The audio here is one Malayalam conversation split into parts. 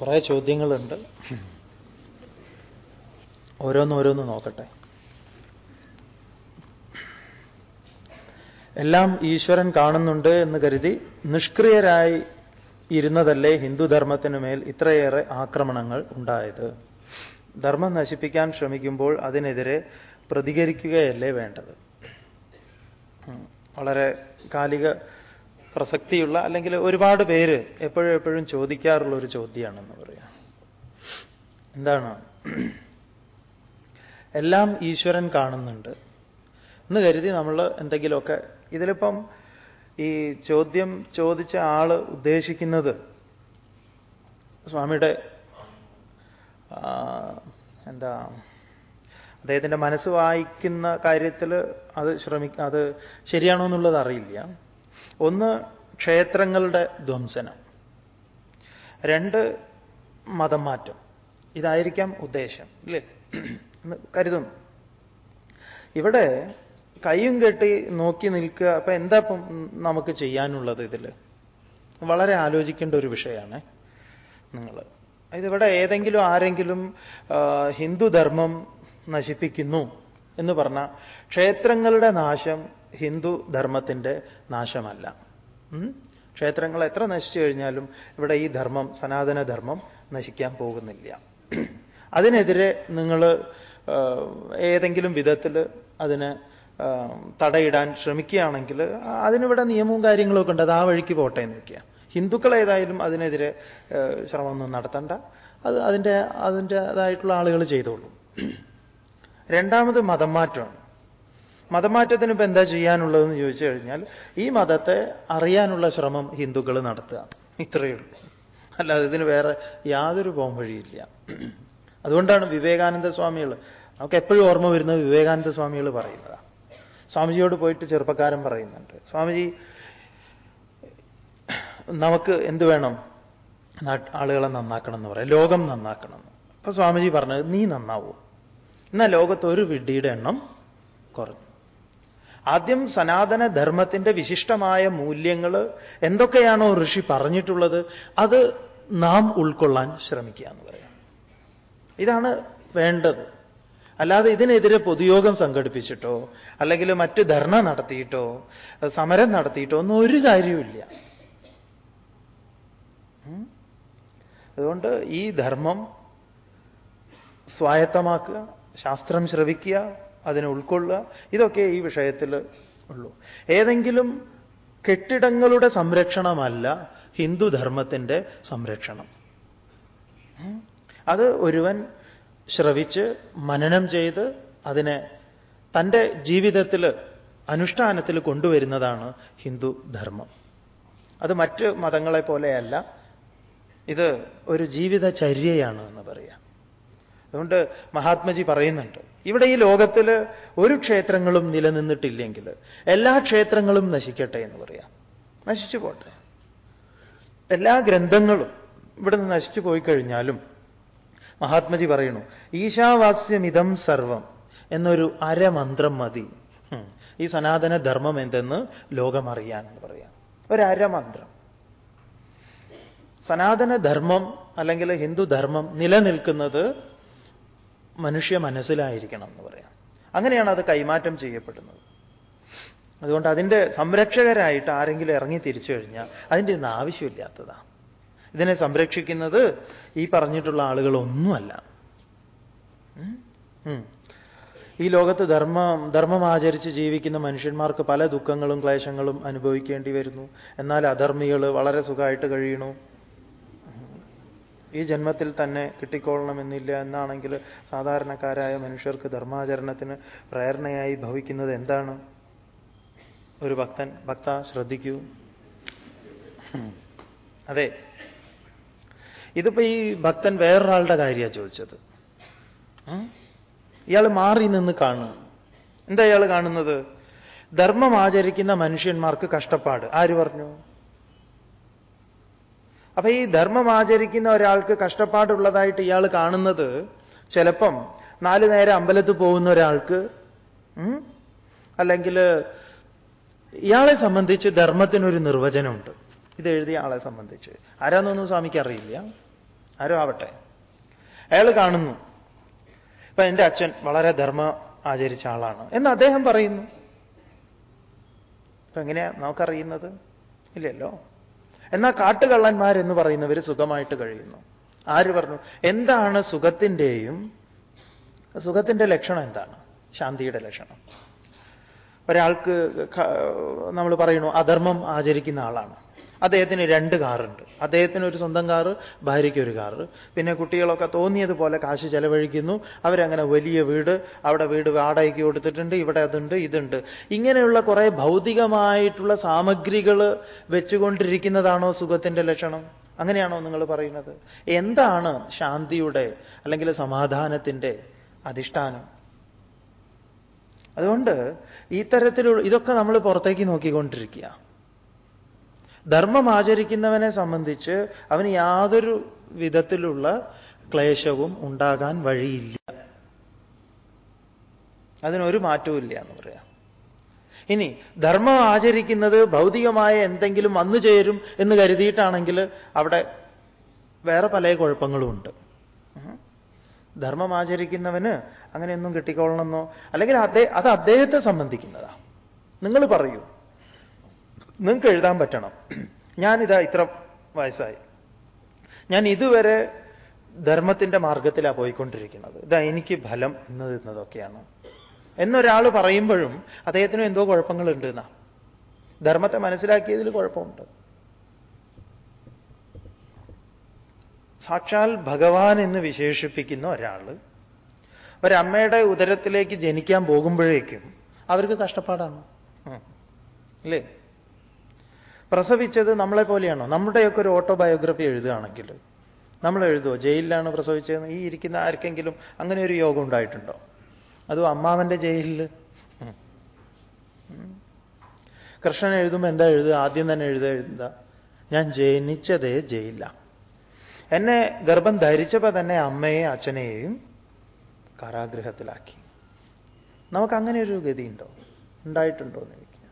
കുറേ ചോദ്യങ്ങളുണ്ട്. ഓരോന്നോരോന്ന് നോക്കട്ടെ. എല്ലാം ഈശ്വരൻ കാണുന്നുണ്ട് എന്ന് കരുതി നിഷ്ക്രിയരായി ഇരുന്നതല്ലേ ഹിന്ദുധർമ്മത്തിനു മേൽ ഇത്രയേറെ ആക്രമണങ്ങൾ ഉണ്ടായത്? ധർമ്മം നശിപ്പിക്കാൻ ശ്രമിക്കുമ്പോൾ അതിനെതിരെ പ്രതികരിക്കുകയല്ലേ വേണ്ടത്? വളരെ കാലിക പ്രസക്തിയുള്ള അല്ലെങ്കിൽ ഒരുപാട് പേര് എപ്പോഴും എപ്പോഴും ചോദിക്കാറുള്ള ഒരു ചോദ്യമാണെന്ന് പറയാം. എന്താണ്? എല്ലാം ഈശ്വരൻ കാണുന്നുണ്ട്. എന്ന് കരുതി നമ്മൾ എന്തെങ്കിലുമൊക്കെ ഇതിലിപ്പം ഈ ചോദ്യം ചോദിച്ച ആൾ ഉദ്ദേശിക്കുന്നത് സ്വാമിയുടെ എന്താ അദ്ദേഹത്തിന്റെ മനസ്സ് വായിക്കുന്ന കാര്യത്തിൽ അത് ശ്രമി അത് ശരിയാണോ എന്നുള്ളത് അറിയില്ല. ഒന്ന് ക്ഷേത്രങ്ങളുടെ ധ്വംസനം. രണ്ട് മതം മാറ്റം ഇതായിരിക്കാം ഉദ്ദേശം അല്ലേ എന്ന് കരുതുന്നു. ഇവിടെ കൈയും കെട്ടി നോക്കി നിൽക്കുക അപ്പൊ എന്താ ഇപ്പം നമുക്ക് ചെയ്യാനുള്ളത് ഇതിൽ വളരെ ആലോചിക്കേണ്ട ഒരു വിഷയമാണ് നിങ്ങൾ ഇതിവിടെ ഏതെങ്കിലും ആരെങ്കിലും ഹിന്ദുധർമ്മം നശിപ്പിക്കുന്നു എന്ന് പറഞ്ഞാൽ ക്ഷേത്രങ്ങളുടെ നാശം ഹിന്ദു ധർമ്മത്തിന്റെ നാശമല്ല. ക്ഷേത്രങ്ങൾ എത്ര നശിച്ചു കഴിഞ്ഞാലും ഇവിടെ ഈ ധർമ്മം സനാതനധർമ്മം നശിക്കാൻ പോകുന്നില്ല. അതിനെതിരെ നിങ്ങൾ ഏതെങ്കിലും വിധത്തിൽ അതിന് തടയിടാൻ ശ്രമിക്കുകയാണെങ്കിൽ അതിനിവിടെ നിയമവും കാര്യങ്ങളൊക്കെ ഉണ്ട്. അത് ആ വഴിക്ക് പോട്ടെ എന്ന് വയ്ക്കുക ഹിന്ദുക്കൾ ഏതായാലും അതിനെതിരെ ശ്രമമൊന്നും നടത്തണ്ട. അത് അതിന്റെ അതിന്റെതായിട്ടുള്ള ആളുകൾ ചെയ്തോളും. രണ്ടാമത് മതം മാറ്റമാണ്. മതം മാറ്റത്തിന് ഇപ്പം എന്താ ചെയ്യാനുള്ളതെന്ന് ചോദിച്ചു കഴിഞ്ഞാൽ ഈ മതത്തെ അറിയാനുള്ള ശ്രമം ഹിന്ദുക്കൾ നടത്തുക. ഇത്രയേ ഉള്ളൂ. അല്ലാതെ ഇതിന് വേറെ യാതൊരു പോം വഴിയില്ല. അതുകൊണ്ടാണ് വിവേകാനന്ദ സ്വാമികൾ നമുക്ക് എപ്പോഴും ഓർമ്മ വരുന്നത് വിവേകാനന്ദ സ്വാമികൾ പറയുന്നതാണ് സ്വാമിജിയോട് പോയിട്ട് ചെറുപ്പക്കാരൻ പറയുന്നുണ്ട് സ്വാമിജി നമുക്ക് എന്ത് വേണം? ആളുകളെ നന്നാക്കണം എന്ന് പറയാം. ലോകം നന്നാക്കണം. അപ്പൊ സ്വാമിജി പറഞ്ഞത് നീ നന്നാവൂ. എന്നാൽ ലോകത്ത് ഒരു വിഡ്ഢിയുടെ എണ്ണം കുറഞ്ഞു. ആദ്യം സനാതന ധർമ്മത്തിന്റെ വിശിഷ്ടമായ മൂല്യങ്ങൾ എന്തൊക്കെയാണോ ഋഷി പറഞ്ഞിട്ടുള്ളത് അത് നാം ഉൾക്കൊള്ളാൻ ശ്രമിക്കുക എന്ന് പറയാം. ഇതാണ് വേണ്ടത്. അല്ലാതെ ഇതിനെതിരെ പൊതുയോഗം സംഘടിപ്പിച്ചിട്ടോ അല്ലെങ്കിൽ മറ്റ് ധർണ നടത്തിയിട്ടോ സമരം നടത്തിയിട്ടോ ഒന്നും ഒരു കാര്യവുമില്ല. അതുകൊണ്ട് ഈ ധർമ്മം സ്വായത്തമാക്കുക ശാസ്ത്രം ശ്രവിക്കുക അതിനെ ഉൾക്കൊള്ളുക. ഇതൊക്കെ ഈ വിഷയത്തിൽ ഉള്ളൂ. ഏതെങ്കിലും കെട്ടിടങ്ങളുടെ സംരക്ഷണമല്ല ഹിന്ദുധർമ്മത്തിന്റെ സംരക്ഷണം. അത് ഒരുവൻ ശ്രവിച്ച് മനനം ചെയ്ത് അതിനെ തന്റെ ജീവിതത്തിൽ അനുഷ്ഠാനത്തിൽ കൊണ്ടുവരുന്നതാണ് ഹിന്ദു ധർമ്മം. അത് മറ്റ് മതങ്ങളെ പോലെയല്ല ഇത് ഒരു ജീവിതചര്യയാണ് എന്ന് പറയാം. അതുകൊണ്ട് മഹാത്മജി പറയുന്നുണ്ട് ഇവിടെ ഈ ലോകത്തിൽ ഒരു ക്ഷേത്രങ്ങളും നിലനിന്നിട്ടില്ലെങ്കിൽ എല്ലാ ക്ഷേത്രങ്ങളും നശിക്കട്ടെ എന്ന് പറയാം. നശിച്ചു പോട്ടെ. എല്ലാ ഗ്രന്ഥങ്ങളും ഇവിടെ നിന്ന് നശിച്ചു പോയി കഴിഞ്ഞാലും മഹാത്മജി പറയുന്നു ഈശാവാസ്യമിതം സർവം എന്നൊരു അരമന്ത്രം മതി. ഈ സനാതന ധർമ്മം എന്തെന്ന് ലോകമറിയാൻ എന്ന് പറയാം. ഒരു അരമന്ത്രം സനാതന ധർമ്മം അല്ലെങ്കിൽ ഹിന്ദു ധർമ്മം നിലനിൽക്കുന്നത് മനുഷ്യ മനസ്സിലായിരിക്കണം എന്ന് പറയാം. അങ്ങനെയാണ് അത് കൈമാറ്റം ചെയ്യപ്പെടുന്നത്. അതുകൊണ്ട് അതിന്റെ സംരക്ഷകരായിട്ട് ആരെങ്കിലും ഇറങ്ങി തിരിച്ചു കഴിഞ്ഞാൽ അതിന്റെ ഒന്നും ആവശ്യമില്ലാത്തതാണ്. ഇതിനെ സംരക്ഷിക്കുന്നത് ഈ പറഞ്ഞിട്ടുള്ള ആളുകളൊന്നുമല്ല. ഈ ലോകത്ത് ധർമ്മം ധർമ്മം ആചരിച്ച് ജീവിക്കുന്ന മനുഷ്യന്മാർക്ക് പല ദുഃഖങ്ങളും ക്ലേശങ്ങളും അനുഭവിക്കേണ്ടി വരുന്നു. എന്നാൽ അധർമ്മികൾ വളരെ സുഖമായിട്ട് കഴിയണു. ഈ ജന്മത്തിൽ തന്നെ കിട്ടിക്കൊള്ളണമെന്നില്ല എന്നാണെങ്കിൽ സാധാരണക്കാരായ മനുഷ്യർക്ക് ധർമാചരണത്തിന് പ്രേരണയായി ഭവിക്കുന്നത് എന്താണ്? ഒരു ഭക്തൻ ഭക്ത ശ്രദ്ധിക്കൂ. അതെ. ഇതിപ്പോ ഈ ഭക്തൻ വേറൊരാളുടെ കാര്യമാണ് ചോദിച്ചത്. ഇയാൾ മാറി നിന്ന് കാണുക. എന്താ ഇയാൾ കാണുന്നത്? ധർമ്മം ആചരിക്കുന്ന മനുഷ്യന്മാർക്ക് കഷ്ടപ്പാട്. ആര് പറഞ്ഞു? അപ്പൊ ഈ ധർമ്മം ആചരിക്കുന്ന ഒരാൾക്ക് കഷ്ടപ്പാടുള്ളതായിട്ട് ഇയാൾ കാണുന്നത് ചിലപ്പം നാലു നേരം അമ്പലത്തിൽ പോകുന്ന ഒരാൾക്ക് അല്ലെങ്കിൽ ഇയാളെ സംബന്ധിച്ച് ധർമ്മത്തിനൊരു നിർവചനമുണ്ട്. ഇത് എഴുതിയ ആളെ സംബന്ധിച്ച്. ആരാന്നൊന്നും സ്വാമിക്ക് അറിയില്ല. ആരോ ആവട്ടെ. അയാൾ കാണുന്നു. ഇപ്പൊ എന്റെ അച്ഛൻ വളരെ ധർമ്മ ആചരിച്ച ആളാണ്. എന്ന് അദ്ദേഹം പറയുന്നു. ഇപ്പൊ എങ്ങനെയാ? നമുക്കറിയുന്നത്? ഇല്ലല്ലോ. എന്നാൽ കാട്ടുകള്ളന്മാരെന്ന് പറയുന്നവർ സുഖമായിട്ട് കഴിയുന്നു. ആര് പറഞ്ഞു? എന്താണ് സുഖത്തിന്റെയും സുഖത്തിന്റെ ലക്ഷണം എന്താണ്? ശാന്തിയുടെ ലക്ഷണം. ഒരാൾക്ക് നമ്മൾ പറയുന്നു അധർമ്മം ആചരിക്കുന്ന ആളാണ്. അദ്ദേഹത്തിന് രണ്ട് കാറുണ്ട്. അദ്ദേഹത്തിന് ഒരു സ്വന്തം കാറ് ഭാര്യയ്ക്ക് ഒരു കാറ്. പിന്നെ കുട്ടികളൊക്കെ തോന്നിയതുപോലെ കാശ് ചെലവഴിക്കുന്നു. അവരങ്ങനെ വലിയ വീട് അവിടെ വീട് വാടകയ്ക്ക് കൊടുത്തിട്ടുണ്ട് ഇവിടെ അതുണ്ട് ഇതുണ്ട്. ഇങ്ങനെയുള്ള കുറെ ഭൗതികമായിട്ടുള്ള സാമഗ്രികൾ വെച്ചുകൊണ്ടിരിക്കുന്നതാണോ സുഖത്തിന്റെ ലക്ഷണം? അങ്ങനെയാണോ നിങ്ങൾ പറയുന്നത്? എന്താണ് ശാന്തിയുടെ അല്ലെങ്കിൽ സമാധാനത്തിന്റെ അധിഷ്ഠാനം? അതുകൊണ്ട് ഈ തരത്തിലുള്ള ഇതൊക്കെ നമ്മൾ പുറത്തേക്ക് നോക്കിക്കൊണ്ടിരിക്കുക. ധർമ്മം ആചരിക്കുന്നവനെ സംബന്ധിച്ച് അവന് യാതൊരു വിധത്തിലുള്ള ക്ലേശവും ഉണ്ടാകാൻ വഴിയില്ല. അതിനൊരു മാറ്റവും ഇല്ല എന്ന് പറയാം. ഇനി ധർമ്മം ആചരിക്കുന്നത് ഭൗതികമായ എന്തെങ്കിലും വന്നു ചേരും എന്ന് കരുതിയിട്ടാണെങ്കിൽ അവിടെ വേറെ പല കുഴപ്പങ്ങളും ഉണ്ട് ധർമ്മം ആചരിക്കുന്നവന് അങ്ങനെയൊന്നും കിട്ടിക്കൊള്ളണമെന്നോ? അല്ലെങ്കിൽ അത് അദ്ദേഹത്തെ സംബന്ധിക്കുന്നതാ. നിങ്ങൾ പറയൂ. നിങ്ങൾക്ക് എഴുതാൻ പറ്റണം. ഞാനിതാ ഇത്ര വയസ്സായി. ഞാൻ ഇതുവരെ ധർമ്മത്തിന്റെ മാർഗത്തിലാണ് പോയിക്കൊണ്ടിരിക്കുന്നത്. ഇതാ എനിക്ക് ഫലം എന്നത് എന്നതൊക്കെയാണ്. എന്നൊരാൾ പറയുമ്പോഴും അദ്ദേഹത്തിനും എന്തോ കുഴപ്പങ്ങളുണ്ട് എന്നാ. ധർമ്മത്തെ മനസ്സിലാക്കിയതിൽ കുഴപ്പമുണ്ട്. സാക്ഷാൽ ഭഗവാൻ എന്ന് വിശേഷിപ്പിക്കുന്ന ഒരാൾ ഒരമ്മയുടെ ഉദരത്തിലേക്ക് ജനിക്കാൻ പോകുമ്പോഴേക്കും അവർക്ക് കഷ്ടപ്പാടാണ്. അല്ലേ പ്രസവിച്ചത് നമ്മളെ പോലെയാണോ? നമ്മുടെയൊക്കെ ഒരു ഓട്ടോബയോഗ്രഫി എഴുതുകയാണെങ്കിൽ നമ്മൾ എഴുതുമോ ജയിലിലാണ് പ്രസവിച്ചതെന്ന്? ഈ ഇരിക്കുന്ന ആർക്കെങ്കിലും അങ്ങനെ ഒരു യോഗം ഉണ്ടായിട്ടുണ്ടോ? അതും അമ്മാവന്റെ ജയിലിൽ? കൃഷ്ണൻ എഴുതുമ്പോൾ എന്താ എഴുതുക? ആദ്യം തന്നെ എഴുതുക എഴുതുക. ഞാൻ ജനിച്ചതേ ജയില എന്നെ ഗർഭം ധരിച്ചപ്പോൾ തന്നെ അമ്മയെയും അച്ഛനെയും കാരാഗ്രഹത്തിലാക്കി നമുക്ക് അങ്ങനെ ഒരു ഉണ്ടോ ഉണ്ടായിട്ടുണ്ടോ എന്ന് എനിക്ക്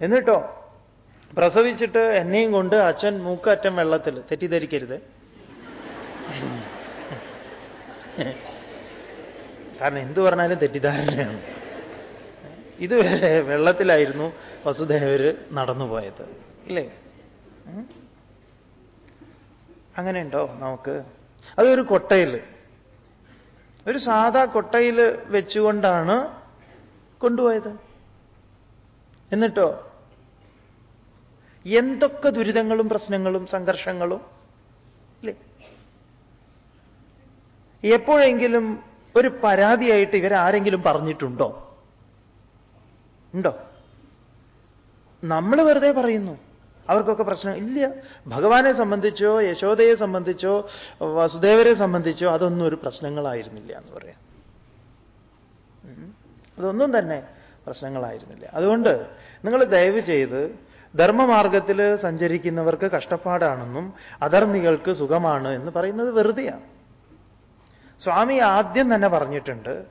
എന്നിട്ടോ പ്രസവിച്ചിട്ട് എന്നെയും കൊണ്ട് അച്ഛൻ മൂക്കറ്റം വെള്ളത്തിൽ തെറ്റിദ്ധരിക്കരുത്. കാരണം എന്തു പറഞ്ഞാലും തെറ്റിദ്ധാരണയാണ്. ഇതുവരെ വെള്ളത്തിലായിരുന്നു വസുദേവര് നടന്നുപോയത്. ഇല്ലേ? അങ്ങനെയുണ്ടോ നമുക്ക്? അതൊരു കൊട്ടയിൽ ഒരു സാധാ കൊട്ടയിൽ വെച്ചുകൊണ്ടാണ് കൊണ്ടുപോയത്. എന്നിട്ടോ? എന്തൊക്കെ ദുരിതങ്ങളും പ്രശ്നങ്ങളും സംഘർഷങ്ങളും അല്ലേ എപ്പോഴെങ്കിലും ഒരു പരാതിയായിട്ട് ഇവരാരെങ്കിലും പറഞ്ഞിട്ടുണ്ടോ? ഉണ്ടോ? നമ്മൾ വെറുതെ പറയുന്നു. അവർക്കൊക്കെ പ്രശ്നം ഇല്ല. ഭഗവാനെ സംബന്ധിച്ചോ യശോദയെ സംബന്ധിച്ചോ വസുദേവരെ സംബന്ധിച്ചോ അതൊന്നും ഒരു പ്രശ്നങ്ങളായിരുന്നില്ല എന്ന് പറയാം. അതൊന്നും തന്നെ പ്രശ്നങ്ങളായിരുന്നില്ല. അതുകൊണ്ട് നിങ്ങൾ ദയവ് ചെയ്ത് ധർമ്മമാർഗത്തിൽ സഞ്ചരിക്കുന്നവർക്ക് കഷ്ടപ്പാടാണെന്നും അധർമ്മികൾക്ക് സുഖമാണ് എന്ന് പറയുന്നത് വെറുതെയാണ്. സ്വാമി ആദ്യം തന്നെ പറഞ്ഞിട്ടുണ്ട്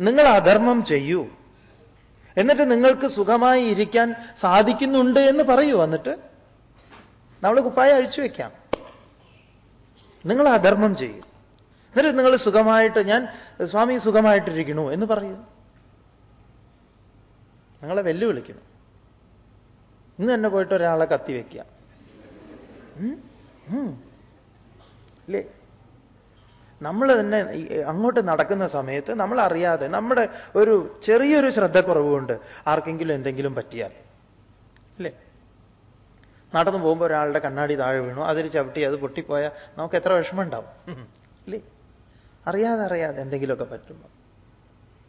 നിങ്ങൾ അധർമ്മം ചെയ്യൂ. എന്നിട്ട് നിങ്ങൾക്ക് സുഖമായി ഇരിക്കാൻ സാധിക്കുന്നുണ്ട് എന്ന് പറയൂ. എന്നിട്ട് നമ്മൾ കുപ്പായ അഴിച്ചു വയ്ക്കാം നിങ്ങൾ അധർമ്മം ചെയ്യൂ. എന്നിട്ട് നിങ്ങൾ സുഖമായിട്ട് ഞാൻ സ്വാമി സുഖമായിട്ടിരിക്കണു എന്ന് പറയൂ. നിങ്ങളെ വെല്ലുവിളിക്കണം ഇന്ന് തന്നെ പോയിട്ട് ഒരാളെ കത്തി വയ്ക്കുക അല്ലേ നമ്മൾ തന്നെ അങ്ങോട്ട് നടക്കുന്ന സമയത്ത് നമ്മൾ അറിയാതെ നമ്മുടെ ഒരു ചെറിയൊരു ശ്രദ്ധക്കുറവ് കൊണ്ട് ആർക്കെങ്കിലും എന്തെങ്കിലും പറ്റിയാൽ അല്ലേ നടന്നു പോകുമ്പോൾ ഒരാളുടെ കണ്ണാടി താഴെ വീണു അതിൽ ചവിട്ടി അത് പൊട്ടിപ്പോയാൽ നമുക്ക് എത്ര വിഷമം ഉണ്ടാവും അല്ലേ അറിയാതെ അറിയാതെ എന്തെങ്കിലുമൊക്കെ പറ്റുമ്പോൾ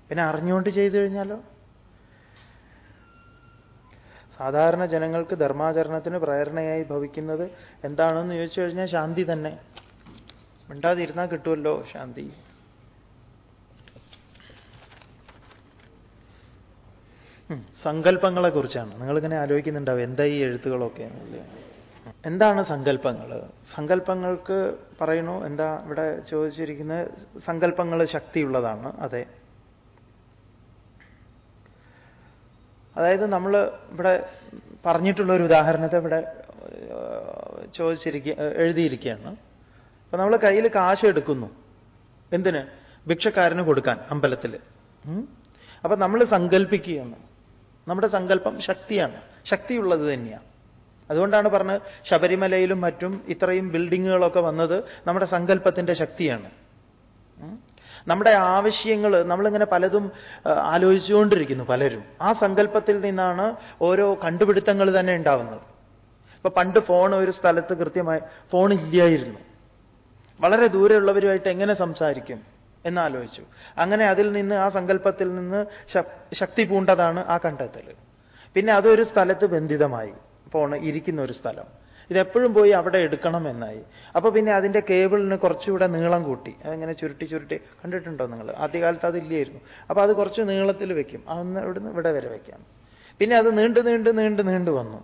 പിന്നെ അറിഞ്ഞുകൊണ്ട് ചെയ്തു കഴിഞ്ഞാലോ? സാധാരണ ജനങ്ങൾക്ക് ധർമാചരണത്തിന് പ്രേരണയായി ഭവിക്കുന്നത് എന്താണെന്ന് ചോദിച്ചു കഴിഞ്ഞാൽ ശാന്തി തന്നെ. മിണ്ടാതിരുന്നാൽ കിട്ടുമല്ലോ ശാന്തി. സങ്കല്പങ്ങളെ കുറിച്ചാണ് നിങ്ങളിങ്ങനെ ആലോചിക്കുന്നുണ്ടാവും എന്താ ഈ എഴുത്തുകളൊക്കെ? എന്താണ് സങ്കല്പങ്ങൾ സങ്കല്പങ്ങൾക്ക് പറയണു? എന്താ ഇവിടെ ചോദിച്ചിരിക്കുന്നത്? സങ്കല്പങ്ങൾ ശക്തിയുള്ളതാണ്. അതെ. അതായത് നമ്മൾ ഇവിടെ പറഞ്ഞിട്ടുള്ള ഒരു ഉദാഹരണത്തെ ഇവിടെ ചോദിച്ചിരിക്കുക എഴുതിയിരിക്കുകയാണ് അപ്പൊ നമ്മൾ കയ്യിൽ കാശ് എടുക്കുന്നു. എന്തിന്? ഭിക്ഷക്കാരന് കൊടുക്കാൻ അമ്പലത്തിൽ അപ്പൊ നമ്മൾ സങ്കല്പിക്കുകയാണ് നമ്മുടെ സങ്കല്പം ശക്തിയാണ്. ശക്തിയുള്ളത് തന്നെയാണ് അതുകൊണ്ടാണ് പറഞ്ഞത് ശബരിമലയിലും മറ്റും ഇത്രയും ബിൽഡിങ്ങുകളൊക്കെ വന്നത് നമ്മുടെ സങ്കല്പത്തിന്റെ ശക്തിയാണ്. നമ്മുടെ ആവശ്യങ്ങൾ നമ്മളിങ്ങനെ പലതും ആലോചിച്ചുകൊണ്ടിരിക്കുന്നു പലരും. ആ സങ്കല്പത്തിൽ നിന്നാണ് ഓരോ കണ്ടുപിടുത്തങ്ങൾ തന്നെ ഉണ്ടാവുന്നത്. ഇപ്പൊ പണ്ട് ഫോൺ ഒരു സ്ഥലത്ത് കൃത്യമായി ഫോൺ ഇല്ലായിരുന്നു. വളരെ ദൂരെയുള്ളവരുമായിട്ട് എങ്ങനെ സംസാരിക്കും എന്നാലോചിച്ചു. അങ്ങനെ അതിൽ നിന്ന് ആ സങ്കല്പത്തിൽ നിന്ന് ശക്തി പൂണ്ടതാണ് ആ കണ്ടെത്തൽ പിന്നെ അതൊരു സ്ഥലത്ത് ബന്ധിതമായി. ഫോൺ ഇരിക്കുന്ന ഒരു സ്ഥലം. ഇതെപ്പോഴും പോയി അവിടെ എടുക്കണം എന്നായി. അപ്പൊ പിന്നെ അതിന്റെ കേബിളിന് കുറച്ചുകൂടെ നീളം കൂട്ടി. അതിങ്ങനെ ചുരുട്ടി ചുരുട്ടി. കണ്ടിട്ടുണ്ടോ നിങ്ങൾ? ആദ്യകാലത്ത് അതില്ലായിരുന്നു. അപ്പൊ അത് കുറച്ച് നീളത്തിൽ വെക്കും. അന്ന് ഇവിടുന്ന് ഇവിടെ വരെ വെക്കാം. പിന്നെ അത് നീണ്ട് നീണ്ട് നീണ്ട് നീണ്ട് വന്നു.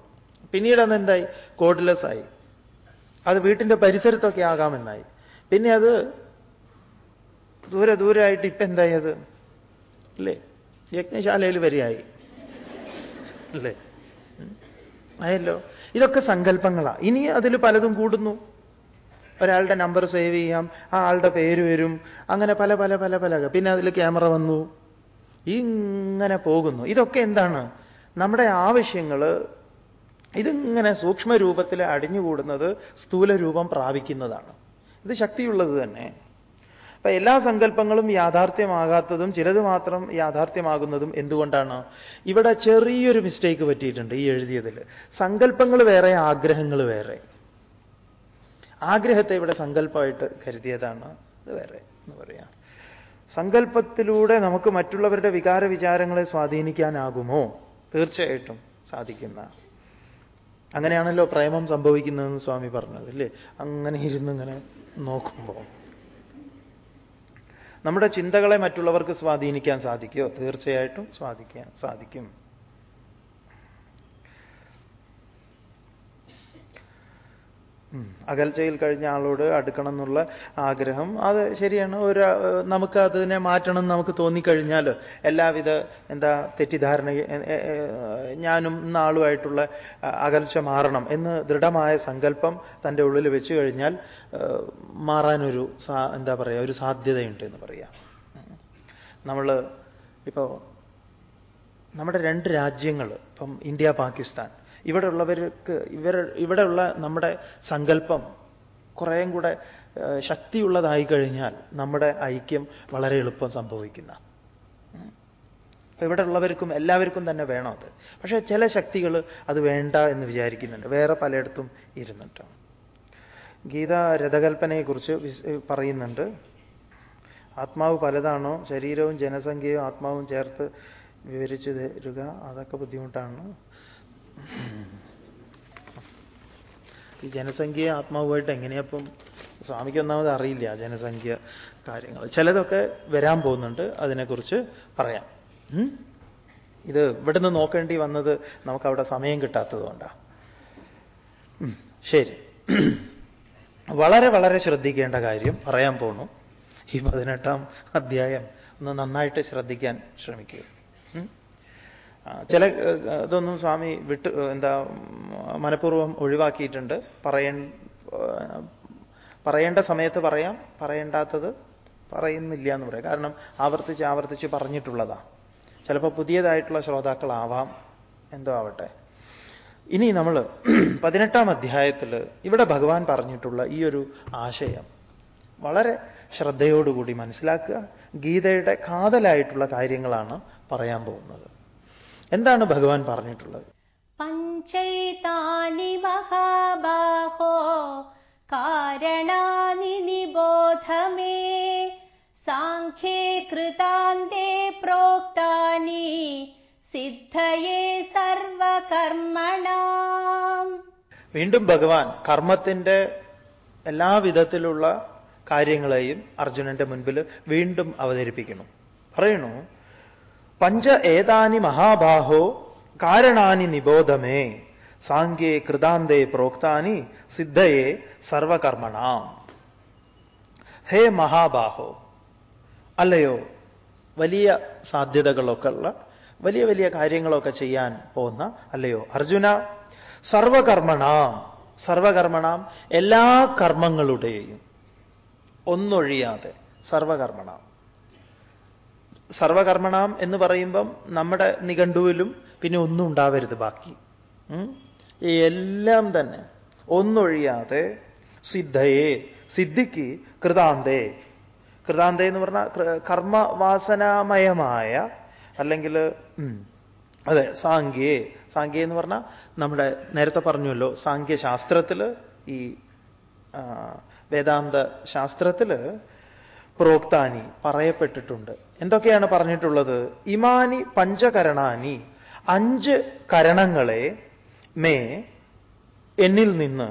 പിന്നീട് അന്ന് എന്തായി? കോഡ്ലെസ് ആയി. അത് വീട്ടിന്റെ പരിസരത്തൊക്കെ ആകാമെന്നായി. പിന്നെ അത് ദൂരെ ദൂരമായിട്ട് ഇപ്പൊ എന്തായി അത്? അല്ലേ? യജ്ഞശാലയിൽ വരെയായി. അല്ലേ? ആയല്ലോ? ഇതൊക്കെ സങ്കല്പങ്ങളാണ് ഇനി അതിൽ പലതും കൂടുന്നു. ഒരാളുടെ നമ്പർ സേവ് ചെയ്യാം ആ ആളുടെ പേര് വരും അങ്ങനെ പല പല പല പല. പിന്നെ അതിൽ ക്യാമറ വന്നു. ഇങ്ങനെ പോകുന്നു. ഇതൊക്കെ എന്താണ്? നമ്മുടെ ആവശ്യങ്ങൾ ഇതിങ്ങനെ സൂക്ഷ്മ രൂപത്തിൽ അടിഞ്ഞുകൂടുന്നത് സ്ഥൂല രൂപം പ്രാപിക്കുന്നതാണ്. ഇത് ശക്തിയുള്ളത് തന്നെ. അപ്പൊ എല്ലാ സങ്കല്പങ്ങളും യാഥാർത്ഥ്യമാകാത്തതും ചിലത് മാത്രം യാഥാർത്ഥ്യമാകുന്നതും എന്തുകൊണ്ടാണ്? ഇവിടെ ചെറിയൊരു മിസ്റ്റേക്ക് പറ്റിയിട്ടുണ്ട് ഈ എഴുതിയതിൽ സങ്കല്പങ്ങൾ വേറെ ആഗ്രഹങ്ങൾ വേറെ. ആഗ്രഹത്തെ ഇവിടെ സങ്കല്പമായിട്ട് കരുതിയതാണ് അത് വേറെ എന്ന് പറയാം. സങ്കല്പത്തിലൂടെ നമുക്ക് മറ്റുള്ളവരുടെ വികാര വിചാരങ്ങളെ സ്വാധീനിക്കാനാകുമോ? തീർച്ചയായിട്ടും സാധിക്കുന്ന. അങ്ങനെയാണല്ലോ പ്രേമം സംഭവിക്കുന്നതെന്ന് സ്വാമി പറഞ്ഞത് അല്ലേ? അങ്ങനെ ഇരുന്ന് ഇങ്ങനെ നോക്കുമ്പോൾ നമ്മുടെ ചിന്തകളെ മറ്റുള്ളവർക്ക് സ്വാധീനിക്കാൻ സാധിക്കുമോ? തീർച്ചയായിട്ടും സ്വാധിക്കാൻ സാധിക്കും. അകൽച്ചയിൽ കഴിഞ്ഞ ആളോട് അടുക്കണം എന്നുള്ള ആഗ്രഹം. അത് ശരിയാണ്. ഒരു നമുക്ക് അതിനെ മാറ്റണം എന്ന് നമുക്ക് തോന്നിക്കഴിഞ്ഞാൽ എല്ലാവിധ എന്താ തെറ്റിദ്ധാരണ ഞാനും നാളുമായിട്ടുള്ള അകൽച്ച മാറണം എന്ന് ദൃഢമായ സങ്കല്പം തന്റെ ഉള്ളിൽ വെച്ച് കഴിഞ്ഞാൽ മാറാനൊരു എന്താ പറയുക ഒരു സാധ്യതയുണ്ട് എന്ന് പറയാം. നമ്മൾ ഇപ്പോൾ നമ്മുടെ രണ്ട് രാജ്യങ്ങൾ ഇപ്പം ഇന്ത്യ പാകിസ്ഥാൻ ഇവിടെ ഉള്ളവർക്ക് ഇവർ ഇവിടെയുള്ള നമ്മുടെ സങ്കല്പം കുറേയും കൂടെ ശക്തിയുള്ളതായി കഴിഞ്ഞാൽ നമ്മുടെ ഐക്യം വളരെ എളുപ്പം സംഭവിക്കുന്ന. ഇവിടെ ഉള്ളവർക്കും എല്ലാവർക്കും തന്നെ വേണം അത്. പക്ഷേ ചില ശക്തികൾ അത് വേണ്ട എന്ന് വിചാരിക്കുന്നുണ്ട്. വേറെ പലയിടത്തും ഇരുന്നിട്ട്. ഗീത രഥകൽപ്പനയെക്കുറിച്ച് പറയുന്നുണ്ട്. ആത്മാവ് പലതാണോ? ശരീരവും ജനസംഖ്യയും ആത്മാവും ചേർത്ത് വിവരിച്ചു തരുക അതൊക്കെ ബുദ്ധിമുട്ടാണ്. ഈ ജനസംഖ്യ ആത്മാവുമായിട്ട് എങ്ങനെയപ്പം സ്വാമിക്ക് ഒന്നാമത് അറിയില്ല ജനസംഖ്യ കാര്യങ്ങൾ. ചിലതൊക്കെ വരാൻ പോകുന്നുണ്ട്. അതിനെക്കുറിച്ച് പറയാം. ഇത് ഇവിടുന്ന് നോക്കേണ്ടി വന്നത് നമുക്കവിടെ സമയം കിട്ടാത്തതുകൊണ്ടാണ് ശരി. വളരെ വളരെ ശ്രദ്ധിക്കേണ്ട കാര്യം പറയാൻ പോണു. ഈ പതിനെട്ടാം അധ്യായം ഒന്ന് നന്നായിട്ട് ശ്രദ്ധിക്കാൻ ശ്രമിക്കുക. ചില ഇതൊന്നും സ്വാമി വിട്ട് എന്താ മനഃപൂർവം ഒഴിവാക്കിയിട്ടുണ്ട്. പറയ പറയേണ്ട സമയത്ത് പറയാം പറയേണ്ടാത്തത് പറയുന്നില്ല എന്ന് പറയാം. കാരണം ആവർത്തിച്ച് ആവർത്തിച്ച് പറഞ്ഞിട്ടുള്ളതാ. ചിലപ്പോൾ പുതിയതായിട്ടുള്ള ശ്രോതാക്കളാവാം എന്തോ ആവട്ടെ. ഇനി നമ്മൾ പതിനെട്ടാം അധ്യായത്തിൽ ഇവിടെ ഭഗവാൻ പറഞ്ഞിട്ടുള്ള ഈ ഒരു ആശയം വളരെ ശ്രദ്ധയോടുകൂടി മനസ്സിലാക്കുക. ഗീതയുടെ കാതലായിട്ടുള്ള കാര്യങ്ങളാണ് പറയാൻ പോകുന്നത്. എന്താണ് ഭഗവാൻ പറഞ്ഞിട്ടുള്ളത്? പഞ്ചൈതാനി മഹാബാഹോ കാരണാനി നിബോധമേ സാഖ്യേ കൃതാന്തേ പ്രോക്താനി സിദ്ധയേ സർവകർമ്മണാം. വീണ്ടും ഭഗവാൻ കർമ്മത്തിന്റെ എല്ലാ വിധത്തിലുള്ള കാര്യങ്ങളെയും അർജുനന്റെ മുൻപിൽ വീണ്ടും അവതരിപ്പിക്കണം പറയണു പഞ്ച ഏതാനി മഹാബാഹോ കാരണാനി നിബോധമേ. സാങ്കേ കൃതാന്തേ പ്രോക്താനി സിദ്ധയെ സർവകർമ്മണ. ഹേ മഹാബാഹോ. അല്ലയോ വലിയ സാധ്യതകളൊക്കെ ഉള്ള വലിയ വലിയ കാര്യങ്ങളൊക്കെ ചെയ്യാൻ പോകുന്ന അല്ലയോ അർജുന സർവകർമ്മണ സർവകർമ്മണാം എല്ലാ കർമ്മങ്ങളുടെയും ഒന്നൊഴിയാതെ സർവകർമ്മണാം. സർവകർമ്മണാം എന്ന് പറയുമ്പം നമ്മുടെ നിഘണ്ടുവിലും പിന്നെ ഒന്നും ഉണ്ടാവരുത് ബാക്കി. എല്ലാം തന്നെ ഒന്നൊഴിയാതെ സിദ്ധയെ സിദ്ധിക്ക് കൃതാന്തേ. കൃതാന്തേ എന്ന് പറഞ്ഞാൽ കർമ്മവാസനാമയമായ അല്ലെങ്കിൽ അതെ സാങ്കേ സാങ്കേ എന്ന് പറഞ്ഞാൽ നമ്മുടെ നേരത്തെ പറഞ്ഞുവല്ലോ സാങ്ക്യശാസ്ത്രത്തിൽ ഈ വേദാന്ത ശാസ്ത്രത്തിൽ പ്രോക്താനി പറയപ്പെട്ടിട്ടുണ്ട് എന്തൊക്കെയാണ് പറഞ്ഞിട്ടുള്ളത് ഇമാനി പഞ്ചകരണാനി അഞ്ച് കരണങ്ങളെ മേ എന്നിൽ നിന്ന്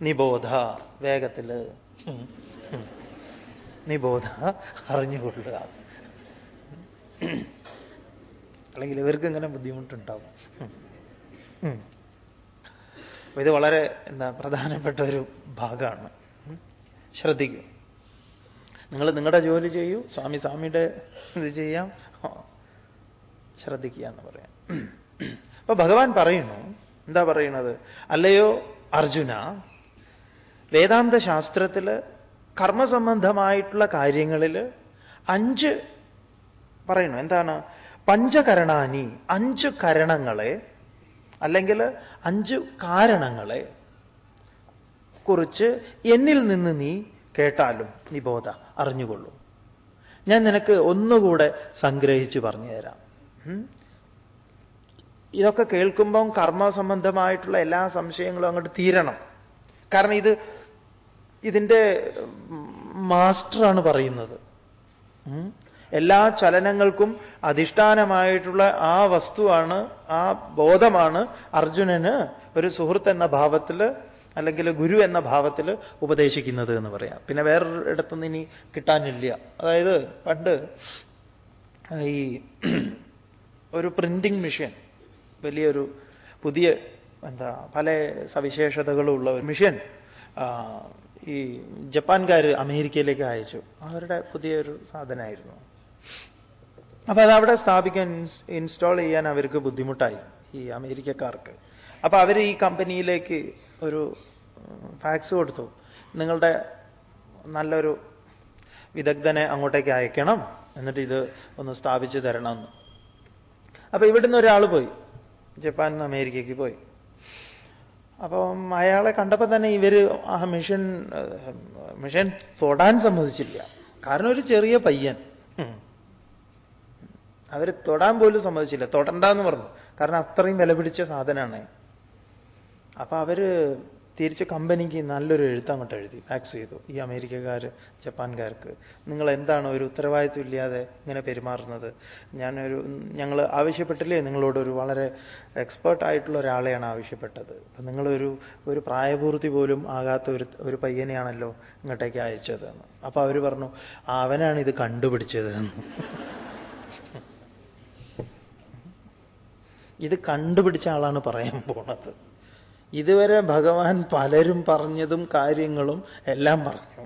നിബോധ ഉം. നിബോധ അറിഞ്ഞുകൊള്ളുക അല്ലെങ്കിൽ ഇവർക്ക് ഇങ്ങനെ ബുദ്ധിമുട്ടുണ്ടാവും. ഇത് വളരെ എന്താ പ്രധാനപ്പെട്ട ഒരു ഭാഗമാണ്. ശ്രദ്ധിക്കും നിങ്ങൾ നിങ്ങളുടെ ജോലി ചെയ്യൂ സ്വാമി സ്വാമിയുടെ ഇത് ചെയ്യാം. ശ്രദ്ധിക്കുക എന്ന് പറയാം. അപ്പൊ ഭഗവാൻ പറയുന്നു എന്താ പറയുന്നത്? അല്ലയോ അർജുന വേദാന്ത ശാസ്ത്രത്തിൽ കർമ്മസംബന്ധമായിട്ടുള്ള കാര്യങ്ങളിൽ അഞ്ച് പറയുന്നു. എന്താണ്? പഞ്ചകരണാനി അഞ്ച് കരണങ്ങളെ അല്ലെങ്കിൽ അഞ്ച് കാരണങ്ങളെ കുറിച്ച് എന്നിൽ നിന്ന് നീ കേട്ടാലും നിബോധ അറിഞ്ഞുകൊള്ളൂ. ഞാൻ നിനക്ക് ഒന്നുകൂടെ സംഗ്രഹിച്ച് പറഞ്ഞുതരാം. ഇതൊക്കെ കേൾക്കുമ്പം കർമ്മ സംബന്ധമായിട്ടുള്ള എല്ലാ സംശയങ്ങളും അങ്ങോട്ട് തീരണം. കാരണം ഇത് ഇതിന്റെ മാസ്റ്ററാണ് പറയുന്നത്. എല്ലാ ചലനങ്ങൾക്കും അധിഷ്ഠാനമായിട്ടുള്ള ആ വസ്തുവാണ് ആ ബോധമാണ് അർജുനന് ഒരു സുഹൃത്ത് എന്ന ഭാവത്തിൽ അല്ലെങ്കിൽ ഗുരു എന്ന ഭാവത്തിൽ ഉപദേശിക്കുന്നത് എന്ന് പറയാം. പിന്നെ വേറൊരിടത്തുനിന്ന് ഇനി കിട്ടാനില്ല. അതായത് പണ്ട് ഈ ഒരു പ്രിന്റിംഗ് മെഷീൻ വലിയൊരു പുതിയ എന്താ പല സവിശേഷതകളുള്ള ഒരു മെഷീൻ ഈ ജപ്പാൻകാർ അമേരിക്കയിലേക്ക് അയച്ചു. അവരുടെ പുതിയൊരു സാധനമായിരുന്നു. അപ്പൊ അതവിടെ സ്ഥാപിക്കാൻ ഇൻസ്റ്റാൾ ചെയ്യാൻ അവർക്ക് ബുദ്ധിമുട്ടായി ഈ അമേരിക്കക്കാർക്ക്. അപ്പൊ അവർ ഈ കമ്പനിയിലേക്ക് ഒരു ഫാക്സ് കൊടുത്തു. നിങ്ങളുടെ നല്ലൊരു വിദഗ്ധനെ അങ്ങോട്ടേക്ക് അയക്കണം. എന്നിട്ട് ഇത് ഒന്ന് സ്ഥാപിച്ചു തരണം. എന്ന് അപ്പൊ ഇവിടുന്ന് ഒരാൾ പോയി. ജപ്പാൻ നിന്ന് അമേരിക്കയ്ക്ക് പോയി. അപ്പം അയാളെ കണ്ടപ്പോൾ തന്നെ ഇവർ ആ മിഷൻ മിഷൻ തൊടാൻ സമ്മതിച്ചില്ല. കാരണം ഒരു ചെറിയ പയ്യൻ. അവർ തൊടാൻ പോലും സമ്മതിച്ചില്ല. തൊടണ്ടെന്ന് പറഞ്ഞു. കാരണം അത്രയും വില പിടിച്ച സാധനമാണ് അപ്പൊ അവർ തിരിച്ച് കമ്പനിക്ക് നല്ലൊരു എഴുത്ത് അങ്ങോട്ട് എഴുതി ഫാക്സ് ചെയ്തു. ഈ അമേരിക്കക്കാർ ജപ്പാൻകാർക്ക് നിങ്ങൾ എന്താണ് ഒരു ഉത്തരവാദിത്വം ഇല്ലാതെ ഇങ്ങനെ പെരുമാറുന്നത്? ഞാനൊരു ഞങ്ങൾ ആവശ്യപ്പെട്ടില്ലേ? നിങ്ങളോടൊരു വളരെ എക്സ്പേർട്ട് ആയിട്ടുള്ള ഒരാളെയാണ് ആവശ്യപ്പെട്ടത്. അപ്പം നിങ്ങളൊരു ഒരു പ്രായപൂർത്തി പോലും ആകാത്ത ഒരു ഒരു പയ്യനെയാണല്ലോ ഇങ്ങോട്ടേക്ക് അയച്ചതെന്ന് അപ്പൊ അവർ പറഞ്ഞു അവനാണ് ഇത് കണ്ടുപിടിച്ചതെന്ന് ഇത് കണ്ടുപിടിച്ച ആളാണ് പറയാൻ പോണത്. ഇതുവരെ ഭഗവാൻ പലരും പറഞ്ഞതും കാര്യങ്ങളും എല്ലാം പറഞ്ഞു.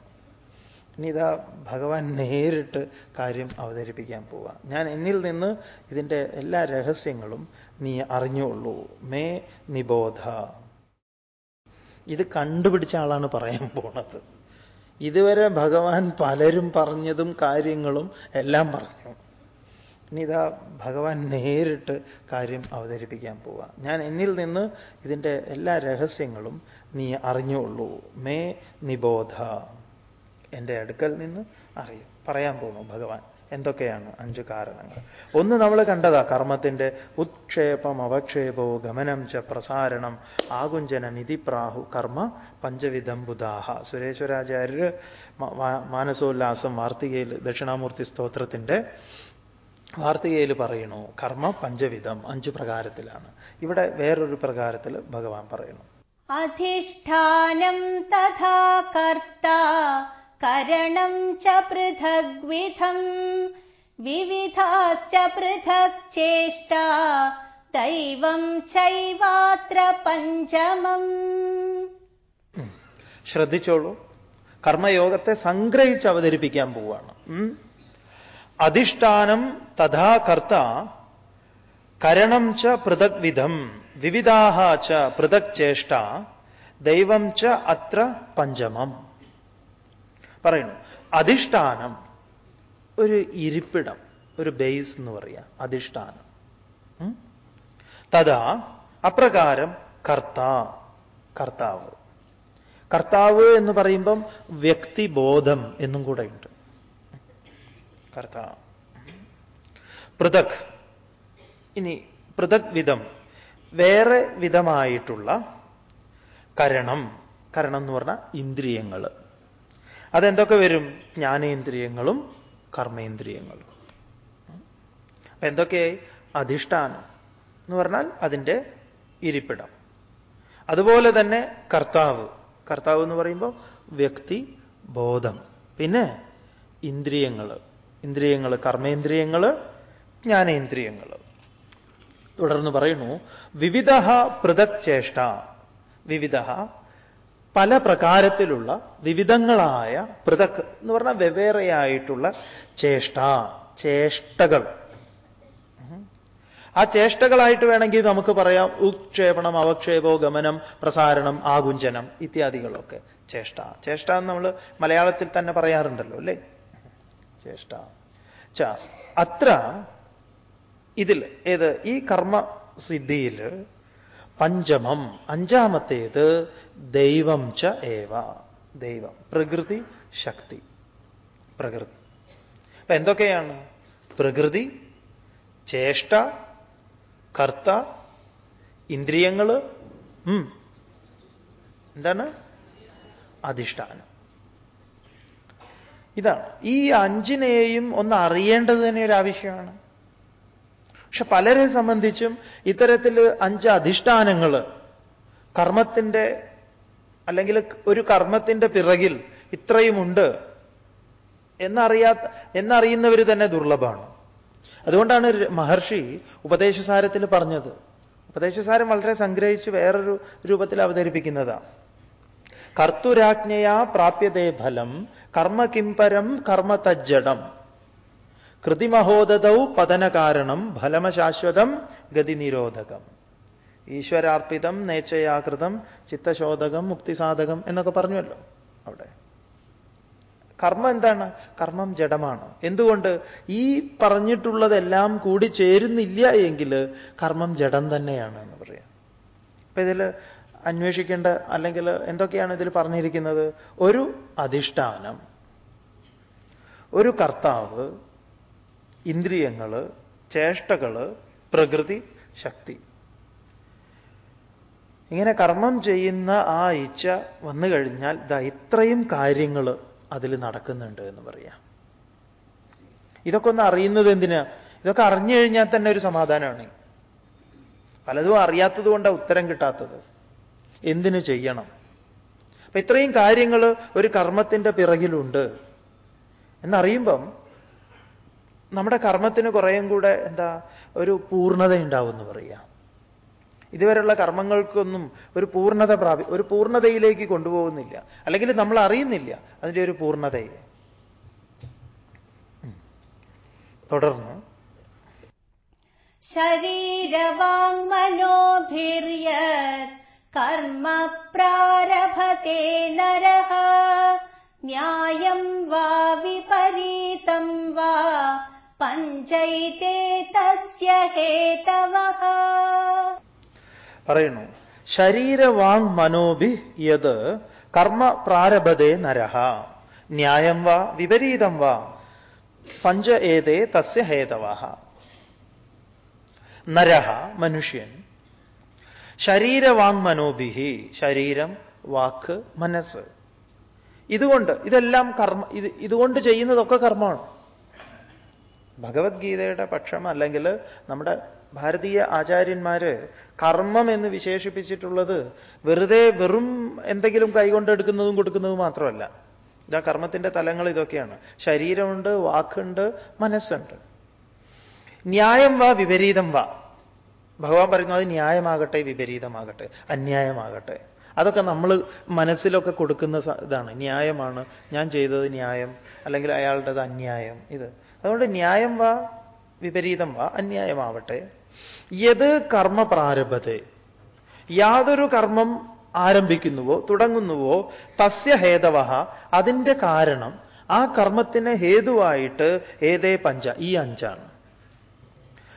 ഇനി ഇതാ ഭഗവാൻ നേരിട്ട് കാര്യം അവതരിപ്പിക്കാൻ പോവുക ഞാൻ എന്നിൽ നിന്ന് ഇതിന്റെ എല്ലാ രഹസ്യങ്ങളും നീ അറിഞ്ഞുള്ളൂ മേ നിബോധ. ഇത് കണ്ടുപിടിച്ച ആളാണ് പറയാൻ പോണത്. ഇതുവരെ ഭഗവാൻ പലരും പറഞ്ഞതും കാര്യങ്ങളും എല്ലാം പറഞ്ഞു. ഇനി ഇതാ ഭഗവാൻ നേരിട്ട് കാര്യം അവതരിപ്പിക്കാൻ പോവുക ഞാൻ എന്നിൽ നിന്ന് ഇതിന്റെ എല്ലാ രഹസ്യങ്ങളും നീ അറിഞ്ഞുള്ളൂ മേ നിബോധ. എന്റെ അടുക്കൽ നിന്ന് അറിയും. പറയാൻ പോകുന്നു ഭഗവാൻ. എന്തൊക്കെയാണ് അഞ്ച് കാരണങ്ങൾ? ഒന്ന് നമ്മൾ കണ്ടതാ കർമ്മത്തിന്റെ ഉത്ക്ഷേപം അവക്ഷേപോ ഗമനം ച പ്രസാരണം ആകുഞ്ചനം നിധിപ്രാഹു പ്രാഹു കർമ്മ പഞ്ചവിധം ബുധാഹ സുരേശ്വരാചാര്യർ മാനസോല്ലാസം വാർത്തികയിൽ ദക്ഷിണാമൂർത്തി സ്തോത്രത്തിന്റെ വാർത്തികയിൽ പറയുന്നു കർമ്മ പഞ്ചവിധം അഞ്ചു പ്രകാരത്തിലാണ്. ഇവിടെ വേറൊരു പ്രകാരത്തിൽ ഭഗവാൻ പറയുന്നു. അധിഷ്ഠാനം തഥാ കർത്ത കരണം ച പൃഥഗ്വിധം വിവിധാശ്ച പൃഥക് ചേഷ്ട ദൈവം ചൈവാത്ര പഞ്ചമം. ശ്രദ്ധിച്ചോളൂ. കർമ്മയോഗത്തെ സംഗ്രഹിച്ച് അവതരിപ്പിക്കാൻ പോവുകയാണ്. അധിഷ്ഠാനം തഥാ കർത്ത കരണം ച പൃഥക് വിധം വിവിധാഹ ച പൃഥക് ചേഷ്ട ദൈവം ച അത്ര പഞ്ചമം. പറയുന്നു അധിഷ്ഠാനം ഒരു ഇരിപ്പിടം ഒരു ബേസ് എന്ന് പറയാം അധിഷ്ഠാനം? തഥാ അപ്രകാരം കർത്ത കർത്താവ്. കർത്താവ് എന്ന് പറയുമ്പം വ്യക്തിബോധം എന്നും കൂടെ ഉണ്ട്. കർത്താവ് പൃഥക്. ഇനി പൃഥക് വിധം. വേറെ വിധമായിട്ടുള്ള കരണം. കരണം എന്ന് പറഞ്ഞാൽ ഇന്ദ്രിയങ്ങൾ. അതെന്തൊക്കെ വരും? ജ്ഞാനേന്ദ്രിയങ്ങളും കർമ്മേന്ദ്രിയങ്ങളും. എന്തൊക്കെയായി അധിഷ്ഠാനം എന്ന് പറഞ്ഞാൽ അതിന്റെ ഇരിപ്പിടം. അതുപോലെ തന്നെ കർത്താവ്. കർത്താവ് എന്ന് പറയുമ്പോൾ വ്യക്തി ബോധം. പിന്നെ ഇന്ദ്രിയങ്ങൾ. ഇന്ദ്രിയങ്ങൾ കർമ്മേന്ദ്രിയങ്ങൾ ജ്ഞാനേന്ദ്രിയങ്ങൾ തുടർന്ന് പറയുന്നു വിവിധ പൃഥക് ചേഷ്ട വിവിധ പല പ്രകാരത്തിലുള്ള വിവിധങ്ങളായ പൃഥക് എന്ന് പറഞ്ഞാൽ വെവ്വേറെയായിട്ടുള്ള ചേഷ്ട ചേഷ്ടകൾ. ആ ചേഷ്ടകളായിട്ട് വേണമെങ്കിൽ നമുക്ക് പറയാം ഉക്ഷേപണം അവക്ഷേപോ ഗമനം പ്രസാരണം ആകുഞ്ചനം ഇത്യാദികളൊക്കെ ചേഷ്ട. ചേഷ്ട നമ്മൾ മലയാളത്തിൽ തന്നെ പറയാറുണ്ടല്ലോ അല്ലേ? ചേഷ്ട ച അത്ര ഇതിൽ ഏത് ഈ കർമ്മസിദ്ധിയിൽ പഞ്ചമം അഞ്ചാമത്തേത് ദൈവം ച ഏവ. ദൈവം പ്രകൃതി ശക്തി. പ്രകൃതി. അപ്പൊ എന്തൊക്കെയാണ്? പ്രകൃതി ചേഷ്ട കർത്ത ഇന്ദ്രിയങ്ങൾ എന്താണ്? അധിഷ്ഠാനം. ഇതാണ്. ഈ അഞ്ചിനെയും ഒന്ന് അറിയേണ്ടത് തന്നെ ഒരു ആവശ്യമാണ്. പക്ഷെ പലരെ സംബന്ധിച്ചും ഇത്തരത്തിൽ അഞ്ച് അധിഷ്ഠാനങ്ങൾ കർമ്മത്തിന്റെ അല്ലെങ്കിൽ ഒരു കർമ്മത്തിന്റെ പിറകിൽ ഇത്രയുമുണ്ട് എന്നറിയാത്ത എന്നറിയുന്നവർ തന്നെ ദുർലഭമാണ്. അതുകൊണ്ടാണ് മഹർഷി ഉപദേശസാരത്തിൽ പറഞ്ഞത്. ഉപദേശസാരം വളരെ സംഗ്രഹിച്ച് വേറൊരു രൂപത്തിൽ അവതരിപ്പിക്കുന്നതാണ്. കർത്തുരാജ്ഞയാ പ്രാപ്യതേ ഫലം കർമ്മ കിംപരം കർമ്മ തജ്ജടം. കൃതിമഹോദതൗ പതനകാരണം ഫലമശാശ്വതം ഗതിനിരോധകം. ഈശ്വരാർപ്പിതം നേച്ചയാകൃതം ചിത്തശോധകം മുക്തിസാധകം എന്നൊക്കെ പറഞ്ഞുവല്ലോ അവിടെ. കർമ്മം എന്താണ്? കർമ്മം ജഡമാണ്. എന്തുകൊണ്ട്? ഈ പറഞ്ഞിട്ടുള്ളതെല്ലാം കൂടി ചേരുന്നില്ല എങ്കിൽ കർമ്മം ജഡം തന്നെയാണ് എന്ന് പറയാം. അപ്പൊ ഇതിൽ അന്വേഷിക്കേണ്ട അല്ലെങ്കിൽ എന്തൊക്കെയാണ് ഇതിൽ പറഞ്ഞിരിക്കുന്നത്? ഒരു അധിഷ്ഠാനം ഒരു കർത്താവ് ഇന്ദ്രിയങ്ങൾ ചേഷ്ടകൾ പ്രകൃതി ശക്തി. ഇങ്ങനെ കർമ്മം ചെയ്യുന്ന ആ ഇച്ഛ വന്നു കഴിഞ്ഞാൽ ഇതാ ഇത്രയും കാര്യങ്ങൾ അതിൽ നടക്കുന്നുണ്ട് എന്ന് പറയാം. ഇതൊക്കെ ഒന്ന് അറിയുന്നത് എന്തിനാ? ഇതൊക്കെ അറിഞ്ഞു കഴിഞ്ഞാൽ തന്നെ ഒരു സമാധാനമാണ്. പലതും അറിയാത്തത് കൊണ്ടാണ് ഉത്തരം കിട്ടാത്തത്. എന്തിനു ചെയ്യണം? അപ്പൊ ഇത്രയും കാര്യങ്ങൾ ഒരു കർമ്മത്തിന്റെ പിറകിലുണ്ട്. എന്നറിയുമ്പം നമ്മുടെ കർമ്മത്തിന് കുറേയും കൂടെ എന്താ ഒരു പൂർണത ഉണ്ടാവുമെന്ന് പറയാം. ഇതുവരെയുള്ള കർമ്മങ്ങൾക്കൊന്നും ഒരു പൂർണത പ്രാപി ഒരു പൂർണതയിലേക്ക് കൊണ്ടുപോകുന്നില്ല. അല്ലെങ്കിൽ നമ്മൾ അറിയുന്നില്ല അതിന്റെ ഒരു പൂർണതയെ. തുടർന്ന്. ശരീരവാങ്മനോഭിര്യത് കർമ്മ പ്രാരഭത്തെ നര ന്യായം വാ വിപരീതം വാ. പഞ്ചൈതേ തസ്യ ഹേതവഹ പറയുന്നു. ശരീരവാങ് മനോഭി യത് കർമ്മ പ്രാരഭതേ നരഹ. ന്യായം വാ വിപരീതം വാ. പഞ്ച ഏതേ തസ്യ ഹേതവ. നരഹ മനുഷ്യൻ. ശരീരവാങ് മനോഭിഹി ശരീരം വാക്ക് മനസ്സ്. ഇതുകൊണ്ട് ഇതെല്ലാം കർമ്മ ഇത് ഇതുകൊണ്ട് ചെയ്യുന്നതൊക്കെ കർമ്മമാണ്. ഭഗവത്ഗീതയുടെ പക്ഷം അല്ലെങ്കിൽ നമ്മുടെ ഭാരതീയ ആചാര്യന്മാര് കർമ്മം എന്ന് വിശേഷിപ്പിച്ചിട്ടുള്ളത് വെറുതെ വെറും എന്തെങ്കിലും കൈകൊണ്ട് എടുക്കുന്നതും കൊടുക്കുന്നതും മാത്രമല്ല. ഇതാ കർമ്മത്തിന്റെ തലങ്ങൾ ഇതൊക്കെയാണ്. ശരീരമുണ്ട് വാക്കുണ്ട് മനസ്സുണ്ട്. ന്യായം വാ വിപരീതം വാ. ഭഗവാൻ പറയുന്നു അത് ന്യായമാകട്ടെ വിപരീതമാകട്ടെ അന്യായമാകട്ടെ. അതൊക്കെ നമ്മൾ മനസ്സിലൊക്കെ കൊടുക്കുന്ന ഇതാണ്. ന്യായമാണ്. ഞാൻ ചെയ്തത് ന്യായം. അല്ലെങ്കിൽ അയാളുടേത് അന്യായം. ഇത്. അതുകൊണ്ട് ന്യായം വാ വിപരീതം വാ അന്യായമാവട്ടെ. യത് കർമ്മ പ്രാരംഭത്തെ യാതൊരു കർമ്മം ആരംഭിക്കുന്നുവോ തുടങ്ങുന്നുവോ തസ്യ ഹേതവ അതിന്റെ കാരണം ആ കർമ്മത്തിന് ഹേതുവായിട്ട് ഏതേ പഞ്ച ഈ അഞ്ചാണ്.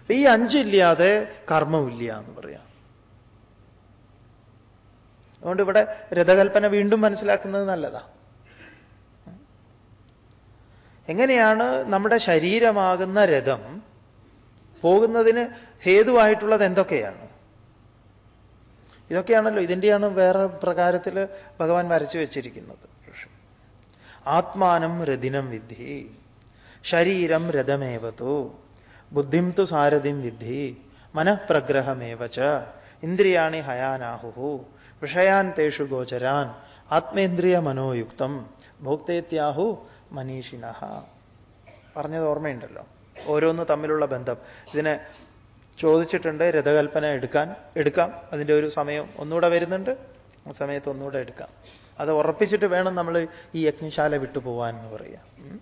ഈ അഞ്ചില്ലാതെ കർമ്മമില്ല എന്ന് പറയാം. അതുകൊണ്ട് ഇവിടെ രഥകൽപ്പന വീണ്ടും മനസ്സിലാക്കുന്നത് നല്ലതാ. എങ്ങനെയാണ് നമ്മുടെ ശരീരമാകുന്ന രഥം പോകുന്നതിന് ഹേതുവായിട്ടുള്ളത് എന്തൊക്കെയാണ്? ഇതൊക്കെയാണല്ലോ ഇതിന്റെയാണ് വേറെ പ്രകാരത്തിൽ ഭഗവാൻ വരച്ചു വെച്ചിരിക്കുന്നത്. ആത്മാനം രഥിനം വിദ്ധി ശരീരം രഥമേവതു. ബുദ്ധിം തു സാരഥിം വിദ്ധി മനഃപ്രഗ്രഹമേവ ച ഇന്ദ്രിയാണി ഹയാനാഹു വിഷയാൻ തേഷു ഗോചരാൻ ആത്മേന്ദ്രിയ മനോയുക്തം ഭോക്തേത്യാഹു മനീഷിന പറഞ്ഞത് ഓർമ്മയുണ്ടല്ലോ ഓരോന്ന് തമ്മിലുള്ള ബന്ധം ഇതിനെ ചോദിച്ചിട്ടുണ്ട് രഥകൽപ്പന എടുക്കാൻ എടുക്കാം അതിന്റെ ഒരു സമയം ഒന്നുകൂടെ വരുന്നുണ്ട് ആ സമയത്ത് ഒന്നുകൂടെ എടുക്കാം അത് ഉറപ്പിച്ചിട്ട് വേണം നമ്മൾ ഈ യജ്ഞശാല വിട്ടു പോവാൻ എന്ന് പറയാം ഉം.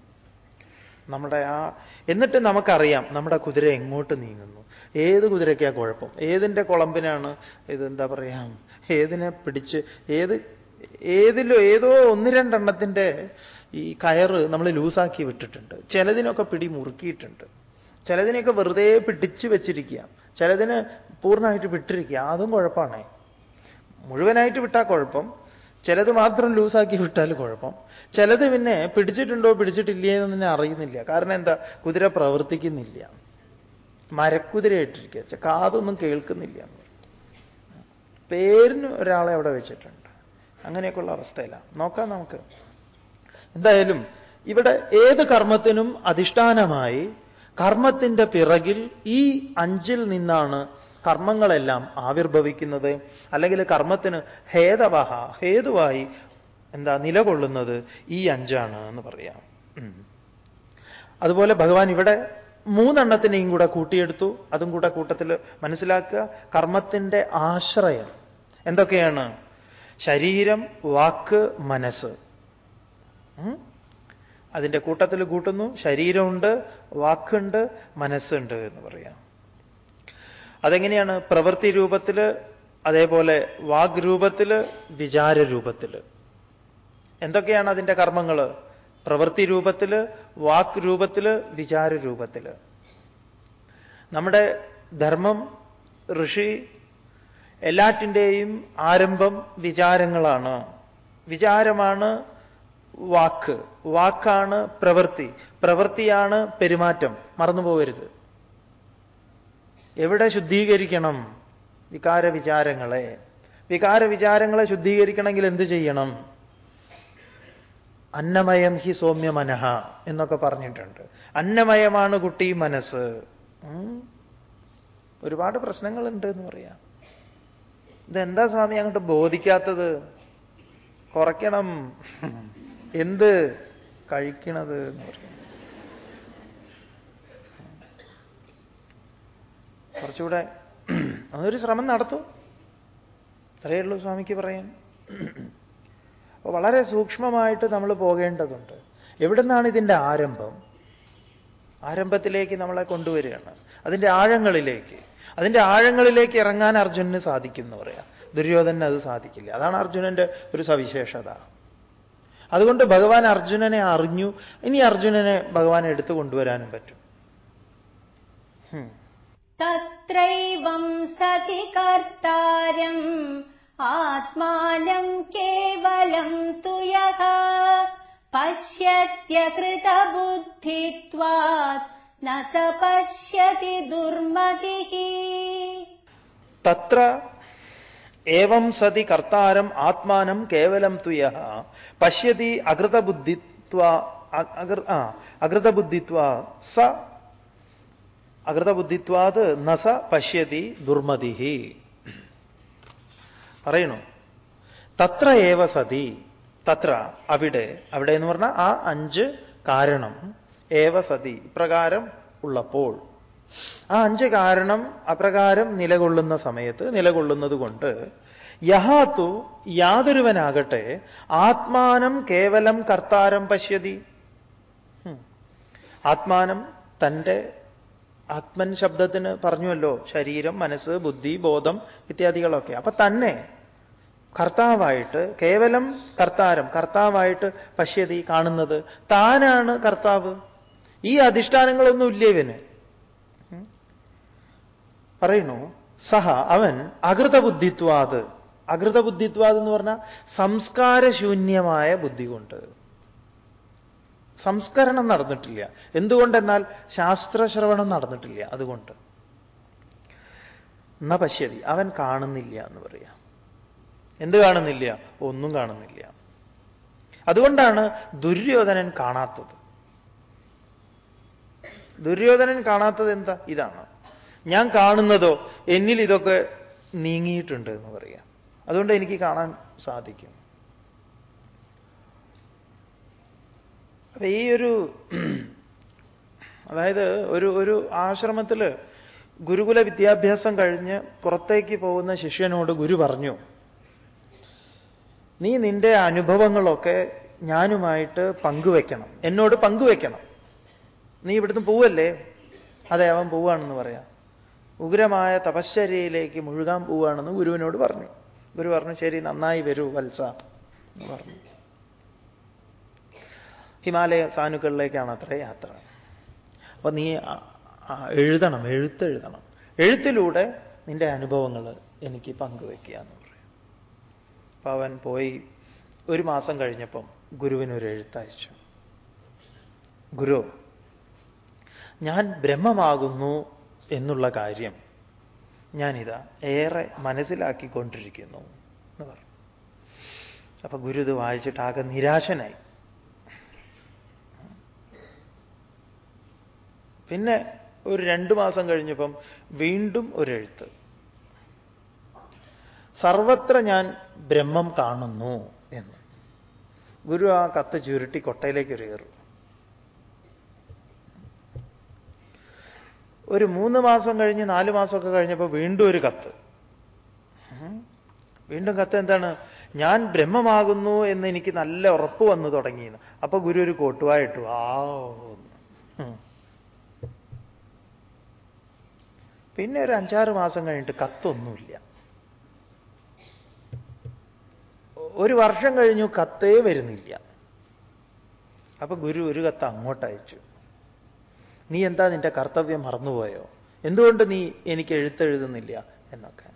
നമ്മുടെ ആ എന്നിട്ട് നമുക്കറിയാം നമ്മുടെ കുതിര എങ്ങോട്ട് നീങ്ങുന്നു. ഏത് കുതിരയ്ക്കാ കുഴപ്പം? ഏതിന്റെ കുളമ്പിനാണ് ഇത് എന്താ പറയാ? ഏതിനെ പിടിച്ച് ഏത് ഏതിലോ ഏതോ ഒന്ന് രണ്ടെണ്ണത്തിന്റെ ഈ കയറ് നമ്മൾ ലൂസാക്കി വിട്ടിട്ടുണ്ട്. ചിലതിനൊക്കെ പിടി മുറുക്കിയിട്ടുണ്ട്. ചിലതിനെയൊക്കെ വെറുതെ പിടിച്ചു വെച്ചിരിക്കുക. ചിലതിന് പൂർണമായിട്ട് വിട്ടിരിക്കുക. അതും കുഴപ്പമാണേ. മുഴുവനായിട്ട് വിട്ടാൽ കുഴപ്പം. ചിലത് മാത്രം ലൂസാക്കി വിട്ടാൽ കുഴപ്പം. ചിലത് പിന്നെ പിടിച്ചിട്ടുണ്ടോ പിടിച്ചിട്ടില്ലേ എന്ന് തന്നെ അറിയുന്നില്ല. കാരണം എന്താ? കുതിര പ്രവർത്തിക്കുന്നില്ല. മരക്കുതിര ഇട്ടിരിക്കുക. കാതൊന്നും കേൾക്കുന്നില്ല. പേരിന് ഒരാളെ അവിടെ വെച്ചിട്ടുണ്ട്. അങ്ങനെയൊക്കെയുള്ള അവസ്ഥയിലാണ്. നോക്കാം നമുക്ക്. എന്തായാലും ഇവിടെ ഏത് കർമ്മത്തിനും അധിഷ്ഠാനമായി കർമ്മത്തിന്റെ പിറകിൽ ഈ അഞ്ചിൽ നിന്നാണ് കർമ്മങ്ങളെല്ലാം ആവിർഭവിക്കുന്നത് അല്ലെങ്കിൽ കർമ്മത്തിന് ഹേതവഹ ഹേതുവായി എന്താ നിലകൊള്ളുന്നത് ഈ അഞ്ചാണ് എന്ന് പറയാം. അതുപോലെ ഭഗവാൻ ഇവിടെ മൂന്നെണ്ണത്തിനെയും കൂടെ കൂട്ടിയെടുത്തു. അതും കൂടെ കൂട്ടത്തിൽ മനസ്സിലാക്കുക കർമ്മത്തിന്റെ ആശ്രയം. എന്തൊക്കെയാണ്? ശരീരം വാക്ക് മനസ്സ്? അതിന്റെ കൂട്ടത്തിൽ കൂട്ടുന്നു. ശരീരമുണ്ട് വാക്കുണ്ട് മനസ്സുണ്ട് എന്ന് പറയാം. അതെങ്ങനെയാണ് പ്രവൃത്തി രൂപത്തിൽ അതേപോലെ വാഗ് രൂപത്തിൽ വിചാര രൂപത്തിൽ എന്തൊക്കെയാണ് അതിന്റെ കർമ്മങ്ങൾ പ്രവൃത്തി രൂപത്തിൽ വാക്ക് രൂപത്തിൽ വിചാര രൂപത്തിൽ നമ്മുടെ ധർമ്മം ഋഷി എല്ലാറ്റിന്റെയും ആരംഭം വിചാരങ്ങളാണ്. വിചാരമാണ് വാക്ക്. വാക്കാണ് പ്രവൃത്തി. പ്രവൃത്തിയാണ് പെരുമാറ്റം. മറന്നു പോകരുത് എവിടെ ശുദ്ധീകരിക്കണം? വികാര വിചാരങ്ങളെ വികാര വിചാരങ്ങളെ ശുദ്ധീകരിക്കണമെങ്കിൽ എന്ത് ചെയ്യണം? അന്നമയം ഹി സൗമ്യ മനഃ എന്നൊക്കെ പറഞ്ഞിട്ടുണ്ട്. അന്നമയമാണ് കുട്ടി മനസ്സ്. ഒരുപാട് പ്രശ്നങ്ങളുണ്ട് എന്ന് പറയാം. ഇതെന്താ സ്വാമി അങ്ങോട്ട് ബോധിക്കാത്തത്? കുറയ്ക്കണം. എന്ത്? കഴിക്കണത് എന്ന് പറയും. കുറച്ചുകൂടെ അതൊരു ശ്രമം നടത്തൂ. അത്രയേ ഉള്ളൂ സ്വാമിക്ക് പറയാൻ. അപ്പോൾ വളരെ സൂക്ഷ്മമായിട്ട് നമ്മൾ പോകേണ്ടതുണ്ട്. എവിടുന്നാണ് ഇതിന്റെ ആരംഭം? ആരംഭത്തിലേക്ക് നമ്മളെ കൊണ്ടുവരികയാണ്. അതിന്റെ ആഴങ്ങളിലേക്ക്. അതിന്റെ ആഴങ്ങളിലേക്ക് ഇറങ്ങാൻ അർജുനന് സാധിക്കും എന്ന് പറയാം. ദുര്യോധനന് അത് സാധിക്കില്ല. അതാണ് അർജുനന്റെ ഒരു സവിശേഷത. അതുകൊണ്ട് ഭഗവാൻ അർജുനനെ അറിഞ്ഞു. ഇനി അർജുനനെ ഭഗവാൻ എടുത്തു കൊണ്ടുവരാനും പറ്റും. तत्रैवं सति कर्तारम् आत्मानम् केवलम् तु यः पश्यत्यकृतबुद्धित्वात् न स पश्यति दुर्मतिः തത്ര ഏവം സതി കർത്താരം ആത്മാനം കേവലം തുയ പശ്യതി അകൃതബുദ്ധിത്വ അ- അകൃ- ആ, അകൃതബുദ്ധിത്വ സ അകൃതബുദ്ധിത്വാത് നസ പശ്യതി ദുർമതി പറയണു. തത്ര ഏവ സതി. തത്ര അവിടെ. അവിടെ എന്ന് പറഞ്ഞാൽ ആ അഞ്ച് കാരണം ഏവ സതി ഇപ്രകാരം ഉള്ളപ്പോൾ. ആ അഞ്ച് കാരണം അപ്രകാരം നിലകൊള്ളുന്ന സമയത്ത് നിലകൊള്ളുന്നത് കൊണ്ട് യഹാത്തു യാതൊരുവനാകട്ടെ ആത്മാനം കേവലം കർത്താരം പശ്യതി. ആത്മാനം തന്റെ ആത്മൻ ശബ്ദത്തിന് പറഞ്ഞുവല്ലോ. ശരീരം മനസ്സ് ബുദ്ധി ബോധം ഇത്യാദികളൊക്കെ. അപ്പൊ തന്നെ കർത്താവായിട്ട് കേവലം കർത്താരം കർത്താവായിട്ട് പശ്യതി കാണുന്നത് താനാണ് കർത്താവ്. ഈ അധിഷ്ഠാനങ്ങളൊന്നും ഇല്ലേ ഇവന്? പറയുന്നു സഹ അവൻ അകൃതബുദ്ധിത്വാത് അകൃതബുദ്ധിത്വാത് എന്ന് പറഞ്ഞാൽ സംസ്കാരശൂന്യമായ ബുദ്ധി കൊണ്ട്. സംസ്കരണം നടന്നിട്ടില്ല. എന്തുകൊണ്ടെന്നാൽ ശാസ്ത്രശ്രവണം നടന്നിട്ടില്ല അതുകൊണ്ട്. ന പശ്യതി അവൻ കാണുന്നില്ല എന്ന് പറയാം. എന്ത് കാണുന്നില്ല? ഒന്നും കാണുന്നില്ല. അതുകൊണ്ടാണ് ദുര്യോധനൻ കാണാത്തത്. ദുര്യോധനൻ കാണാത്തത് എന്താ? ഇതാണ്. ഞാൻ കാണുന്നതോ എന്നിൽ ഇതൊക്കെ നീങ്ങിയിട്ടുണ്ട് എന്ന് പറയാം. അതുകൊണ്ട് എനിക്ക് കാണാൻ സാധിക്കും. അപ്പൊ ഈ ഒരു അതായത് ഒരു ഒരു ആശ്രമത്തിൽ ഗുരുകുല വിദ്യാഭ്യാസം കഴിഞ്ഞ് പുറത്തേക്ക് പോകുന്ന ശിഷ്യനോട് ഗുരു പറഞ്ഞു നീ നിന്റെ അനുഭവങ്ങളൊക്കെ ഞാനുമായിട്ട് പങ്കുവെക്കണം. എന്നോട് പങ്കുവെക്കണം. നീ ഇവിടുന്ന് പോവല്ലേ? അതെ അവൻ പോവുകയാണെന്ന് പറയാം. ഉഗ്രമായ തപശ്ചര്യയിലേക്ക് മുഴുകാൻ പോവുകയാണെന്ന് ഗുരുവിനോട് പറഞ്ഞു. ഗുരു പറഞ്ഞു ശരി നന്നായി വരൂ വത്സ എന്ന് പറഞ്ഞു. ഹിമാലയ സാനുക്കളിലേക്കാണ് അത്ര യാത്ര. അപ്പൊ നീ എഴുതണം എഴുത്തെഴുതണം. എഴുത്തിലൂടെ നിന്റെ അനുഭവങ്ങൾ എനിക്ക് പങ്കുവെക്കുക എന്ന് പറയും. അപ്പൊ അവൻ പോയി ഒരു മാസം കഴിഞ്ഞപ്പം ഗുരുവിനൊരു എഴുത്തയച്ചു. ഗുരു ഞാൻ ബ്രഹ്മമാകുന്നു എന്നുള്ള കാര്യം ഞാനിതാ ഏറെ മനസ്സിലാക്കിക്കൊണ്ടിരിക്കുന്നു എന്ന് പറഞ്ഞു. അപ്പൊ ഗുരു ഇത് വായിച്ചിട്ട് ആകെ നിരാശനായി. പിന്നെ ഒരു രണ്ടു മാസം കഴിഞ്ഞപ്പം വീണ്ടും ഒരെഴുത്ത്. സർവത്ര ഞാൻ ബ്രഹ്മം കാണുന്നു എന്ന്. ഗുരു ആ കത്ത് ചുരുട്ടി കൊട്ടയിലേക്ക് എറിയറു ഒരു മൂന്ന് മാസം കഴിഞ്ഞ് നാല് മാസമൊക്കെ കഴിഞ്ഞപ്പോൾ വീണ്ടും ഒരു കത്ത്. വീണ്ടും കത്ത് എന്താണ്? ഞാൻ ബ്രഹ്മമാകുന്നു എന്ന് എനിക്ക് നല്ല ഉറപ്പ് വന്നു തുടങ്ങിയെന്ന്. അപ്പൊ ഗുരു ഒരു കോട്ടുവായിട്ടു ആ പിന്നെ ഒരു അഞ്ചാറ് മാസം കഴിഞ്ഞിട്ട് കത്തൊന്നുമില്ല. ഒരു വർഷം കഴിഞ്ഞു കത്തേ വരുന്നില്ല. അപ്പൊ ഗുരു ഒരു കത്ത് അങ്ങോട്ട് അയച്ചു നീ എന്താ നിന്റെ കർത്തവ്യം മറന്നുപോയോ? എന്തുകൊണ്ട് നീ എനിക്ക് എഴുത്തെഴുതുന്നില്ല? എന്നൊക്കെ.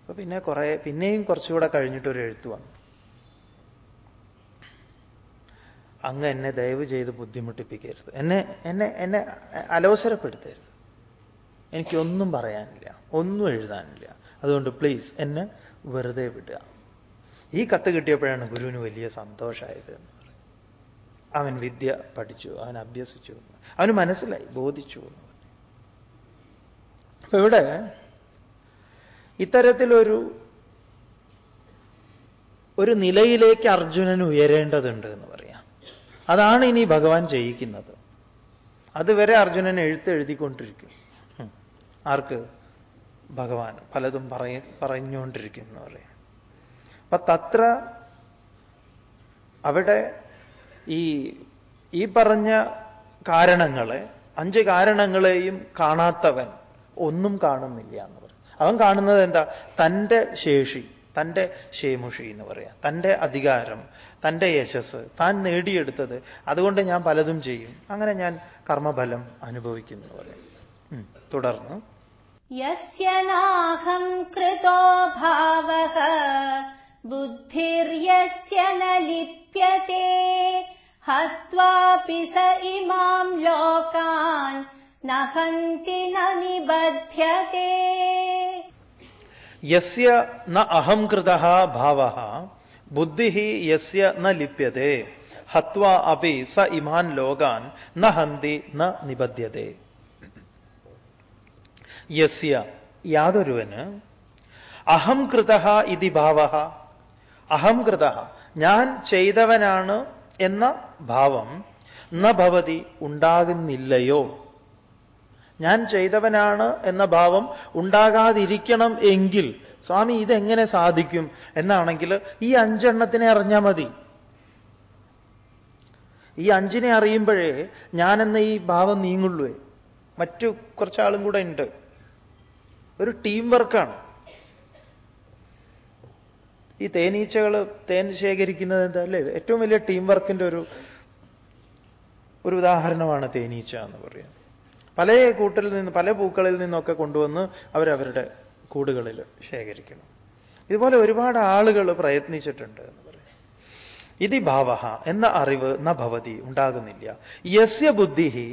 അപ്പൊ പിന്നെ കുറെ പിന്നെയും കുറച്ചുകൂടെ കഴിഞ്ഞിട്ടൊരു എഴുത്ത് വന്നു. അങ്ങ് എന്നെ ദയവ് ചെയ്ത് ബുദ്ധിമുട്ടിപ്പിക്കരുത്. എന്നെ എന്നെ എന്നെ അലോസരപ്പെടുത്തരുത്. എനിക്കൊന്നും പറയാനില്ല. ഒന്നും എഴുതാനില്ല. അതുകൊണ്ട് പ്ലീസ് എന്നെ വെറുതെ വിടുക. ഈ കത്ത് കിട്ടിയപ്പോഴാണ് ഗുരുവിന് വലിയ സന്തോഷമായത്. എന്ന് അവൻ വിദ്യ പഠിച്ചു. അവൻ അഭ്യസിച്ചു. അവന് മനസ്സിലായി ബോധിച്ചു. അപ്പൊ ഇവിടെ ഇത്തരത്തിലൊരു ഒരു നിലയിലേക്ക് അർജുനൻ ഉയരേണ്ടതുണ്ട് എന്ന് പറയാം. അതാണ് ഇനി ഭഗവാൻ ചെയ്യിക്കുന്നത്. അതുവരെ അർജുനൻ എഴുത്ത് എഴുതിക്കൊണ്ടിരിക്കും. ആർക്ക്? ഭഗവാൻ പലതും പറയ പറഞ്ഞുകൊണ്ടിരിക്കും എന്ന് പറയാം അപ്പൊ തത്ര അവിടെ ഈ ഈ പറഞ്ഞ കാരണങ്ങളെ അഞ്ച് കാരണങ്ങളെയും കാണാത്തവൻ ഒന്നും കാണുന്നില്ല എന്ന് പറയും. അവൻ കാണുന്നത് എന്താ? തന്റെ ശേഷി തന്റെ ശേമുഷി എന്ന് പറയാം. തന്റെ അധികാരം തന്റെ യശസ് താൻ നേടിയെടുത്തത് അതുകൊണ്ട് ഞാൻ പലതും ചെയ്യും. അങ്ങനെ ഞാൻ കർമ്മഫലം അനുഭവിക്കുന്നു പറയാം. തുടർന്ന് യസ്യ നാഹം കൃതോ ഭാവഃ ബുദ്ധിർയസ്യ ന ലിപ്യത്തെ ഹത്വാപി സ ഇമാം ലോകാൻ നഹന്തി ന നിബധ്യത്തെ യസ്യ ന അഹം കൃതഃ ഭാവഃ ബുദ്ധിഃ യസ്യ ന ലിപ്യത്തെ ഹത്വാ അപി സ ഇമാൻ ലോകാൻ ന ഹന്തി ന നിബധ്യത്തെ യസ്യ യാതൊരുവന്. അഹം കൃത ഇതി ഭാവ അഹം കൃത ഞാൻ ചെയ്തവനാണ് എന്ന ഭാവം ന ഭവതി ഉണ്ടാകുന്നില്ലയോ. ഞാൻ ചെയ്തവനാണ് എന്ന ഭാവം ഉണ്ടാകാതിരിക്കണം എങ്കിൽ സ്വാമി ഇതെങ്ങനെ സാധിക്കും? എന്നാണെങ്കിൽ ഈ അഞ്ചെണ്ണത്തിനെ അറിഞ്ഞാൽ മതി. ഈ അഞ്ചിനെ അറിയുമ്പോഴേ ഞാനെന്ന ഈ ഭാവം നീങ്ങുള്ളൂ. മറ്റു കുറച്ചാളും കൂടെ ഉണ്ട്. ഒരു ടീം വർക്കാണ് ഈ തേനീച്ചകൾ തേൻ ശേഖരിക്കുന്നത് എന്താ അല്ലേ? ഏറ്റവും വലിയ ടീം വർക്കിന്റെ ഒരു ഒരു ഉദാഹരണമാണ് തേനീച്ച എന്ന് പറയുന്നത്. പല കൂട്ടിൽ നിന്ന് പല പൂക്കളിൽ നിന്നൊക്കെ കൊണ്ടുവന്ന് അവരവരുടെ കൂടുകളിൽ ശേഖരിക്കണം ഇതുപോലെ ഒരുപാട് ആളുകൾ പ്രയത്നിച്ചിട്ടുണ്ട് എന്ന് പറയും ഇതി ഭാവ എന്ന അറിവ് ന ഭവതി ഉണ്ടാകുന്നില്ല. യസ്യ ബുദ്ധിഹി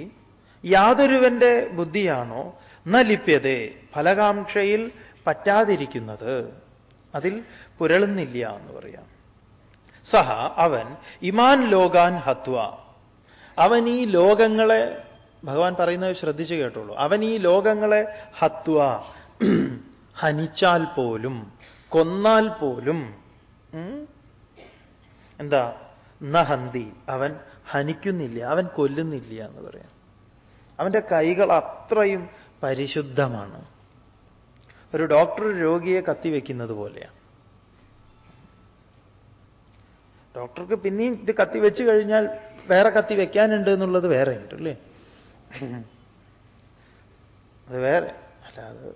യാതൊരുവന്റെ ബുദ്ധിയാണോ ന ലിപ്യതേ ഫലകാംക്ഷയിൽ പറ്റാതിരിക്കുന്നത്. അതിൽ പുരളുന്നില്ല എന്ന് പറയാം. സഹ അവൻ ഇമാൻ ലോകാൻ ഹത്വ. അവൻ ഈ ലോകങ്ങളെ ഭഗവാൻ പറയുന്നത് ശ്രദ്ധിച്ചു കേട്ടുള്ളൂ അവൻ ഈ ലോകങ്ങളെ ഹത്വ ഹനിച്ചാൽ പോലും കൊന്നാൽ പോലും എന്താ നഹന്തി അവൻ ഹനിക്കുന്നില്ല അവൻ കൊല്ലുന്നില്ല എന്ന് പറയാം. അവന്റെ കൈകൾ അത്രയും പരിശുദ്ധമാണ്. ഒരു ഡോക്ടർ രോഗിയെ കത്തിവെക്കുന്നത് പോലെയാണ്. ഡോക്ടർക്ക് പിന്നെയും ഇത് കത്തിവെച്ച് കഴിഞ്ഞാൽ വേറെ കത്തി വെക്കാനുണ്ട് എന്നുള്ളത് വേറെ ഉണ്ട് അല്ലേ? അത് വേറെ. അല്ലാതെ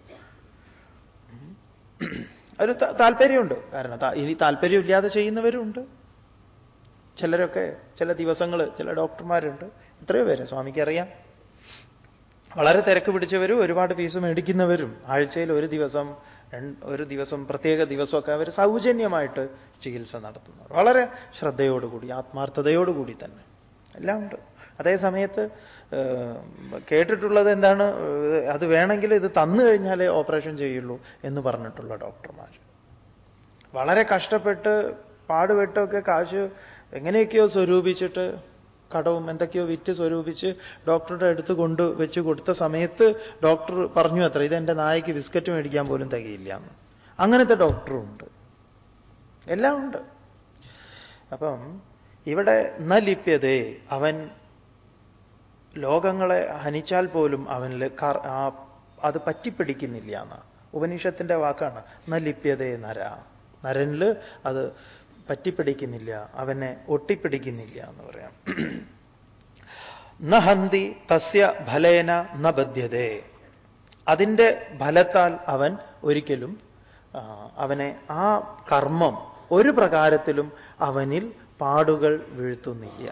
ഒരു താല്പര്യമുണ്ട്. കാരണം ഇനി താല്പര്യമില്ലാതെ ചെയ്യുന്നവരുണ്ട്. ചിലരൊക്കെ ചില ദിവസങ്ങൾ ചില ഡോക്ടർമാരുണ്ട്. എത്രയോ പേര് സ്വാമിക്ക് അറിയാം. വളരെ തിരക്ക് പിടിച്ചവരും ഒരുപാട് ഫീസ് മേടിക്കുന്നവരും ആഴ്ചയിൽ ഒരു ദിവസം ഒരു ദിവസം പ്രത്യേക ദിവസമൊക്കെ അവർ സൗജന്യമായിട്ട് ചികിത്സ നടത്തുന്നു വളരെ ശ്രദ്ധയോടുകൂടി ആത്മാർത്ഥതയോടുകൂടി തന്നെ. എല്ലാം ഉണ്ട്. അതേ സമയത്ത് കേട്ടിട്ടുള്ളത് എന്താണ്? അത് വേണമെങ്കിൽ ഇത് തന്നു കഴിഞ്ഞാലേ ഓപ്പറേഷൻ ചെയ്യുള്ളൂ എന്ന് പറഞ്ഞിട്ടുള്ള ഡോക്ടർമാർ. വളരെ കഷ്ടപ്പെട്ട് പാടുപെട്ടൊക്കെ കാശ് എങ്ങനെയൊക്കെയോ സ്വരൂപിച്ചിട്ട് കടവും എന്തൊക്കെയോ വിറ്റ് സ്വരൂപിച്ച് ഡോക്ടറുടെ അടുത്ത് കൊണ്ട് വെച്ച് കൊടുത്ത സമയത്ത് ഡോക്ടർ പറഞ്ഞു അത്ര ഇത് എന്റെ നായക്ക് ബിസ്ക്കറ്റ് മേടിക്കാൻ പോലും തികയില്ല. എന്ന് അങ്ങനത്തെ ഡോക്ടറും ഉണ്ട്. എല്ലാം ഉണ്ട്. അപ്പം ഇവിടെ ന ലിപ്യതേ അവൻ ലോകങ്ങളെ ഹനിച്ചാൽ പോലും അവനിൽ അത് പറ്റിപ്പിടിക്കുന്നില്ല എന്നാണ് ഉപനിഷത്തിന്റെ വാക്കാണ് ന ലിപ്യതേ നര. നരനിൽ അത് പറ്റിപ്പിടിക്കുന്നില്ല അവനെ ഒട്ടിപ്പിടിക്കുന്നില്ല എന്ന് പറയാം. ന ഹന്തി തസ്യ ഫലേന ന ബദ്ധ്യതേ അതിന്റെ ഫലത്താൽ അവൻ ഒരിക്കലും അവനെ ആ കർമ്മം ഒരു പ്രകാരത്തിലും അവനിൽ പാടുകൾ വീഴ്ത്തുന്നില്ല.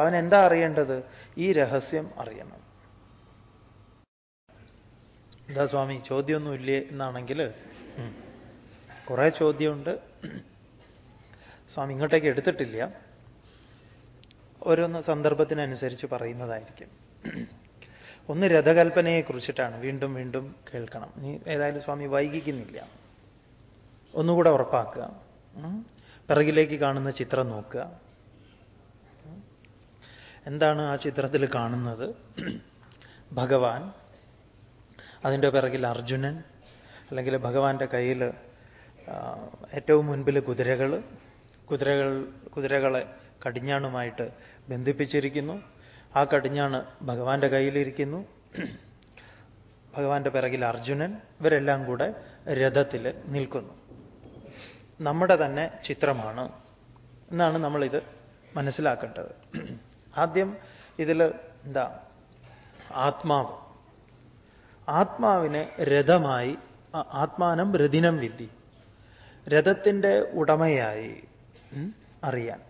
അവൻ എന്താ അറിയേണ്ടത്? ഈ രഹസ്യം അറിയണം. എന്താ സ്വാമി ചോദ്യമൊന്നുമില്ലേ എന്നാണെങ്കിൽ കുറെ ചോദ്യമുണ്ട്. സ്വാമി ഇങ്ങോട്ടേക്ക് എടുത്തിട്ടില്ല. ഓരോന്ന് സന്ദർഭത്തിനനുസരിച്ച് പറയുന്നതായിരിക്കും. ഒന്ന് രഥകൽപ്പനയെ കുറിച്ചിട്ടാണ്. വീണ്ടും വീണ്ടും കേൾക്കണം. ഇനി ഏതായാലും സ്വാമി വൈകിക്കുന്നില്ല. ഒന്നുകൂടെ ഉറപ്പാക്കുക. പിറകിലേക്ക് കാണുന്ന ചിത്രം നോക്കുക. എന്താണ് ആ ചിത്രത്തിൽ കാണുന്നത്? ഭഗവാൻ അതിന്റെ പിറകിൽ അർജുനൻ അല്ലെങ്കിൽ ഭഗവാന്റെ കയ്യിൽ ഏറ്റവും മുൻപിൽ കുതിരകൾ കുതിരകൾ കുതിരകളെ കടിഞ്ഞാണുമായിട്ട് ബന്ധിപ്പിച്ചിരിക്കുന്നു. ആ കടിഞ്ഞാണ് ഭഗവാന്റെ കയ്യിലിരിക്കുന്നു. ഭഗവാന്റെ പിറകിൽ അർജുനൻ ഇവരെല്ലാം കൂടെ രഥത്തിൽ നിൽക്കുന്നു. നമ്മുടെ തന്നെ ചിത്രമാണ്. എന്നാണ് നമ്മളിത് മനസ്സിലാക്കേണ്ടത്. ആദ്യം ഇതിൽ എന്താ? ആത്മാവ്. ആത്മാവിനെ രഥമായി ആത്മാനം രഥിനം വിദ്ധി രഥത്തിന്റെ ഉടമയായി അറിയാൻ.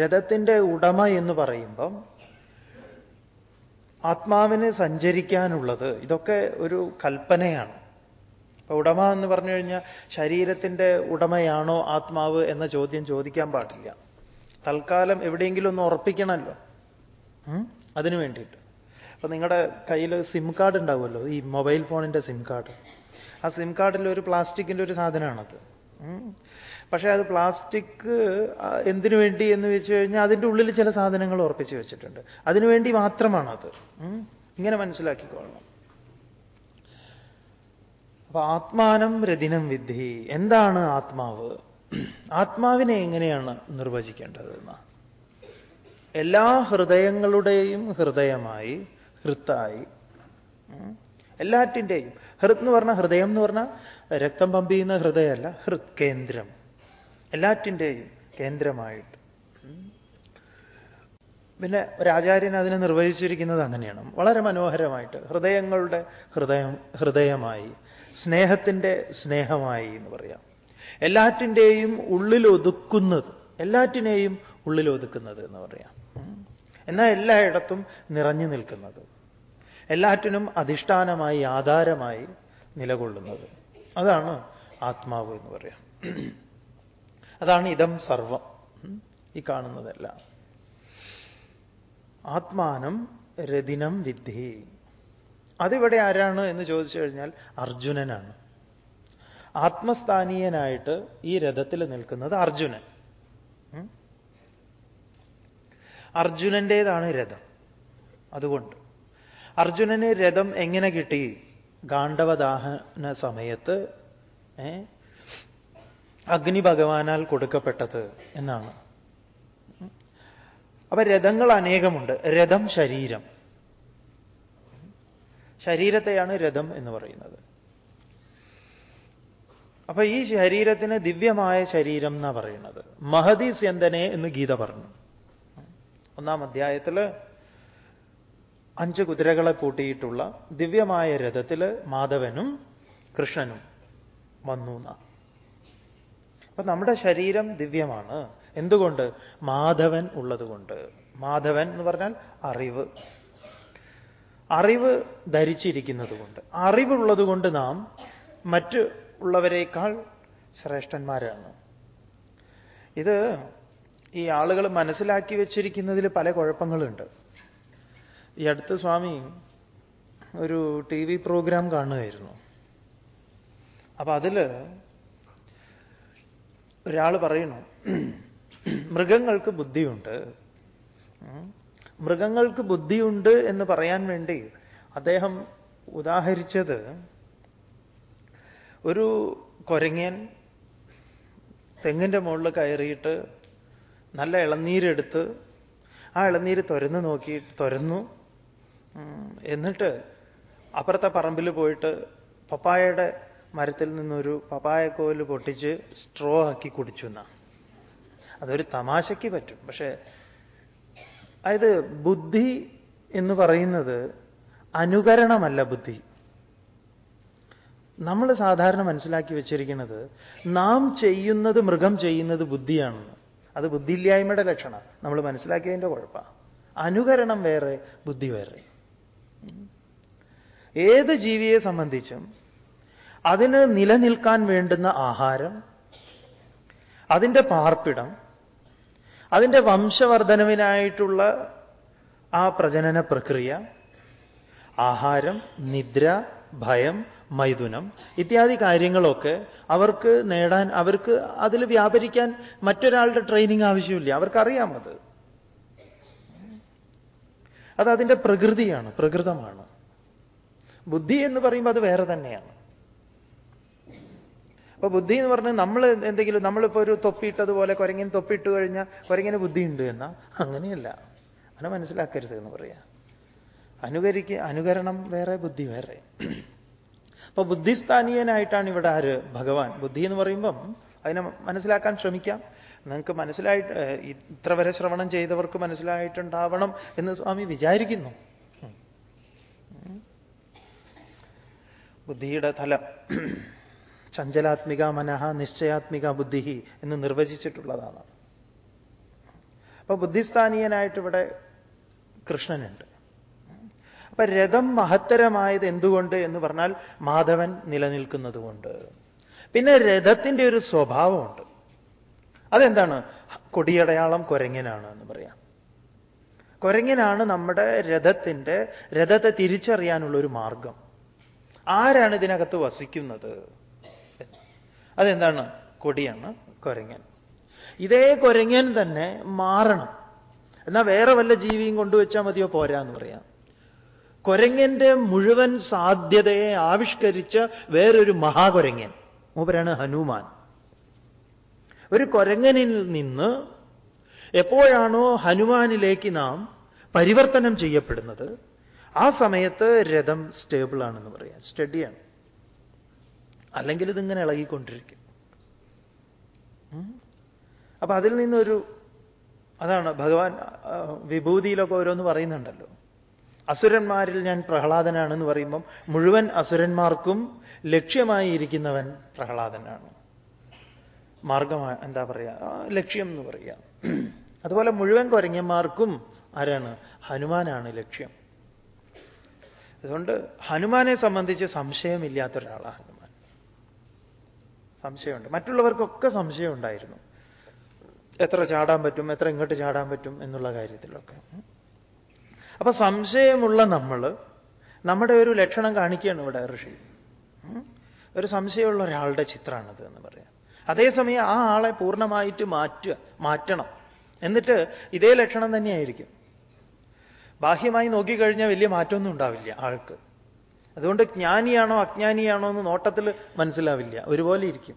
രഥത്തിന്റെ ഉടമ എന്ന് പറയുമ്പം ആത്മാവിന് സഞ്ചരിക്കാനുള്ളത് ഇതൊക്കെ ഒരു കൽപ്പനയാണ്. ഉടമ എന്ന് പറഞ്ഞു കഴിഞ്ഞാൽ ശരീരത്തിന്റെ ഉടമയാണോ ആത്മാവ് എന്ന ചോദ്യം ചോദിക്കാൻ പാടില്ല. തൽക്കാലം എവിടെയെങ്കിലും ഒന്ന് ഉറപ്പിക്കണമല്ലോ. അതിനു വേണ്ടിയിട്ട്. അപ്പൊ നിങ്ങളുടെ കയ്യിൽ സിം കാർഡ് ഉണ്ടാവുമല്ലോ ഈ മൊബൈൽ ഫോണിന്റെ സിം കാർഡ്. ആ സിം കാർഡിൽ ഒരു പ്ലാസ്റ്റിക്കിന്റെ ഒരു സാധനമാണത്. പക്ഷേ അത് പ്ലാസ്റ്റിക് എന്തിനു വേണ്ടി എന്ന് വെച്ച് കഴിഞ്ഞാൽ അതിന്റെ ഉള്ളിൽ ചില സാധനങ്ങൾ ഉറപ്പിച്ച് വെച്ചിട്ടുണ്ട്. അതിനുവേണ്ടി മാത്രമാണത്. ഇങ്ങനെ മനസ്സിലാക്കിക്കോളണം അപ്പൊ ആത്മാനം രതിനം വിദ്ധി. എന്താണ് ആത്മാവ്? ആത്മാവിനെ എങ്ങനെയാണ് നിർവചിക്കേണ്ടത് എന്നാ? എല്ലാ ഹൃദയങ്ങളുടെയും ഹൃദയമായി ഹൃത്തായി എല്ലാറ്റിന്റെയും ഹൃത് എന്ന് പറഞ്ഞാൽ ഹൃദയം എന്ന് പറഞ്ഞാൽ രക്തം പമ്പ് ചെയ്യുന്ന ഹൃദയമല്ല ഹൃത് കേന്ദ്രം. എല്ലാറ്റിന്റെയും കേന്ദ്രമായിട്ട്. പിന്നെ ഒരാചാര്യൻ അതിനെ നിർവഹിച്ചിരിക്കുന്നത് അങ്ങനെയാണ്. വളരെ മനോഹരമായിട്ട് ഹൃദയങ്ങളുടെ ഹൃദയം ഹൃദയമായി സ്നേഹത്തിന്റെ സ്നേഹമായി എന്ന് പറയാം. എല്ലാറ്റിന്റെയും ഉള്ളിലൊതുക്കുന്നത് എല്ലാറ്റിനെയും ഉള്ളിലൊതുക്കുന്നത് എന്ന് പറയാം. എന്നാൽ എല്ലായിടത്തും നിറഞ്ഞു നിൽക്കുന്നത്. എല്ലാറ്റിനും അധിഷ്ഠാനമായി ആധാരമായി നിലകൊള്ളുന്നത്. അതാണ് ആത്മാവ് എന്ന് പറയാം. അതാണ് ഇതം സർവം. ഈ കാണുന്നതെല്ലാം. ആത്മാനം രതിനം വിദ്ധി. അതിവിടെ ആരാണ് എന്ന് ചോദിച്ചു കഴിഞ്ഞാൽ അർജുനനാണ്. ആത്മസ്ഥാനീയനായിട്ട് ഈ രഥത്തിൽ നിൽക്കുന്നത് അർജുനൻ. അർജുനന്റേതാണ് രഥം. അതുകൊണ്ട് അർജുനന് രഥം എങ്ങനെ കിട്ടി? ഗാണ്ഡവദാഹന സമയത്ത് അഗ്നി ഭഗവാനാൽ കൊടുക്കപ്പെട്ടത് എന്നാണ്. അപ്പൊ രഥങ്ങൾ അനേകമുണ്ട്. രഥം ശരീരം. ശരീരത്തെയാണ് രഥം എന്ന് പറയുന്നത്. അപ്പൊ ഈ ശരീരത്തിന് ദിവ്യമായ ശരീരം എന്നാ പറയുന്നത്? മഹതി സ്യന്തനെ എന്ന് ഗീത പറഞ്ഞു. ഒന്നാം അധ്യായത്തിൽ അഞ്ച് കുതിരകളെ പൂട്ടിയിട്ടുള്ള ദിവ്യമായ രഥത്തിൽ മാധവനും കൃഷ്ണനും വന്നു എന്നാണ് അപ്പൊ നമ്മുടെ ശരീരം ദിവ്യമാണ്. എന്തുകൊണ്ട്? മാധവൻ ഉള്ളതുകൊണ്ട്. മാധവൻ എന്ന് പറഞ്ഞാൽ അറിവ്. അറിവ് ധരിച്ചിരിക്കുന്നത് കൊണ്ട് അറിവുള്ളത് കൊണ്ട് നാം മറ്റ് ഉള്ളവരെക്കാൾ ശ്രേഷ്ഠന്മാരാണ്. ഇത് ഈ ആളുകൾ മനസ്സിലാക്കി വെച്ചിരിക്കുന്നതിൽ പല കുഴപ്പങ്ങളുണ്ട്. ഈ അടുത്ത സ്വാമി ഒരു ടി വി പ്രോഗ്രാം കാണുകയായിരുന്നു. അപ്പൊ അതിൽ ഒരാൾ പറയുന്നു മൃഗങ്ങൾക്ക് ബുദ്ധിയുണ്ട്. മൃഗങ്ങൾക്ക് ബുദ്ധിയുണ്ട് എന്ന് പറയാൻ വേണ്ടി അദ്ദേഹം ഉദാഹരിച്ചത് ഒരു കൊരങ്ങൻ തെങ്ങിന്റെ മുകളിൽ കയറിയിട്ട് നല്ല ഇളനീരെടുത്ത് ആ ഇളനീര് തുരന്ന് നോക്കി തുരന്നു. എന്നിട്ട് അപ്പുറത്തെ പറമ്പിൽ പോയിട്ട് പപ്പായയുടെ മരത്തിൽ നിന്നൊരു പപ്പായക്കോൽ പൊട്ടിച്ച് സ്ട്രോ ആക്കി കുടിച്ചു എന്നാ. അതൊരു തമാശയ്ക്ക് പറ്റും. പക്ഷേ അതായത് ബുദ്ധി എന്ന് പറയുന്നത് അനുകരണമല്ല ബുദ്ധി. നമ്മൾ സാധാരണ മനസ്സിലാക്കി വെച്ചിരിക്കുന്നത് നാം ചെയ്യുന്നത് മൃഗം ചെയ്യുന്നത് ബുദ്ധിയാണെന്ന് അത് ബുദ്ധിയില്ലായ്മയുടെ ലക്ഷണം നമ്മൾ മനസ്സിലാക്കിയതിന്റെ കുഴപ്പമാണ്. അനുകരണം വേറെ ബുദ്ധി വേറെ. ഏത് ജീവിയെ സംബന്ധിച്ചും അതിന് നിലനിൽക്കാൻ വേണ്ടുന്ന ആഹാരം അതിന്റെ പാർപ്പിടം അതിന്റെ വംശവർദ്ധനവിനായിട്ടുള്ള ആ പ്രജനന പ്രക്രിയ ആഹാരം നിദ്ര ഭയം മൈഥുനം ഇത്യാദി കാര്യങ്ങളൊക്കെ അവർക്ക് നേടാൻ അവർക്ക് അതിൽ വ്യാപരിക്കാൻ മറ്റൊരാളുടെ ട്രെയിനിങ് ആവശ്യമില്ല. അവർക്കറിയാം അത്. അത് അതിന്റെ പ്രകൃതിയാണ് പ്രകൃതമാണ്. ബുദ്ധി എന്ന് പറയുമ്പോൾ അത് വേറെ തന്നെയാണ്. അപ്പൊ ബുദ്ധി എന്ന് പറഞ്ഞാൽ നമ്മൾ എന്തെങ്കിലും നമ്മളിപ്പോ ഒരു തൊപ്പിയിട്ടതുപോലെ കുരങ്ങിന് തൊപ്പിയിട്ട് കഴിഞ്ഞാൽ കുരങ്ങിന് ബുദ്ധിയുണ്ട് എന്നാ? അങ്ങനെയല്ല. അങ്ങനെ മനസ്സിലാക്കരുത് എന്ന് പറയാ. അനുകരിക്ക അനുകരണം വേറെ ബുദ്ധി വേറെ. അപ്പൊ ബുദ്ധിസ്ഥാനീയനായിട്ടാണ് ഇവിടെ ആര്? ഭഗവാൻ. ബുദ്ധി എന്ന് പറയുമ്പം അതിനെ മനസ്സിലാക്കാൻ ശ്രമിക്കാം. നിങ്ങൾക്ക് മനസ്സിലായിട്ട് ഇത്ര വരെ ശ്രവണം ചെയ്തവർക്ക് മനസ്സിലായിട്ടുണ്ടാവണം എന്ന് സ്വാമി വിചാരിക്കുന്നു. ബുദ്ധിയുടെ തലം ചഞ്ചലാത്മിക മനഃ നിശ്ചയാത്മിക ബുദ്ധി എന്ന് നിർവചിച്ചിട്ടുള്ളതാണ്. അപ്പൊ ബുദ്ധിസ്ഥാനീയനായിട്ട് ഇവിടെ കൃഷ്ണനുണ്ട്. അപ്പൊ രഥം മഹത്തരമായത് എന്തുകൊണ്ട് എന്ന് പറഞ്ഞാൽ മാധവൻ നിലനിൽക്കുന്നതുകൊണ്ട്. പിന്നെ രഥത്തിന്റെ ഒരു സ്വഭാവമുണ്ട്. അതെന്താണ്? കൊടിയടയാളം കുരങ്ങനാണ് എന്ന് പറയാം. കുരങ്ങനാണ് നമ്മുടെ രഥത്തിന്റെ രഥത്തെ തിരിച്ചറിയാനുള്ള ഒരു മാർഗം. ആരാണ് ഇതിനകത്ത് വസിക്കുന്നത്? അതെന്താണ്? കൊടിയാണ് കുരങ്ങൻ. ഇതേ കുരങ്ങൻ തന്നെ മാറണം. എന്നാൽ വേറെ വല്ല ജീവിയും കൊണ്ടുവച്ചാൽ മതിയോ? പോരാ എന്ന് പറയാം. കുരങ്ങന്റെ മുഴുവൻ സാധ്യതയെ ആവിഷ്കരിച്ച വേറൊരു മഹാകുരങ്ങൻ. മൂപ്പരാണ് ഹനുമാൻ. ഒരു കൊരങ്ങനിൽ നിന്ന് എപ്പോഴാണോ ഹനുമാനിലേക്ക് നാം പരിവർത്തനം ചെയ്യപ്പെടുന്നത് ആ സമയത്ത് രഥം സ്റ്റേബിൾ ആണെന്ന് പറയാം. സ്റ്റഡിയാണ് അല്ലെങ്കിൽ ഇതിങ്ങനെ ഇളകിക്കൊണ്ടിരിക്കും. അപ്പൊ അതിൽ നിന്നൊരു അതാണ് ഭഗവാൻ വിഭൂതിയിലൊക്കെ ഓരോന്ന് പറയുന്നുണ്ടല്ലോ. അസുരന്മാരിൽ ഞാൻ പ്രഹ്ലാദനാണെന്ന് പറയുമ്പം മുഴുവൻ അസുരന്മാർക്കും ലക്ഷ്യമായി ഇരിക്കുന്നവൻ പ്രഹ്ലാദനാണ്. മാർഗമാണ് എന്താ പറയുക ലക്ഷ്യം എന്ന് പറയുക അതുപോലെ മുഴുവൻ കുരങ്ങന്മാർക്കും ആരാണ്? ഹനുമാനാണ് ലക്ഷ്യം. അതുകൊണ്ട് ഹനുമാനെ സംബന്ധിച്ച് സംശയമില്ലാത്ത ഒരാളാണ് ഹനുമാൻ. സംശയമുണ്ട്. മറ്റുള്ളവർക്കൊക്കെ സംശയം ഉണ്ടായിരുന്നു എത്ര ചാടാൻ പറ്റും എത്ര ഇങ്ങോട്ട് ചാടാൻ പറ്റും എന്നുള്ള കാര്യത്തിലൊക്കെ. അപ്പൊ സംശയമുള്ള നമ്മൾ നമ്മുടെ ഒരു ലക്ഷണം കാണിക്കുകയാണ് ഇവിടെ ഋഷി. ഒരു സംശയമുള്ള ഒരാളുടെ ചിത്രമാണത് എന്ന് പറയാം. അതേസമയം ആ ആളെ പൂർണമായിട്ട് മാറ്റുക മാറ്റണം. എന്നിട്ട് ഇതേ ലക്ഷണം തന്നെയായിരിക്കും. ബാഹ്യമായി നോക്കിക്കഴിഞ്ഞാൽ വലിയ മാറ്റമൊന്നും ഉണ്ടാവില്ല ആൾക്ക്. അതുകൊണ്ട് ജ്ഞാനിയാണോ അജ്ഞാനിയാണോ എന്ന് നോട്ടത്തിൽ മനസ്സിലാവില്ല. ഒരുപോലെ ഇരിക്കും.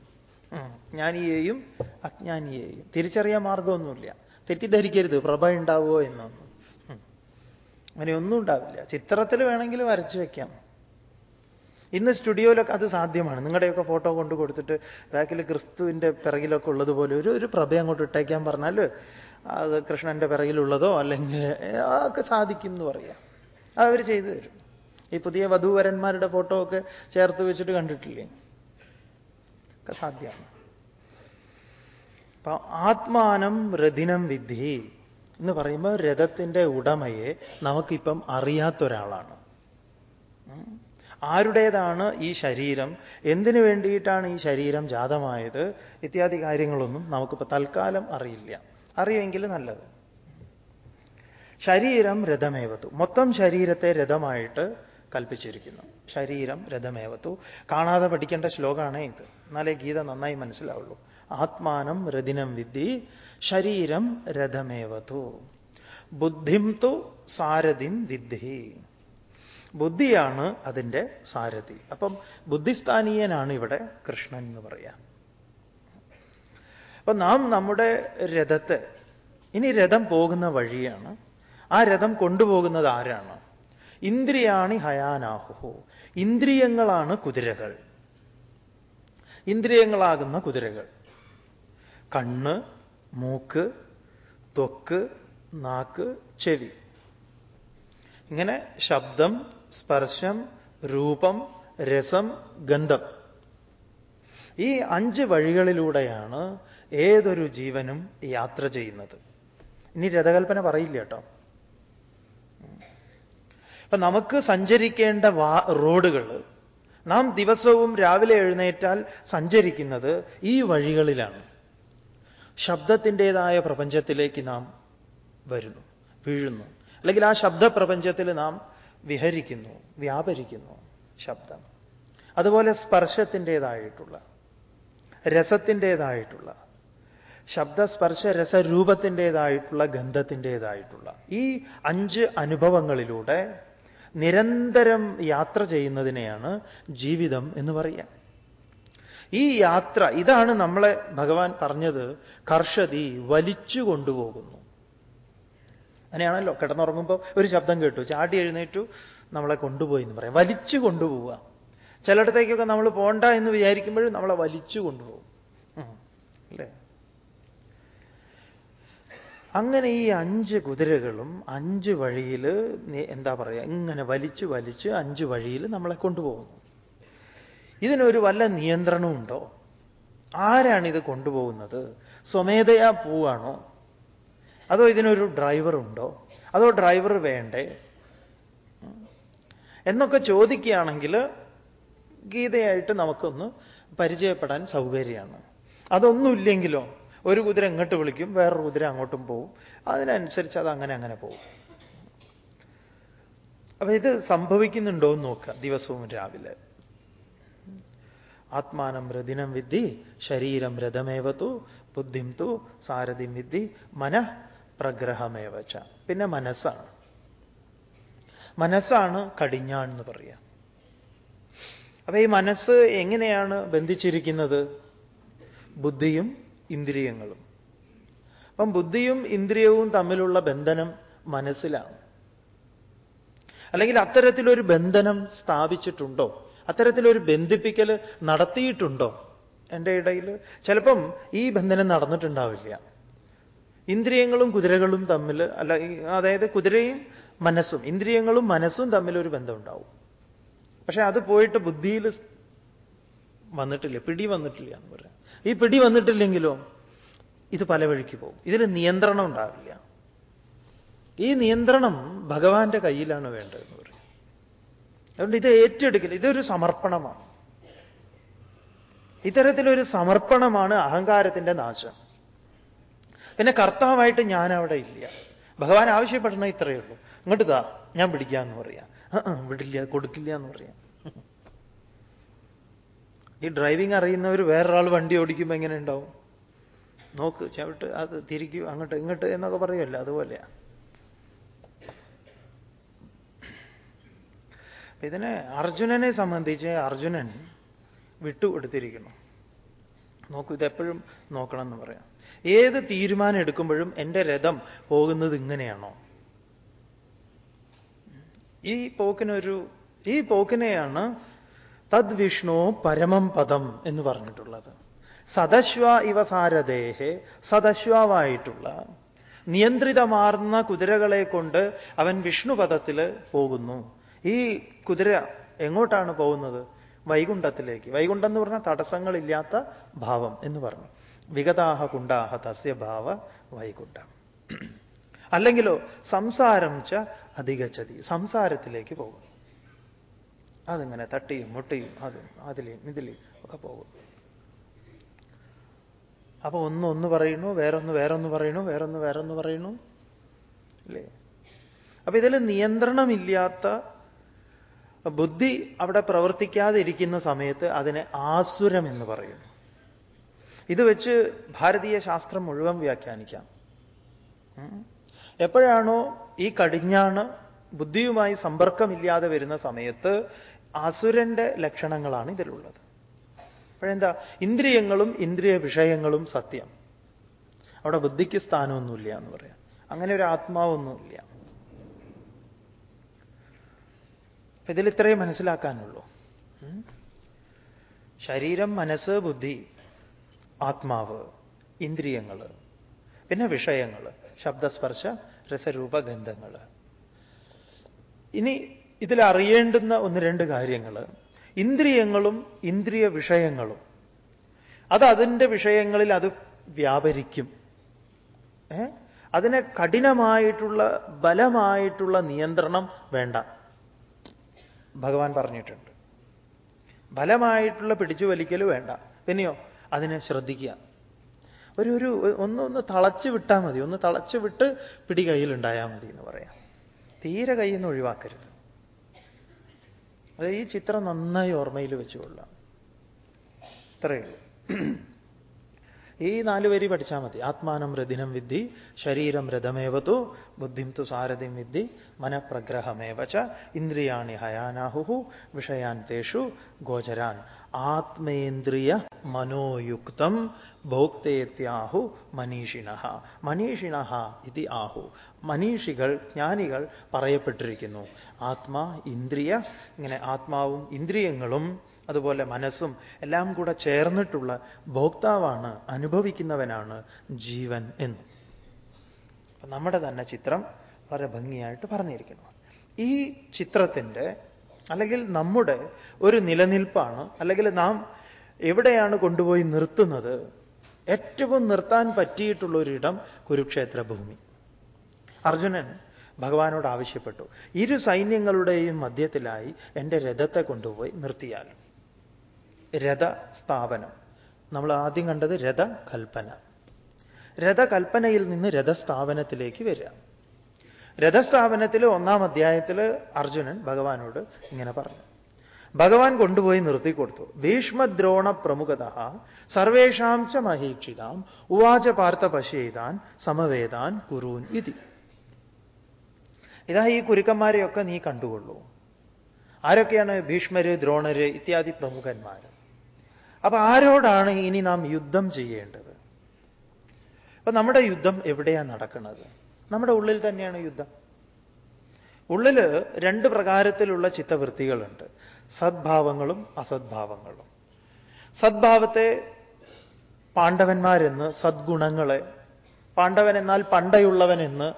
ജ്ഞാനിയെയും അജ്ഞാനിയെയും. തിരിച്ചറിയാൻ മാർഗമൊന്നുമില്ല തെറ്റിദ്ധരിക്കരുത്. പ്രഭ ഉണ്ടാവുമോ എന്നൊന്നും. അങ്ങനെയൊന്നും ഉണ്ടാവില്ല. ചിത്രത്തിൽ വേണമെങ്കിൽ വരച്ചു വെക്കാം. ഇന്ന് സ്റ്റുഡിയോയിലൊക്കെ അത് സാധ്യമാണ്. നിങ്ങളുടെയൊക്കെ ഫോട്ടോ കൊണ്ട് കൊടുത്തിട്ട് ബാക്കിൽ ക്രിസ്തുവിന്റെ പിറകിലൊക്കെ ഉള്ളതുപോലെ ഒരു ഒരു പ്രഭ അങ്ങോട്ട് ഇട്ടേക്കാൻ പറഞ്ഞാൽ അത് കൃഷ്ണന്റെ പിറകിലുള്ളതോ അല്ലെങ്കിൽ ഒക്കെ സാധിക്കും എന്ന് പറയാം അവർ ചെയ്തു തരും. ഈ പുതിയ വധൂവരന്മാരുടെ ഫോട്ടോ ഒക്കെ ചേർത്ത് വെച്ചിട്ട് കണ്ടിട്ടില്ലേ? ഒക്കെ സാധ്യമാണ്. അപ്പൊ ആത്മാനം രഥിനം വിദ്ധി എന്ന് പറയുമ്പോൾ രഥത്തിന്റെ ഉടമയെ നമുക്കിപ്പം അറിയാത്തൊരാളാണ്. ആരുടേതാണ് ഈ ശരീരം? എന്തിനു വേണ്ടിയിട്ടാണ് ഈ ശരീരം ജാതമായത്? ഇത്യാദി കാര്യങ്ങളൊന്നും നമുക്കിപ്പോൾ തൽക്കാലം അറിയില്ല. അറിയുമെങ്കിൽ നല്ലത്. ശരീരം രഥമേവത്തു. മൊത്തം ശരീരത്തെ രഥമായിട്ട് കൽപ്പിച്ചിരിക്കുന്നു. ശരീരം രഥമേവത്തു. കാണാതെ പഠിക്കേണ്ട ശ്ലോകമാണേ ഇത്. എന്നാലേ ഗീത നന്നായി മനസ്സിലാവുള്ളൂ. ആത്മാനം രഥിനം വിദ്ധി ശരീരം രഥമേവതു ബുദ്ധിം തു സാരഥിം വിദ്ധി. ബുദ്ധിയാണ് അതിന്റെ സാരഥി. അപ്പം ബുദ്ധിസ്ഥാനീയനാണ് ഇവിടെ കൃഷ്ണൻ എന്ന് പറയാം. അപ്പം നാം നമ്മുടെ രഥത്തെ ഇനി രഥം പോകുന്ന വഴിയാണ്. ആ രഥം കൊണ്ടുപോകുന്നത് ആരാണ്? ഇന്ദ്രിയാണി ഹയാനാഹു ഇന്ദ്രിയങ്ങളാണ് കുതിരകൾ. ഇന്ദ്രിയങ്ങളാകുന്ന കുതിരകൾ. കണ്ണ് മൂക്ക് ത്വക്ക് നാക്ക് ചെവി. ഇങ്ങനെ ശബ്ദം സ്പർശം രൂപം രസം ഗന്ധം. ഈ അഞ്ച് വഴികളിലൂടെയാണ് ഏതൊരു ജീവനും യാത്ര ചെയ്യുന്നത്. ഇനി രഥകൽപ്പന പറയില്ല കേട്ടോ. അപ്പൊ നമുക്ക് സഞ്ചരിക്കേണ്ട റോഡുകൾ നാം ദിവസവും രാവിലെ എഴുന്നേറ്റാൽ സഞ്ചരിക്കുന്നത് ഈ വഴികളിലാണ്. ശബ്ദത്തിന്റെതായ പ്രപഞ്ചത്തിലേക്ക് നാം വരുന്നു വീഴുന്നു. അല്ലെങ്കിൽ ആ ശബ്ദപ്രപഞ്ചത്തിൽ നാം വിഹരിക്കുന്നു വ്യാപരിക്കുന്നു ശബ്ദം. അതുപോലെ സ്പർശത്തിന്റെതായിട്ടുള്ള രസത്തിന്റെതായിട്ടുള്ള ശബ്ദസ്പർശ രസരൂപത്തിന്റെതായിട്ടുള്ള ഗന്ധത്തിന്റെതായിട്ടുള്ള ഈ അഞ്ച് അനുഭവങ്ങളിലൂടെ നിരന്തരം യാത്ര ചെയ്യുന്നതിനെയാണ് ജീവിതം എന്ന് പറയുക. ഈ യാത്ര ഇതാണ് നമ്മളെ ഭഗവാൻ പറഞ്ഞത് കർഷതി വലിച്ചു കൊണ്ടുപോകുന്നു. അങ്ങനെയാണല്ലോ. കിടന്നുറങ്ങുമ്പോൾ ഒരു ശബ്ദം കേട്ടു. ചാടി എഴുന്നേറ്റു നമ്മളെ കൊണ്ടുപോയി എന്ന് പറയാം. വലിച്ചു കൊണ്ടുപോവുക. ചിലയിടത്തേക്കൊക്കെ നമ്മൾ പോണ്ട എന്ന് വിചാരിക്കുമ്പോഴും നമ്മളെ വലിച്ചു കൊണ്ടുപോകും. അല്ലേ? അങ്ങനെ ഈ അഞ്ച് കുതിരകളും അഞ്ച് വഴിയിൽ എന്താ പറയുക ഇങ്ങനെ വലിച്ചു വലിച്ച് അഞ്ച് വഴിയിൽ നമ്മളെ കൊണ്ടുപോകുന്നു. ഇതിനൊരു വല്ല നിയന്ത്രണമുണ്ടോ? ആരാണിത് കൊണ്ടുപോകുന്നത്? സ്വമേധയാ പോവാണോ? അതോ ഇതിനൊരു ഡ്രൈവർ ഉണ്ടോ? അതോ ഡ്രൈവർ വേണ്ടേ? എന്നൊക്കെ ചോദിക്കുകയാണെങ്കിൽ ഗീതയായിട്ട് നമുക്കൊന്ന് പരിചയപ്പെടാൻ സൗകര്യമാണ്. അതൊന്നുമില്ലെങ്കിലോ ഒരു കുതിര ഇങ്ങോട്ട് വിളിക്കും വേറൊരു കുതിര അങ്ങോട്ടും പോവും. അതിനനുസരിച്ച് അത് അങ്ങനെ അങ്ങനെ പോവും. അപ്പൊ ഇത് സംഭവിക്കുന്നുണ്ടോ എന്ന് നോക്കുക ദിവസവും രാവിലെ. ആത്മാനം രഥിനം വിദ്ധി ശരീരം രഥമേവത്തു ബുദ്ധിം തു സാരഥിം വിദ്ധി മന പ്രഗ്രഹമേവച്ച പിന്നെ മനസ്സാണ്. മനസ്സാണ് കടിഞ്ഞാൺ എന്ന് പറയാം. അപ്പൊ ഈ മനസ്സ് എങ്ങനെയാണ് ബന്ധിച്ചിരിക്കുന്നത്? ബുദ്ധിയും ഇന്ദ്രിയങ്ങളും. അപ്പം ബുദ്ധിയും ഇന്ദ്രിയവും തമ്മിലുള്ള ബന്ധനം മനസ്സിലാണ്. അല്ലെങ്കിൽ അത്തരത്തിലൊരു ബന്ധനം സ്ഥാപിച്ചിട്ടുണ്ടോ? അത്തരത്തിലൊരു ബന്ധിപ്പിക്കൽ നടത്തിയിട്ടുണ്ടോ? എന്റെ ഇടയിൽ ചിലപ്പം ഈ ബന്ധനം നടന്നിട്ടുണ്ടാവില്ല. ഇന്ദ്രിയങ്ങളും കുതിരകളും തമ്മിൽ അല്ല അതായത് കുതിരയും മനസ്സും ഇന്ദ്രിയങ്ങളും മനസ്സും തമ്മിൽ തമ്മിലൊരു ബന്ധമുണ്ടാവും. പക്ഷെ അത് പോയിട്ട് ബുദ്ധിയിൽ വന്നിട്ടില്ല പിടി വന്നിട്ടില്ല എന്ന് പറയാം. ഈ പിടി വന്നിട്ടില്ലെങ്കിലോ ഇത് പല വഴിക്ക് പോകും. ഇതിന് നിയന്ത്രണം ഉണ്ടാവില്ല. ഈ നിയന്ത്രണം ഭഗവാന്റെ കയ്യിലാണ് വേണ്ടതെന്ന് പറയും. അതുകൊണ്ട് ഇത് ഏറ്റെടുക്കില്ല. ഇതൊരു സമർപ്പണമാണ്. ഇത്തരത്തിലൊരു സമർപ്പണമാണ് അഹങ്കാരത്തിന്റെ നാശം. പിന്നെ കർത്താവായിട്ട് ഞാൻ അവിടെ ഇല്ല. ഭഗവാൻ ആവശ്യപ്പെടണ ഇത്രയേ ഉള്ളൂ. ഇങ്ങോട്ട് താ ഞാൻ പിടിക്കാന്ന് പറയാം. വിടില്ല കൊടുക്കില്ല എന്ന് പറയാം. ഈ ഡ്രൈവിംഗ് അറിയുന്നവർ വേറൊരാൾ വണ്ടി ഓടിക്കുമ്പോൾ എങ്ങനെ ഉണ്ടാവും? നോക്ക് ചവിട്ട് അത് തിരിക്കൂ അങ്ങോട്ട് ഇങ്ങോട്ട് എന്നൊക്കെ പറയുമല്ലോ അതുപോലെയാ. ഇതിനെ അർജുനനെ സംബന്ധിച്ച് അർജുനൻ വിട്ടുകൊടുത്തിരിക്കുന്നു. നോക്കൂ ഇതെപ്പോഴും നോക്കണം എന്ന് പറയാം. ഏത് തീരുമാനം എടുക്കുമ്പോഴും എന്റെ രഥം പോകുന്നത് ഇങ്ങനെയാണോ? ഈ പോക്കിനൊരു ഈ പോക്കിനെയാണ് തദ്വിഷ്ണു പരമം പദം എന്ന് പറഞ്ഞിട്ടുള്ളത്. സദശ്വ ഇവ സാരദേഹെ സദശ്വാവായിട്ടുള്ള നിയന്ത്രിതമാർന്ന കുതിരകളെ കൊണ്ട് അവൻ വിഷ്ണുപദത്തിൽ പോകുന്നു. ഈ കുതിര എങ്ങോട്ടാണ് പോകുന്നത്? വൈകുണ്ഠത്തിലേക്ക്. വൈകുണ്ഠം എന്ന് പറഞ്ഞാൽ തടസ്സങ്ങളില്ലാത്ത ഭാവം എന്ന് പറഞ്ഞു. വിഗതാഹ കുണ്ടാഹ തസ്യ ഭാവ വൈകുണ്ഠം. അല്ലെങ്കിലോ സംസാരം ച അധികച്ചതി സംസാരത്തിലേക്ക് പോകും അതിങ്ങനെ തട്ടിയും മുട്ടിയും അതും അതിലെയും ഇതിലെയും ഒക്കെ പോകും അപ്പൊ ഒന്ന് ഒന്ന് പറയുന്നു വേറൊന്ന് വേറൊന്ന് പറയുന്നു വേറൊന്ന് വേറൊന്ന് പറയുന്നു. അല്ലേ അപ്പൊ ഇതിൽ നിയന്ത്രണമില്ലാത്ത ബുദ്ധി അവിടെ പ്രവർത്തിക്കാതിരിക്കുന്ന സമയത്ത് അതിനെ ആസുരം എന്ന് പറയുന്നു. ഇത് വെച്ച് ഭാരതീയ ശാസ്ത്രം മുഴുവൻ വ്യാഖ്യാനിക്കാം. എപ്പോഴാണോ ഈ കടിഞ്ഞാണ് ബുദ്ധിയുമായി സമ്പർക്കമില്ലാതെ വരുന്ന സമയത്ത് അസുരന്റെ ലക്ഷണങ്ങളാണ് ഇതിലുള്ളത്. അപ്പോഴെന്താ? ഇന്ദ്രിയങ്ങളും ഇന്ദ്രിയ വിഷയങ്ങളും സത്യം. അവിടെ ബുദ്ധിക്ക് സ്ഥാനമൊന്നുമില്ല എന്ന് പറയാം. അങ്ങനെ ഒരു ആത്മാവൊന്നുമില്ല. ഇതിൽ ഇത്രയും മനസ്സിലാക്കാനുള്ളൂ. ശരീരം മനസ്സ് ബുദ്ധി ആത്മാവ് ഇന്ദ്രിയങ്ങൾ പിന്നെ വിഷയങ്ങൾ ശബ്ദസ്പർശ രസരൂപഗന്ധങ്ങൾ ഇനി ഇതിൽ അറിയേണ്ടുന്ന ഒന്ന് രണ്ട് കാര്യങ്ങൾ ഇന്ദ്രിയങ്ങളും ഇന്ദ്രിയ വിഷയങ്ങളും. അത് അതിന്റെ വിഷയങ്ങളിൽ അത് വ്യാപരിക്കും. അതിനെ കഠിനമായിട്ടുള്ള ബലമായിട്ടുള്ള നിയന്ത്രണം വേണ്ട. ഭഗവാൻ പറഞ്ഞിട്ടുണ്ട്. ബലമായിട്ടുള്ള പിടിച്ചു വലിക്കൽ വേണ്ട. പിന്നെയോ അതിനെ ശ്രദ്ധിക്കുക. ഒരു ഒരു ഒന്ന് ഒന്ന് തളച്ചു വിട്ടാൽ മതി. ഒന്ന് തളച്ചു വിട്ട് പിടി കയ്യിലുണ്ടായാൽ മതി എന്ന് പറയാം. തീരെ കയ്യിൽ നിന്ന് ഒഴിവാക്കരുത്. അത് ഈ ചിത്രം നന്നായി ഓർമ്മയിൽ വെച്ചുകൊള്ളാം ഇത്രയേ ഉള്ളൂ. ഈ നാല് വരി പഠിച്ചാൽ മതി. ആത്മാനം രഥിനം വിദ്ധി ശരീരം രഥമേവതു ബുദ്ധിം തു സാരഥിം വിദ്ധി മനഃപ്രഗ്രഹമേവച്ച ഇന്ദ്രിയാണി ഹയാനാഹു വിഷയാൻ തേഷു ഗോചരാൻ ആത്മേന്ദ്രിയ മനോയുക്തം ഭോക്തേത്യാഹു മനീഷിണ. മനീഷിണ ഇതി ആഹു. മനീഷികൾ ജ്ഞാനികൾ പറയപ്പെട്ടിരിക്കുന്നു. ആത്മാ ഇന്ദ്രിയ ഇങ്ങനെ ആത്മാവും ഇന്ദ്രിയങ്ങളും അതുപോലെ മനസ്സും എല്ലാം കൂടെ ചേർന്നിട്ടുള്ള ഭോക്താവാണ് അനുഭവിക്കുന്നവനാണ് ജീവൻ എന്ന്. നമ്മുടെ തന്നെ ചിത്രം വളരെ ഭംഗിയായിട്ട് പറഞ്ഞിരിക്കുന്നു. ഈ ചിത്രത്തിന്റെ അല്ലെങ്കിൽ നമ്മുടെ ഒരു നിലനിൽപ്പാണ് അല്ലെങ്കിൽ നാം എവിടെയാണ് കൊണ്ടുപോയി നിർത്തുന്നത് ഏറ്റവും നിർത്താൻ പറ്റിയിട്ടുള്ള ഒരിടം കുരുക്ഷേത്ര ഭൂമി. അർജുനൻ ഭഗവാനോട് ആവശ്യപ്പെട്ടു. ഇരു സൈന്യങ്ങളുടെയും മധ്യത്തിലായി എന്റെ രഥത്തെ കൊണ്ടുപോയി നിർത്തിയാൽ രഥസ്ഥാപനം. നമ്മൾ ആദ്യം കണ്ടത് രഥകൽപ്പന. രഥകൽപ്പനയിൽ നിന്ന് രഥസ്ഥാപനത്തിലേക്ക് വരിക. രഥസ്ഥാപനത്തിൽ ഒന്നാം അധ്യായത്തിൽ അർജുനൻ ഭഗവാനോട് ഇങ്ങനെ പറഞ്ഞു. ഭഗവാൻ കൊണ്ടുപോയി നിർത്തിക്കൊടുത്തു ഭീഷ്മദ്രോണ പ്രമുഖത സർവേഷാം ച മഹീക്ഷിതാം ഉവാച പാർത്ഥ പശ്യേതാൻ സമവേദാൻ കുരൂൻ ഇതി. ഇതാ ഈ കുരുക്കന്മാരെയൊക്കെ നീ കണ്ടുകൊള്ളൂ. ആരൊക്കെയാണ് ഭീഷ്മര് ദ്രോണര് ഇത്യാദി പ്രമുഖന്മാർ അപ്പൊ ആരോടാണ് ഇനി നാം യുദ്ധം ചെയ്യേണ്ടത്? അപ്പൊ നമ്മുടെ യുദ്ധം എവിടെയാണ് നടക്കുന്നത്? നമ്മുടെ ഉള്ളിൽ തന്നെയാണ് യുദ്ധം. ഉള്ളിൽ രണ്ട് പ്രകാരത്തിലുള്ള ചിത്തവൃത്തികളുണ്ട്. സദ്ഭാവങ്ങളും അസദ്ഭാവങ്ങളും. സദ്ഭാവത്തെ പാണ്ഡവന്മാരെന്ന് സദ്ഗുണങ്ങളെ പാണ്ഡവൻ എന്നാൽ പണ്ടയുള്ളവനെന്ന്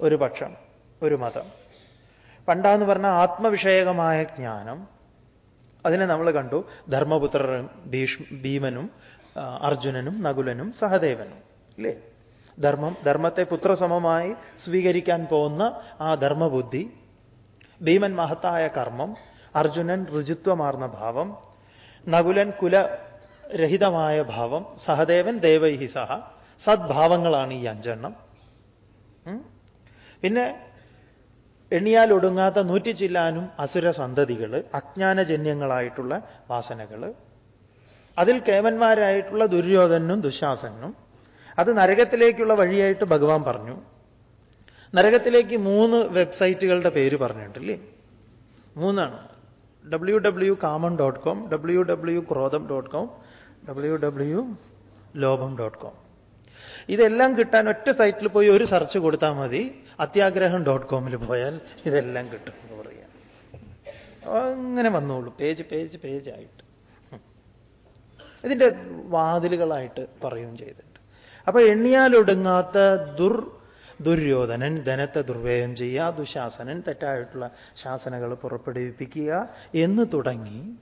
ഒരു പക്ഷം ഒരു മതം. പണ്ടാന്ന് പറഞ്ഞാൽ ആത്മവിഷയകമായ ജ്ഞാനം അതിനെ നമ്മൾ കണ്ടു. ധർമ്മപുത്രരും ഭീഷ് ഭീമനും അർജുനനും നകുലനും സഹദേവനും. ഇല്ലേ? ധർമ്മം ധർമ്മത്തെ പുത്രസമമായി സ്വീകരിക്കാൻ പോകുന്ന ആ ധർമ്മബുദ്ധി ഭീമൻ മഹത്തായ കർമ്മം അർജുനൻ രുചിത്വമാർന്ന ഭാവം നകുലൻ കുലരഹിതമായ ഭാവം സഹദേവൻ ദേവൈഹി സഹ സദ്ഭാവങ്ങളാണ് ഈ അഞ്ചെണ്ണം. പിന്നെ എണ്ണിയാൽ ഒടുങ്ങാത്ത നൂറ്റി ചില്ലാനും അസുര സന്തതികൾ അജ്ഞാനജന്യങ്ങളായിട്ടുള്ള വാസനകൾ അതിൽ കേമന്മാരായിട്ടുള്ള ദുര്യോധനും ദുശാസനും. അത് നരകത്തിലേക്കുള്ള വഴിയായിട്ട് ഭഗവാൻ പറഞ്ഞു. നരകത്തിലേക്ക് മൂന്ന് വെബ്സൈറ്റുകളുടെ പേര് പറഞ്ഞിട്ടില്ലേ? മൂന്നാണ്. ഡബ്ല്യു ഡബ്ല്യു കാമൺ ഡോട്ട് കോം ഡബ്ല്യു ഡബ്ല്യു ക്രോധം ഡോട്ട് കോം ഡബ്ല്യു ഡബ്ല്യു ലോഭം ഡോട്ട് കോം ഇതെല്ലാം കിട്ടാൻ ഒറ്റ സൈറ്റിൽ പോയി ഒരു സെർച്ച് കൊടുത്താൽ മതി. അത്യാഗ്രഹം ഡോട്ട് കോമിൽ പോയാൽ ഇതെല്ലാം കിട്ടും എന്ന് പറയാം. അങ്ങനെ വന്നോളൂ. പേജ് പേജ് പേജ് ആയിട്ട് ഇതിന്റെ വാതിലുകളായിട്ട് പറയുകയും ചെയ്തിട്ടുണ്ട്. അപ്പൊ എണ്ണിയാലൊടുങ്ങാത്ത ദുർ ദുര്യോധനൻ ധനത്തെ ദുർവ്യയം ചെയ്യുക ദുശാസനൻ തെറ്റായിട്ടുള്ള ശാസനകൾ പുറപ്പെടുവിപ്പിക്കുക എന്ന് തുടങ്ങി.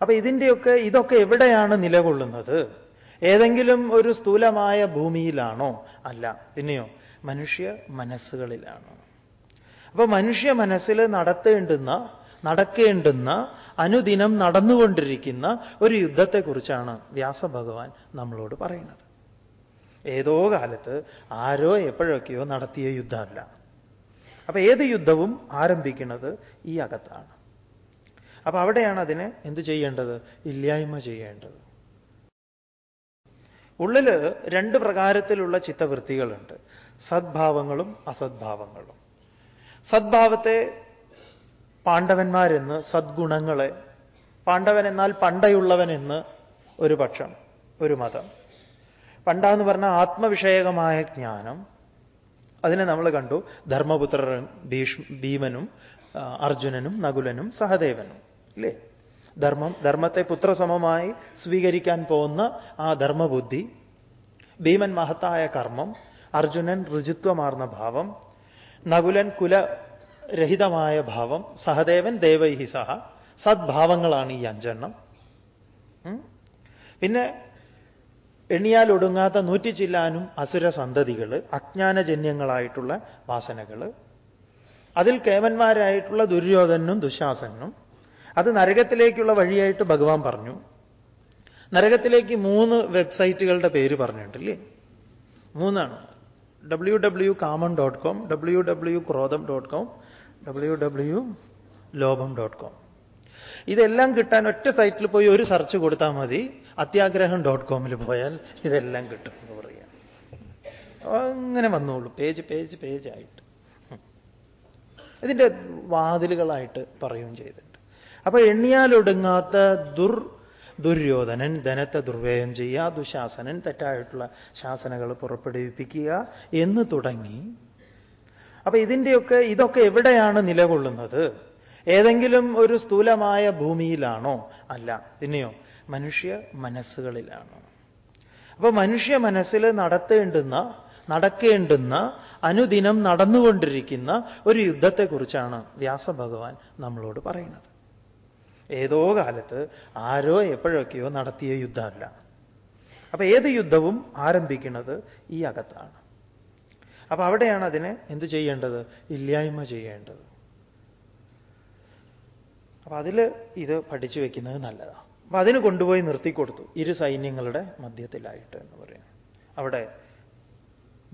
അപ്പൊ ഇതിന്റെയൊക്കെ ഇതൊക്കെ എവിടെയാണ് നിലകൊള്ളുന്നത്? ഏതെങ്കിലും ഒരു സ്ഥൂലമായ ഭൂമിയിലാണോ? അല്ല. പിന്നെയോ മനുഷ്യ മനസ്സുകളിലാണ്. അപ്പൊ മനുഷ്യ മനസ്സിൽ നടത്തേണ്ടുന്ന നടക്കേണ്ടുന്ന അനുദിനം നടന്നുകൊണ്ടിരിക്കുന്ന ഒരു യുദ്ധത്തെക്കുറിച്ചാണ് വ്യാസഭഗവാൻ നമ്മളോട് പറയുന്നത്. ഏതോ കാലത്ത് ആരോ എപ്പോഴൊക്കെയോ നടത്തിയ യുദ്ധമല്ല. അപ്പൊ ഏത് യുദ്ധവും ആരംഭിക്കുന്നത് ഈ അകത്താണ്. അപ്പൊ അവിടെയാണ് അതിനെ എന്ത് ചെയ്യേണ്ടത്? ഇല്ലായ്മ ചെയ്യേണ്ടത്. ഉള്ളിൽ രണ്ട് പ്രകാരത്തിലുള്ള ചിത്തവൃത്തികളുണ്ട്. സദ്ഭാവങ്ങളും അസദ്ഭാവങ്ങളും. സദ്ഭാവത്തെ പാണ്ഡവന്മാരെന്ന് സദ്ഗുണങ്ങളെ പാണ്ഡവൻ എന്നാൽ പണ്ടയുള്ളവനെന്ന് ഒരു പക്ഷം ഒരു മതം. പണ്ടാന്ന് പറഞ്ഞ ആത്മവിഷയകമായ ജ്ഞാനം. അതിനെ നമ്മൾ കണ്ടു. ധർമ്മപുത്രൻ ഭീഷ് ഭീമനും അർജുനനും നകുലനും സഹദേവനും. ഇല്ലേ? ധർമ്മം ധർമ്മത്തെ പുത്രസമമായി സ്വീകരിക്കാൻ പോകുന്ന ആ ധർമ്മബുദ്ധി ഭീമൻ മഹത്തായ കർമ്മം അർജുനൻ രുചിത്വമാർന്ന ഭാവം നകുലൻ കുലരഹിതമായ ഭാവം സഹദേവൻ ദേവൈഹി സഹ സദ്ഭാവങ്ങളാണ് ഈ അഞ്ചെണ്ണം. പിന്നെ എണ്ണിയാൽ ഒടുങ്ങാത്ത നൂറ്റി ചില്ലാനും അസുര സന്തതികൾ അജ്ഞാനജന്യങ്ങളായിട്ടുള്ള വാസനകൾ അതിൽ കേമന്മാരായിട്ടുള്ള ദുര്യോധനും ദുശാസനും അത് നരകത്തിലേക്കുള്ള വഴിയായിട്ട് ഭഗവാൻ പറഞ്ഞു. നരകത്തിലേക്ക് മൂന്ന് വെബ്സൈറ്റുകളുടെ പേര് പറഞ്ഞിട്ടില്ലേ? മൂന്നാണ്. ഡബ്ല്യു ഡബ്ല്യു കാമൺ ഡോട്ട് കോം ഡബ്ല്യു ഡബ്ല്യു ക്രോധം ഡോട്ട് കോം ഡബ്ല്യു ഡബ്ല്യു ലോഭം ഡോട്ട് കോം ഇതെല്ലാം കിട്ടാൻ ഒറ്റ സൈറ്റിൽ പോയി ഒരു സെർച്ച് കൊടുത്താൽ മതി. അത്യാഗ്രഹം ഡോട്ട് കോമിൽ പോയാൽ ഇതെല്ലാം കിട്ടും എന്ന് പറയാം. അങ്ങനെ വന്നോളൂ. പേജ് പേജ് പേജായിട്ട് ഇതിന്റെ വാതിലുകളായിട്ട് പറയുകയും ചെയ്തിട്ടുണ്ട് അപ്പൊ എണ്ണിയാലൊടുങ്ങാത്ത ദുർ ദുര്യോധനൻ ധനത്തെ ദുർവ്യയം ചെയ്യുക ദുശാസനൻ തെറ്റായിട്ടുള്ള ശാസനകൾ പുറപ്പെടുവിപ്പിക്കുക എന്ന് തുടങ്ങി. അപ്പൊ ഇതിന്റെയൊക്കെ ഇതൊക്കെ എവിടെയാണ് നിലകൊള്ളുന്നത്? ഏതെങ്കിലും ഒരു സ്ഥൂലമായ ഭൂമിയിലാണോ? അല്ല പിന്നെയോ മനുഷ്യ മനസ്സുകളിലാണോ? അപ്പൊ മനുഷ്യ മനസ്സിൽ നടത്തേണ്ടുന്ന നടക്കേണ്ടുന്ന അനുദിനം നടന്നുകൊണ്ടിരിക്കുന്ന ഒരു യുദ്ധത്തെക്കുറിച്ചാണ് വ്യാസഭഗവാൻ നമ്മളോട് പറയുന്നത്. ഏതോ കാലത്ത് ആരോ എപ്പോഴൊക്കെയോ നടത്തിയ യുദ്ധമല്ല. അപ്പൊ ഏത് യുദ്ധവും ആരംഭിക്കുന്നത് ഈ അകത്താണ്. അപ്പൊ അവിടെയാണ് അതിനെ എന്ത് ചെയ്യേണ്ടത്? ഇല്ലായ്മ ചെയ്യേണ്ടത്. അപ്പൊ അതിൽ ഇത് പഠിച്ചു വെക്കുന്നത് നല്ലതാണ് അപ്പൊ അതിന് കൊണ്ടുപോയി നിർത്തിക്കൊടുത്തു. ഇരു സൈന്യങ്ങളുടെ മധ്യത്തിലായിട്ട് എന്ന് പറയുന്നത് അവിടെ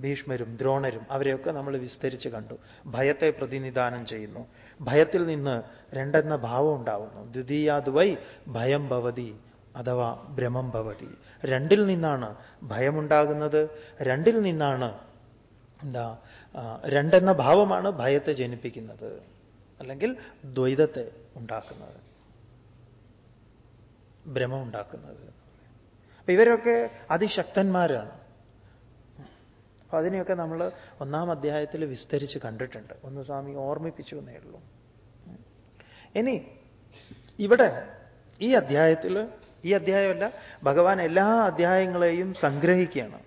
ഭീഷ്മരും ദ്രോണരും അവരെയൊക്കെ നമ്മൾ വിസ്തരിച്ച് കണ്ടു. ഭയത്തെ പ്രതിനിധാനം ചെയ്യുന്നു. ഭയത്തിൽ നിന്ന് രണ്ടെന്ന ഭാവം ഉണ്ടാവുന്നു. ദ്വിതീയാദ്വൈ ഭയം ഭവതി അഥവാ ഭ്രമം ഭവതി. രണ്ടിൽ നിന്നാണ് ഭയമുണ്ടാകുന്നത്. രണ്ടിൽ നിന്നാണ് എന്താ രണ്ടെന്ന ഭാവമാണ് ഭയത്തെ ജനിപ്പിക്കുന്നത്. അല്ലെങ്കിൽ ദ്വൈതത്തെ ഉണ്ടാക്കുന്നത്. ഭ്രമം ഉണ്ടാക്കുന്നത്. അപ്പൊ ഇവരൊക്കെ അതിശക്തന്മാരാണ്. അപ്പൊ അതിനെയൊക്കെ നമ്മൾ ഒന്നാം അധ്യായത്തിൽ വിസ്തരിച്ച് കണ്ടിട്ടുണ്ട്. ഒന്ന് സ്വാമി ഓർമ്മിപ്പിച്ചു എന്നേ ഉള്ളൂ. ഇനി ഇവിടെ ഈ അധ്യായത്തിൽ ഈ അധ്യായമല്ല ഭഗവാൻ എല്ലാ അധ്യായങ്ങളെയും സംഗ്രഹിക്കുകയാണ്.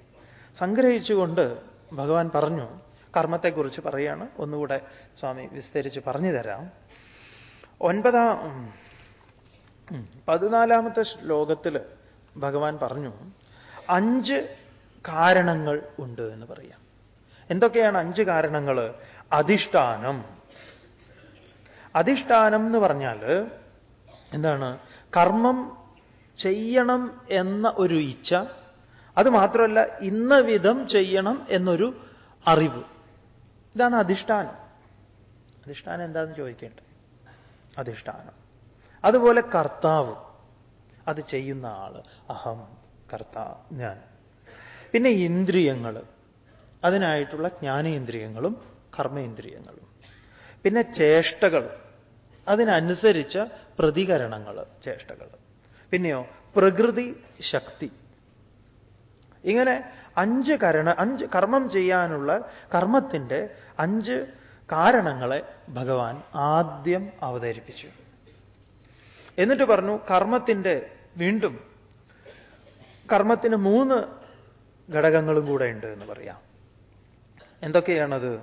സംഗ്രഹിച്ചുകൊണ്ട് ഭഗവാൻ പറഞ്ഞു കർമ്മത്തെക്കുറിച്ച് പറയാണ്. ഒന്നുകൂടെ സ്വാമി വിസ്തരിച്ച് പറഞ്ഞു തരാം. ഒൻപതാം പതിനാലാമത്തെ ശ്ലോകത്തിൽ ഭഗവാൻ പറഞ്ഞു അഞ്ച് കാരണങ്ങൾ ഉണ്ട് എന്ന് പറയാം. എന്തൊക്കെയാണ് അഞ്ച് കാരണങ്ങൾ അധിഷ്ഠാനം. അധിഷ്ഠാനം എന്ന് പറഞ്ഞാൽ എന്താണ്? കർമ്മം ചെയ്യണം എന്ന ഒരു ഇച്ഛ അത് മാത്രമല്ല ഇന്ന വിധം ചെയ്യണം എന്നൊരു അറിവ്. ഇതാണ് അധിഷ്ഠാനം. അധിഷ്ഠാനം എന്താണെന്ന് ചോദിക്കേണ്ടത് അധിഷ്ഠാനം. അതുപോലെ കർത്താവ്. അത് ചെയ്യുന്ന ആൾ. അഹം കർത്താവ് ഞാൻ. പിന്നെ ഇന്ദ്രിയങ്ങൾ അതിനായിട്ടുള്ള ജ്ഞാനേന്ദ്രിയങ്ങളും കർമ്മേന്ദ്രിയങ്ങളും. പിന്നെ ചേഷ്ടകൾ അതിനനുസരിച്ച പ്രതികരണങ്ങൾ ചേഷ്ടകൾ പിന്നെയോ പ്രകൃതി ശക്തി. ഇങ്ങനെ അഞ്ച് കരണ അഞ്ച് കർമ്മം ചെയ്യാനുള്ള കർമ്മത്തിന്റെ അഞ്ച് കാരണങ്ങളെ ഭഗവാൻ ആദ്യം അവതരിപ്പിച്ചു. എന്നിട്ട് പറഞ്ഞു കർമ്മത്തിന്റെ വീണ്ടും കർമ്മത്തിന് മൂന്ന് ഘടകങ്ങളും കൂടെ ഉണ്ട് എന്ന് പറയാം. എന്തൊക്കെയാണത്?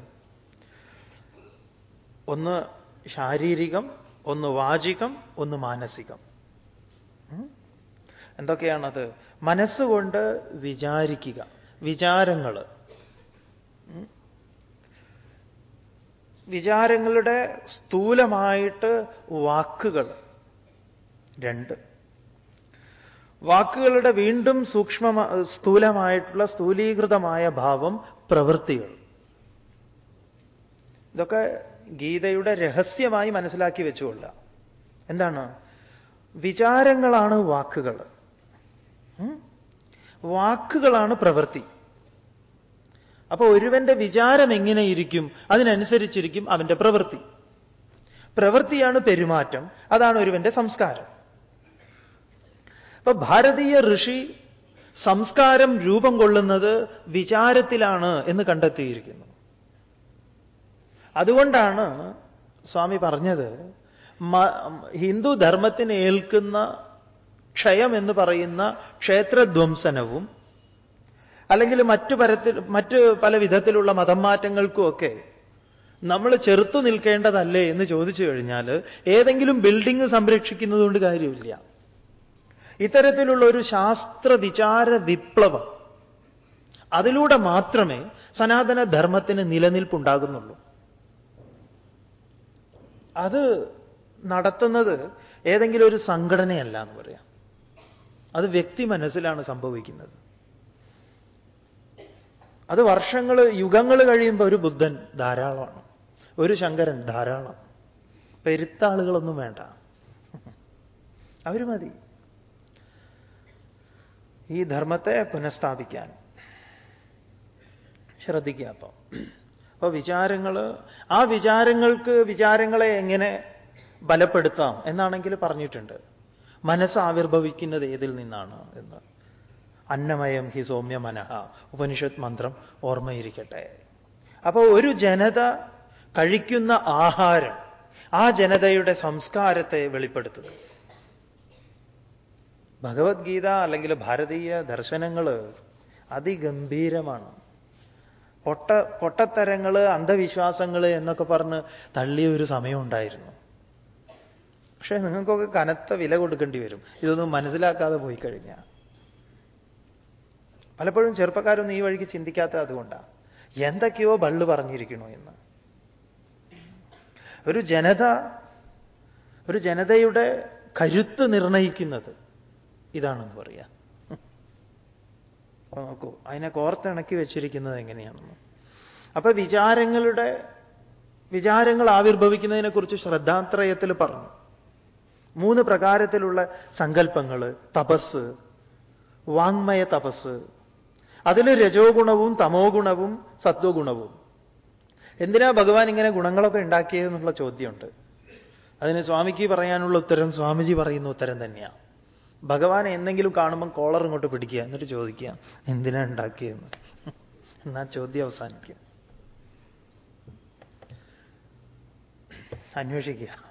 ഒന്ന് ശാരീരികം ഒന്ന് വാചികം ഒന്ന് മാനസികം. എന്തൊക്കെയാണത്? മനസ്സുകൊണ്ട് വിചാരിക്കുക വിചാരങ്ങൾ. വിചാരങ്ങളുടെ സ്ഥൂലമായിട്ട് വാക്കുകൾ. രണ്ട്. വാക്കുകളുടെ വീണ്ടും സൂക്ഷ്മ സ്ഥൂലമായിട്ടുള്ള സ്ഥൂലീകൃതമായ ഭാവം പ്രവൃത്തികൾ. ഇതൊക്കെ ഗീതയുടെ രഹസ്യമായി മനസ്സിലാക്കി വെച്ചുകൊള്ള എന്താണ്? വിചാരങ്ങളാണ് വാക്കുകൾ. വാക്കുകളാണ് പ്രവൃത്തി. അപ്പൊ ഒരുവന്റെ വിചാരം എങ്ങനെയിരിക്കും? അതിനനുസരിച്ചിരിക്കും അവന്റെ പ്രവൃത്തി. പ്രവൃത്തിയാണ് പെരുമാറ്റം. അതാണ് ഒരുവന്റെ സംസ്കാരം. അപ്പൊ ഭാരതീയ ഋഷി സംസ്കാരം രൂപം കൊള്ളുന്നത് വിചാരത്തിലാണ് എന്ന് കണ്ടെത്തിയിരിക്കുന്നു. അതുകൊണ്ടാണ് സ്വാമി പറഞ്ഞത് ഹിന്ദു ധർമ്മത്തിന് ഏൽക്കുന്ന ക്ഷയം എന്ന് പറയുന്ന ക്ഷേത്രധ്വംസനവും അല്ലെങ്കിൽ മറ്റു പരത്തിൽ മറ്റ് പല വിധത്തിലുള്ള മതം മാറ്റങ്ങൾക്കുമൊക്കെ നമ്മൾ ചെറുത്തു നിൽക്കേണ്ടതല്ലേ എന്ന് ചോദിച്ചു കഴിഞ്ഞാൽ ഏതെങ്കിലും ബിൽഡിംഗ് സംരക്ഷിക്കുന്നതുകൊണ്ട് കാര്യമില്ല. ഇത്തരത്തിലുള്ള ഒരു ശാസ്ത്ര വിചാര വിപ്ലവം അതിലൂടെ മാത്രമേ സനാതന ധർമ്മത്തിന് നിലനിൽപ്പുണ്ടാകുന്നുള്ളൂ. അത് നടത്തുന്നത് ഏതെങ്കിലും ഒരു സംഘടനയല്ല എന്ന് പറയാം. അത് വ്യക്തി മനസ്സിലാണ് സംഭവിക്കുന്നത്. അത് വർഷങ്ങൾ യുഗങ്ങൾ കഴിയുമ്പോൾ ഒരു ബുദ്ധൻ ധാരാളമാണ്. ഒരു ശങ്കരൻ ധാരാളം. പെരുത്ത ആളുകളൊന്നും വേണ്ട. അവർ മതി. ഈ ധർമ്മത്തെ പുനഃസ്ഥാപിക്കാൻ. ശ്രദ്ധിക്കുക അപ്പോൾ അപ്പോൾ വിചാരങ്ങൾ ആ വിചാരങ്ങൾക്ക് വിചാരങ്ങളെ എങ്ങനെ ബലപ്പെടുത്താം എന്നാണെങ്കിൽ പറഞ്ഞിട്ടുണ്ട്. മനസ്സ് ആവിർഭവിക്കുന്നത് ഏതിൽ നിന്നാണ് എന്ന്. അന്നമയം ഹി സൗമ്യ മനഃ. ഉപനിഷത്ത് മന്ത്രം ഓർമ്മയിരിക്കട്ടെ. അപ്പോൾ ഒരു ജനത കഴിക്കുന്ന ആഹാരം ആ ജനതയുടെ സംസ്കാരത്തെ വെളിപ്പെടുത്തുന്നു. ഭഗവത്ഗീത അല്ലെങ്കിൽ ഭാരതീയ ദർശനങ്ങൾ അതിഗംഭീരമാണ്. പൊട്ട പൊട്ടത്തരങ്ങൾ അന്ധവിശ്വാസങ്ങൾ എന്നൊക്കെ പറഞ്ഞ് തള്ളിയ ഒരു സമയമുണ്ടായിരുന്നു. പക്ഷേ നിങ്ങൾക്കൊക്കെ കനത്ത വില കൊടുക്കേണ്ടി വരും. ഇതൊന്നും മനസ്സിലാക്കാതെ പോയി കഴിഞ്ഞാൽ പലപ്പോഴും ചെറുപ്പക്കാരൊന്നും ഈ വഴിക്ക് ചിന്തിക്കാത്ത അതുകൊണ്ടാണ് എന്തൊക്കെയോ ബള്ളു പറഞ്ഞിരിക്കണോ എന്ന്. ഒരു ജനത ഒരു ജനതയുടെ കരുത്ത് നിർണയിക്കുന്നത് ഇതാണെന്ന് പറയാ. നോക്കൂ അതിനെ കോർത്തിണക്കി വെച്ചിരിക്കുന്നത് എങ്ങനെയാണെന്ന്. അപ്പൊ വിചാരങ്ങളുടെ വിചാരങ്ങൾ ആവിർഭവിക്കുന്നതിനെക്കുറിച്ച് ശ്രദ്ധാത്രയത്തിൽ പറഞ്ഞു. മൂന്ന് പ്രകാരത്തിലുള്ള സങ്കല്പങ്ങൾ തപസ് വാങ്മയ തപസ്. അതിൽ രജോ ഗുണവും തമോ ഗുണവും സത്വഗുണവും. എന്തിനാ ഭഗവാൻ ഇങ്ങനെ ഗുണങ്ങളൊക്കെ ഉണ്ടാക്കിയതെന്നുള്ള ചോദ്യമുണ്ട്. അതിന് സ്വാമിക്ക് പറയാനുള്ള ഉത്തരം സ്വാമിജി പറയുന്ന ഉത്തരം തന്നെയാണ് ഭഗവാൻ എന്തെങ്കിലും കാണുമ്പം കോളർ ഇങ്ങോട്ട് പിടിക്കുക എന്നിട്ട് ചോദിക്കുക എന്തിനാ ഉണ്ടാക്കിയെന്ന്? എന്നാ ചോദ്യം അവസാനിക്കുക അന്വേഷിക്കുക.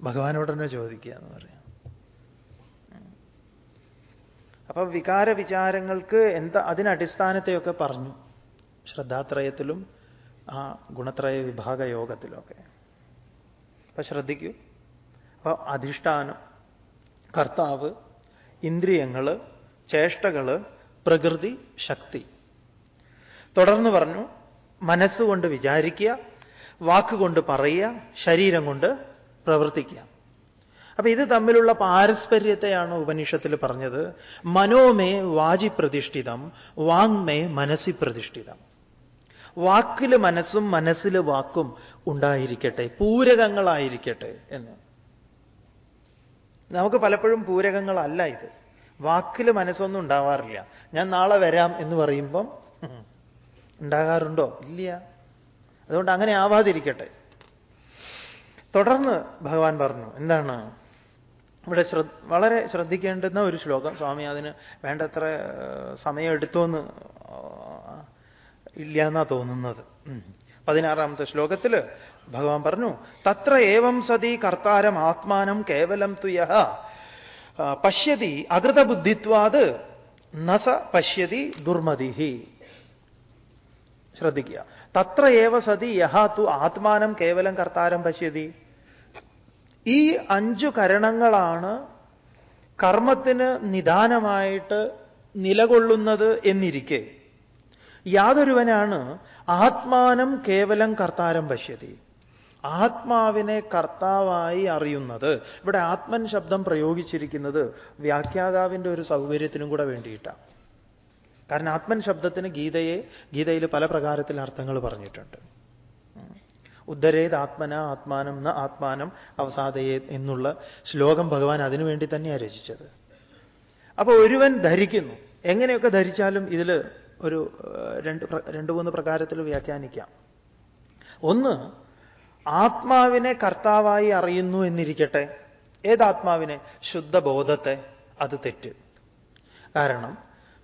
ഭഗവാനോട് തന്നെ ചോദിക്കുക എന്ന് പറയാം. അപ്പൊ വികാര വിചാരങ്ങൾക്ക് എന്താ അതിനടിസ്ഥാനത്തെയൊക്കെ പറഞ്ഞു. ശ്രദ്ധാത്രയത്തിലും ആ ഗുണത്രയ വിഭാഗ യോഗത്തിലൊക്കെ. അപ്പൊ ശ്രദ്ധിക്കൂ. അപ്പൊ അധിഷ്ഠാനം കർത്താവ് ഇന്ദ്രിയങ്ങൾ ചേഷ്ടകൾ പ്രകൃതി ശക്തി. തുടർന്ന് പറഞ്ഞു മനസ്സുകൊണ്ട് വിചാരിക്കുക വാക്കുകൊണ്ട് പറയുക ശരീരം കൊണ്ട് പ്രവർത്തിക്കുക. അപ്പൊ ഇത് തമ്മിലുള്ള പാരസ്പര്യത്തെയാണ് ഉപനിഷത്തിൽ പറഞ്ഞത് മനോമേ വാചി പ്രതിഷ്ഠിതം വാങ്മേ മനസ്സി പ്രതിഷ്ഠിതം വാക്കിൽ മനസ്സും മനസ്സിൽ വാക്കും ഉണ്ടായിരിക്കട്ടെ പൂരകങ്ങളായിരിക്കട്ടെ എന്ന്. നമുക്ക് പലപ്പോഴും പൂരകങ്ങളല്ല ഇത്. വാക്കിൽ മനസ്സൊന്നും ഉണ്ടാവാറില്ല. ഞാൻ നാളെ വരാം എന്ന് പറയുമ്പം ഉണ്ടാകാറുണ്ടോ? ഇല്ല. അതുകൊണ്ട് അങ്ങനെ ആവാതിരിക്കട്ടെ. തുടർന്ന് ഭഗവാൻ പറഞ്ഞു എന്താണ്? ഇവിടെ വളരെ ശ്രദ്ധിക്കേണ്ടുന്ന ഒരു ശ്ലോകം. സ്വാമി അതിന് വേണ്ടത്ര സമയം എടുത്തോന്ന് ഇല്ല എന്നാ തോന്നുന്നത്. പതിനാറാമത്തെ ശ്ലോകത്തിൽ ഭഗവാൻ പറഞ്ഞു തത്ര ഏവം സതി കർത്താരം ആത്മാനം കേവലം തുയ പശ്യതി അകൃതബുദ്ധിത്വാത് നസ പശ്യതി ദുർമതിഹി. ശ്രദ്ധിക്കുക. തത്ര ഏവ സതി യഹ തു ആത്മാനം കേവലം കർത്താരം പശ്യതി. ഈ അഞ്ചു കരണങ്ങളാണ് കർമ്മത്തിന് നിദാനമായിട്ട് നിലകൊള്ളുന്നത് എന്നിരിക്കെ. യാതൊരുവനാണ് ആത്മാനം കേവലം കർത്താരം പശ്യതി. ആത്മാവിനെ കർത്താവായി അറിയുന്നത്. ഇവിടെ ആത്മൻ ശബ്ദം പ്രയോഗിച്ചിരിക്കുന്നത് വ്യാഖ്യാതാവിന്റെ ഒരു സൗകര്യത്തിനും കൂടെ വേണ്ടിയിട്ടാണ് കാരണം ആത്മൻ ശബ്ദത്തിന് ഗീതയെ ഗീതയിൽ പല പ്രകാരത്തിൽ അർത്ഥങ്ങൾ പറഞ്ഞിട്ടുണ്ട്. ഉദ്ധരേത് ആത്മന ആത്മാനം ന ആത്മാനം അവസാദയേ എന്നുള്ള ശ്ലോകം ഭഗവാൻ അതിനുവേണ്ടി തന്നെയാണ് രചിച്ചത്. അപ്പോൾ ഒരുവൻ ധരിക്കുന്നു. എങ്ങനെയൊക്കെ ധരിച്ചാലും ഇതിൽ ഒരു രണ്ട് രണ്ട് മൂന്ന് പ്രകാരത്തിൽ വ്യാഖ്യാനിക്കാം. ഒന്ന് ആത്മാവിനെ കർത്താവായി അറിയുന്നു എന്നിരിക്കട്ടെ. ഏതാത്മാവിനെ? ശുദ്ധബോധത്തെ. അത് തെറ്റ്. കാരണം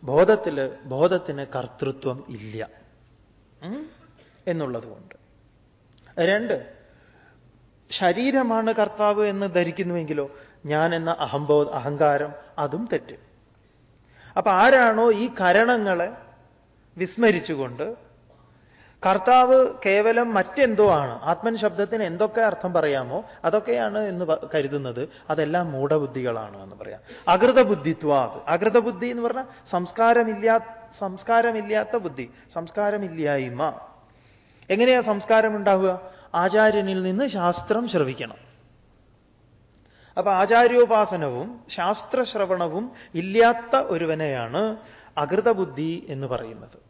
ബോധത്തിൽ ബോധത്തിന് കർത്തൃത്വം ഇല്ല. എന്നുള്ളതുകൊണ്ട് രണ്ട് ശരീരമാണ് കർത്താവ് എന്ന് ധരിക്കുന്നുവെങ്കിലോ ഞാൻ എന്ന അഹംബോ അഹങ്കാരം അതും തെറ്റ്. അപ്പൊ ആരാണോ ഈ കരണങ്ങളെ വിസ്മരിച്ചുകൊണ്ട് കർത്താവ് കേവലം മറ്റെന്തോ ആണ്. ആത്മൻ ശബ്ദത്തിന് എന്തൊക്കെ അർത്ഥം പറയാമോ അതൊക്കെയാണ് എന്ന് കരുതുന്നത്. അതെല്ലാം മൂഢബുദ്ധികളാണ് എന്ന് പറയാം. അകൃതബുദ്ധിത്വാത് അകൃതബുദ്ധി എന്ന് പറഞ്ഞാൽ സംസ്കാരമില്ലാ സംസ്കാരമില്ലാത്ത ബുദ്ധി. സംസ്കാരമില്ലായ്മ. എങ്ങനെയാ സംസ്കാരം ഉണ്ടാവുക ആചാര്യനിൽ നിന്ന് ശാസ്ത്രം ശ്രവിക്കണം. അപ്പൊ ആചാര്യോപാസനവും ശാസ്ത്രശ്രവണവും ഇല്ലാത്ത ഒരുവനെയാണ് അകൃതബുദ്ധി എന്ന് പറയുന്നത്.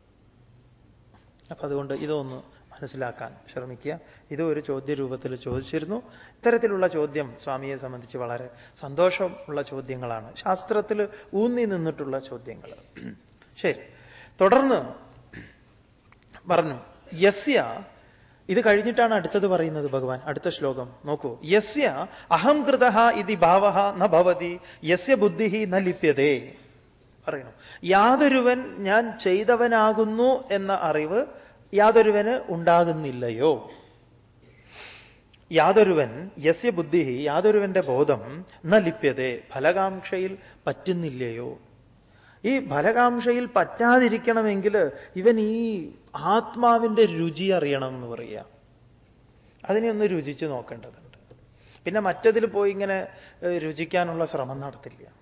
അപ്പൊ അതുകൊണ്ട് ഇതൊന്ന് മനസ്സിലാക്കാൻ ശ്രമിക്കുക. ഇത് ഒരു ചോദ്യ രൂപത്തിൽ ചോദിച്ചിരുന്നു. ഇത്തരത്തിലുള്ള ചോദ്യം സ്വാമിയെ സംബന്ധിച്ച് വളരെ സന്തോഷമുള്ള ചോദ്യങ്ങളാണ്. ശാസ്ത്രത്തിൽ ഊന്നി നിന്നിട്ടുള്ള ചോദ്യങ്ങൾ. ശരി. തുടർന്ന് പറഞ്ഞു യസ്യ ഇത് കഴിഞ്ഞിട്ടാണ് അടുത്തത് പറയുന്നത് ഭഗവാൻ. അടുത്ത ശ്ലോകം. നോക്കൂ. യസ്യ അഹം കൃത ഇതി ഭാവ ന ഭവതി യസ്യ ബുദ്ധി ന ലിപ്യതേ. പറയുന്നു യാതൊരുവൻ ഞാൻ ചെയ്തവനാകുന്നു എന്ന അറിവ് യാതൊരുവന് ഉണ്ടാകുന്നില്ലയോ? യാതൊരുവൻ യസ്യ ബുദ്ധി യാതൊരുവന്റെ ബോധം ന ലിപ്യതേ ഫലകാംക്ഷയിൽ പറ്റുന്നില്ലയോ? ഈ ഫലകാംക്ഷയിൽ പറ്റാതിരിക്കണമെങ്കിൽ ഇവൻ ഈ ആത്മാവിന്റെ രുചി അറിയണം എന്ന് പറയുക. അതിനെ ഒന്ന് രുചിച്ച് നോക്കേണ്ടതുണ്ട്. പിന്നെ മറ്റതിൽ പോയി ഇങ്ങനെ രുചിക്കാനുള്ള ശ്രമം നടത്തില്ല.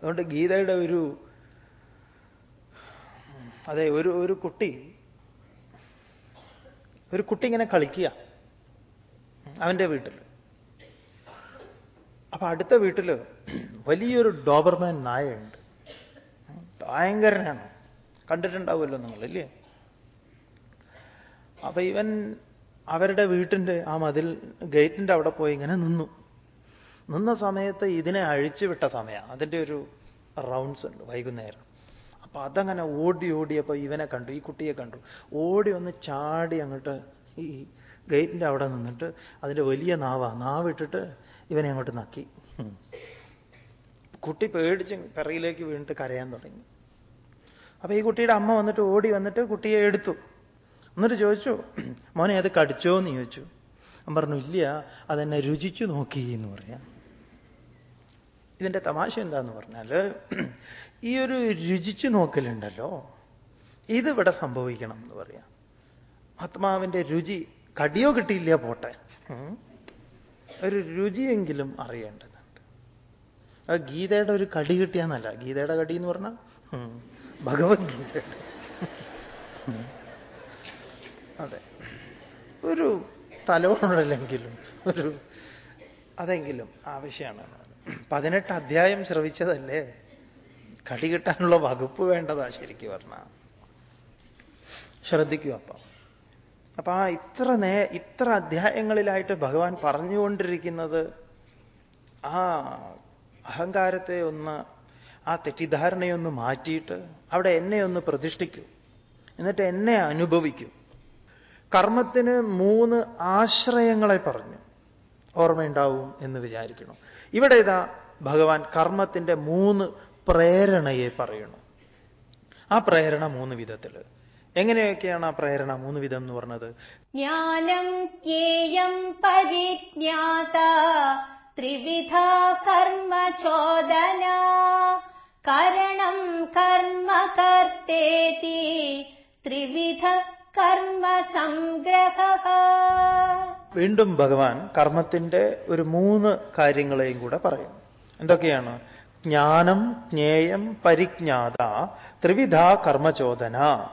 അതുകൊണ്ട് ഗീതയുടെ ഒരു അതെ ഒരു ഒരു കുട്ടി ഒരു കുട്ടി ഇങ്ങനെ കളിക്കുക അവന്റെ വീട്ടിൽ. അപ്പൊ അടുത്ത വീട്ടിൽ വലിയൊരു ഡോബർമാൻ നായയുണ്ട്. ഭയങ്കരനാണ്. കണ്ടിട്ടുണ്ടാവുമല്ലോ നിങ്ങൾ ഇല്ലേ? അപ്പൊ ഇവൻ അവരുടെ വീട്ടിന്റെ ആ മതിൽ ഗേറ്റിന്റെ അവിടെ പോയി ഇങ്ങനെ നിന്നു. നിന്ന സമയത്ത് ഇതിനെ അഴിച്ചു വിട്ട സമയമാണ് അതിന്റെ ഒരു റൗണ്ട്സ് ഉണ്ട് വൈകുന്നേരം. അപ്പൊ അതങ്ങനെ ഓടി ഓടിയപ്പോൾ ഇവനെ കണ്ടു ഈ കുട്ടിയെ കണ്ടു. ഓടി ഒന്ന് ചാടി അങ്ങോട്ട് ഈ ഗേറ്റിന്റെ അവിടെ നിന്നിട്ട് അതിന്റെ വലിയ നാവ. നാവിട്ടിട്ട് ഇവനെ അങ്ങോട്ട് നക്കി. കുട്ടി പേടിച്ച് പിറയിലേക്ക് വീണിട്ട് കരയാൻ തുടങ്ങി. അപ്പൊ ഈ കുട്ടിയുടെ അമ്മ വന്നിട്ട് ഓടി വന്നിട്ട് കുട്ടിയെ എടുത്തു. എന്നിട്ട് ചോദിച്ചു മോനെ അത് കടിച്ചോ എന്ന് ചോദിച്ചു. അവൻ പറഞ്ഞു ഇല്ല അതെന്നെ രുചിച്ചു നോക്കി എന്ന് പറയാം. ഇതിന്റെ തമാശ എന്താന്ന് പറഞ്ഞാൽ ഈ ഒരു രുചിച്ചു നോക്കലുണ്ടല്ലോ ഇതിവിടെ സംഭവിക്കണം എന്ന് പറയാം. ആത്മാവിന്റെ രുചി കടിയോ കിട്ടിയില്ല പോട്ടെ. ഒരു രുചിയെങ്കിലും അറിയേണ്ടതുണ്ട്. അത് ഗീതയുടെ ഒരു കടി കിട്ടിയാന്നല്ല ഗീതയുടെ കടി എന്ന് പറഞ്ഞാൽ ഭഗവത്ഗീത അതെ. ഒരു തലവണല്ലെങ്കിലും ഒരു അതെങ്കിലും ആവശ്യമാണ്. പതിനെട്ട് അധ്യായം ശ്രവിച്ചതല്ലേ? കടി കിട്ടാനുള്ള വകുപ്പ് വേണ്ടതാ ശരിക്കും പറഞ്ഞ. ശ്രദ്ധിക്കൂ അപ്പം. അപ്പൊ ആ ഇത്ര നേ ഇത്ര അധ്യായങ്ങളിലായിട്ട് ഭഗവാൻ പറഞ്ഞുകൊണ്ടിരിക്കുന്നത് ആ അഹങ്കാരത്തെ ഒന്ന് ആ തെറ്റിദ്ധാരണയൊന്ന് മാറ്റിയിട്ട് അവിടെ എന്നെ ഒന്ന് പ്രതിഷ്ഠിക്കൂ. എന്നിട്ട് എന്നെ അനുഭവിക്കൂ. കർമ്മത്തിന് മൂന്ന് ആശ്രയങ്ങളെ പറഞ്ഞു. ഓർമ്മയുണ്ടാവും എന്ന് വിചാരിക്കണം. ഇവിടെ ഇതാ ഭഗവാൻ കർമ്മത്തിന്റെ മൂന്ന് പ്രേരണയെ പറയുന്നു. ആ പ്രേരണ മൂന്ന് വിധത്തിൽ. എങ്ങനെയൊക്കെയാണ് ആ പ്രേരണ മൂന്ന് വിധം എന്ന് പറഞ്ഞത്? ജ്ഞാനം പരിജ്ഞാത ത്രിവിധ കർമ്മ ചോദന കരണം കർമ്മ ത്രിവിധ കർമ്മ സംഗ്രഹ. വീണ്ടും ഭഗവാൻ കർമ്മത്തിന്റെ ഒരു മൂന്ന് കാര്യങ്ങളെയും കൂടെ പറയും എന്തൊക്കെയാണ്? ജ്ഞാനം ജ്ഞേയം പരിജ്ഞാത ത്രിവിധ കർമ്മചോദന.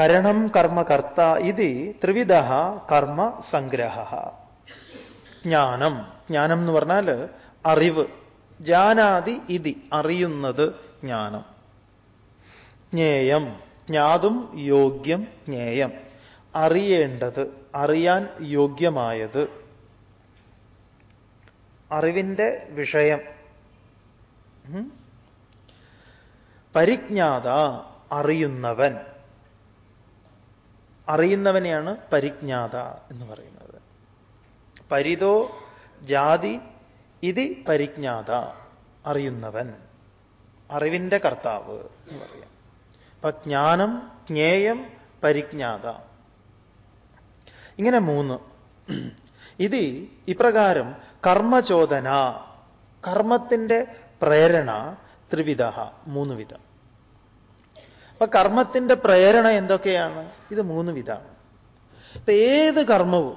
കരണം കർമ്മകർത്ത ഇത് ത്രിവിധ കർമ്മ സംഗ്രഹ. ജ്ഞാനം. ജ്ഞാനം എന്ന് പറഞ്ഞാൽ അറിവ്. ജാനാതി ഇതി അറിയുന്നത് ജ്ഞാനം. ജ്ഞേയം. ജ്ഞാതും യോഗ്യം ജ്ഞേയം. അറിയേണ്ടത് അറിയാൻ യോഗ്യമായത്. അറിവിന്റെ വിഷയം. പരിജ്ഞാത അറിയുന്നവൻ. അറിയുന്നവനെയാണ് പരിജ്ഞാത എന്ന് പറയുന്നത്. പരിതോ ജാതി ഇതി പരിജ്ഞാത അറിയുന്നവൻ. അറിവിന്റെ കർത്താവ് എന്ന് പറയാം. അപ്പൊ ജ്ഞാനം ജ്ഞേയം പരിജ്ഞാത. ഇങ്ങനെ മൂന്ന്. ഇത് ഇപ്രകാരം കർമ്മചോദന കർമ്മത്തിന്റെ പ്രേരണ ത്രിവിധ മൂന്ന് വിധം. അപ്പൊ കർമ്മത്തിന്റെ പ്രേരണ എന്തൊക്കെയാണ്? ഇത് മൂന്ന് വിധമാണ്. ഇപ്പൊ ഏത് കർമ്മവും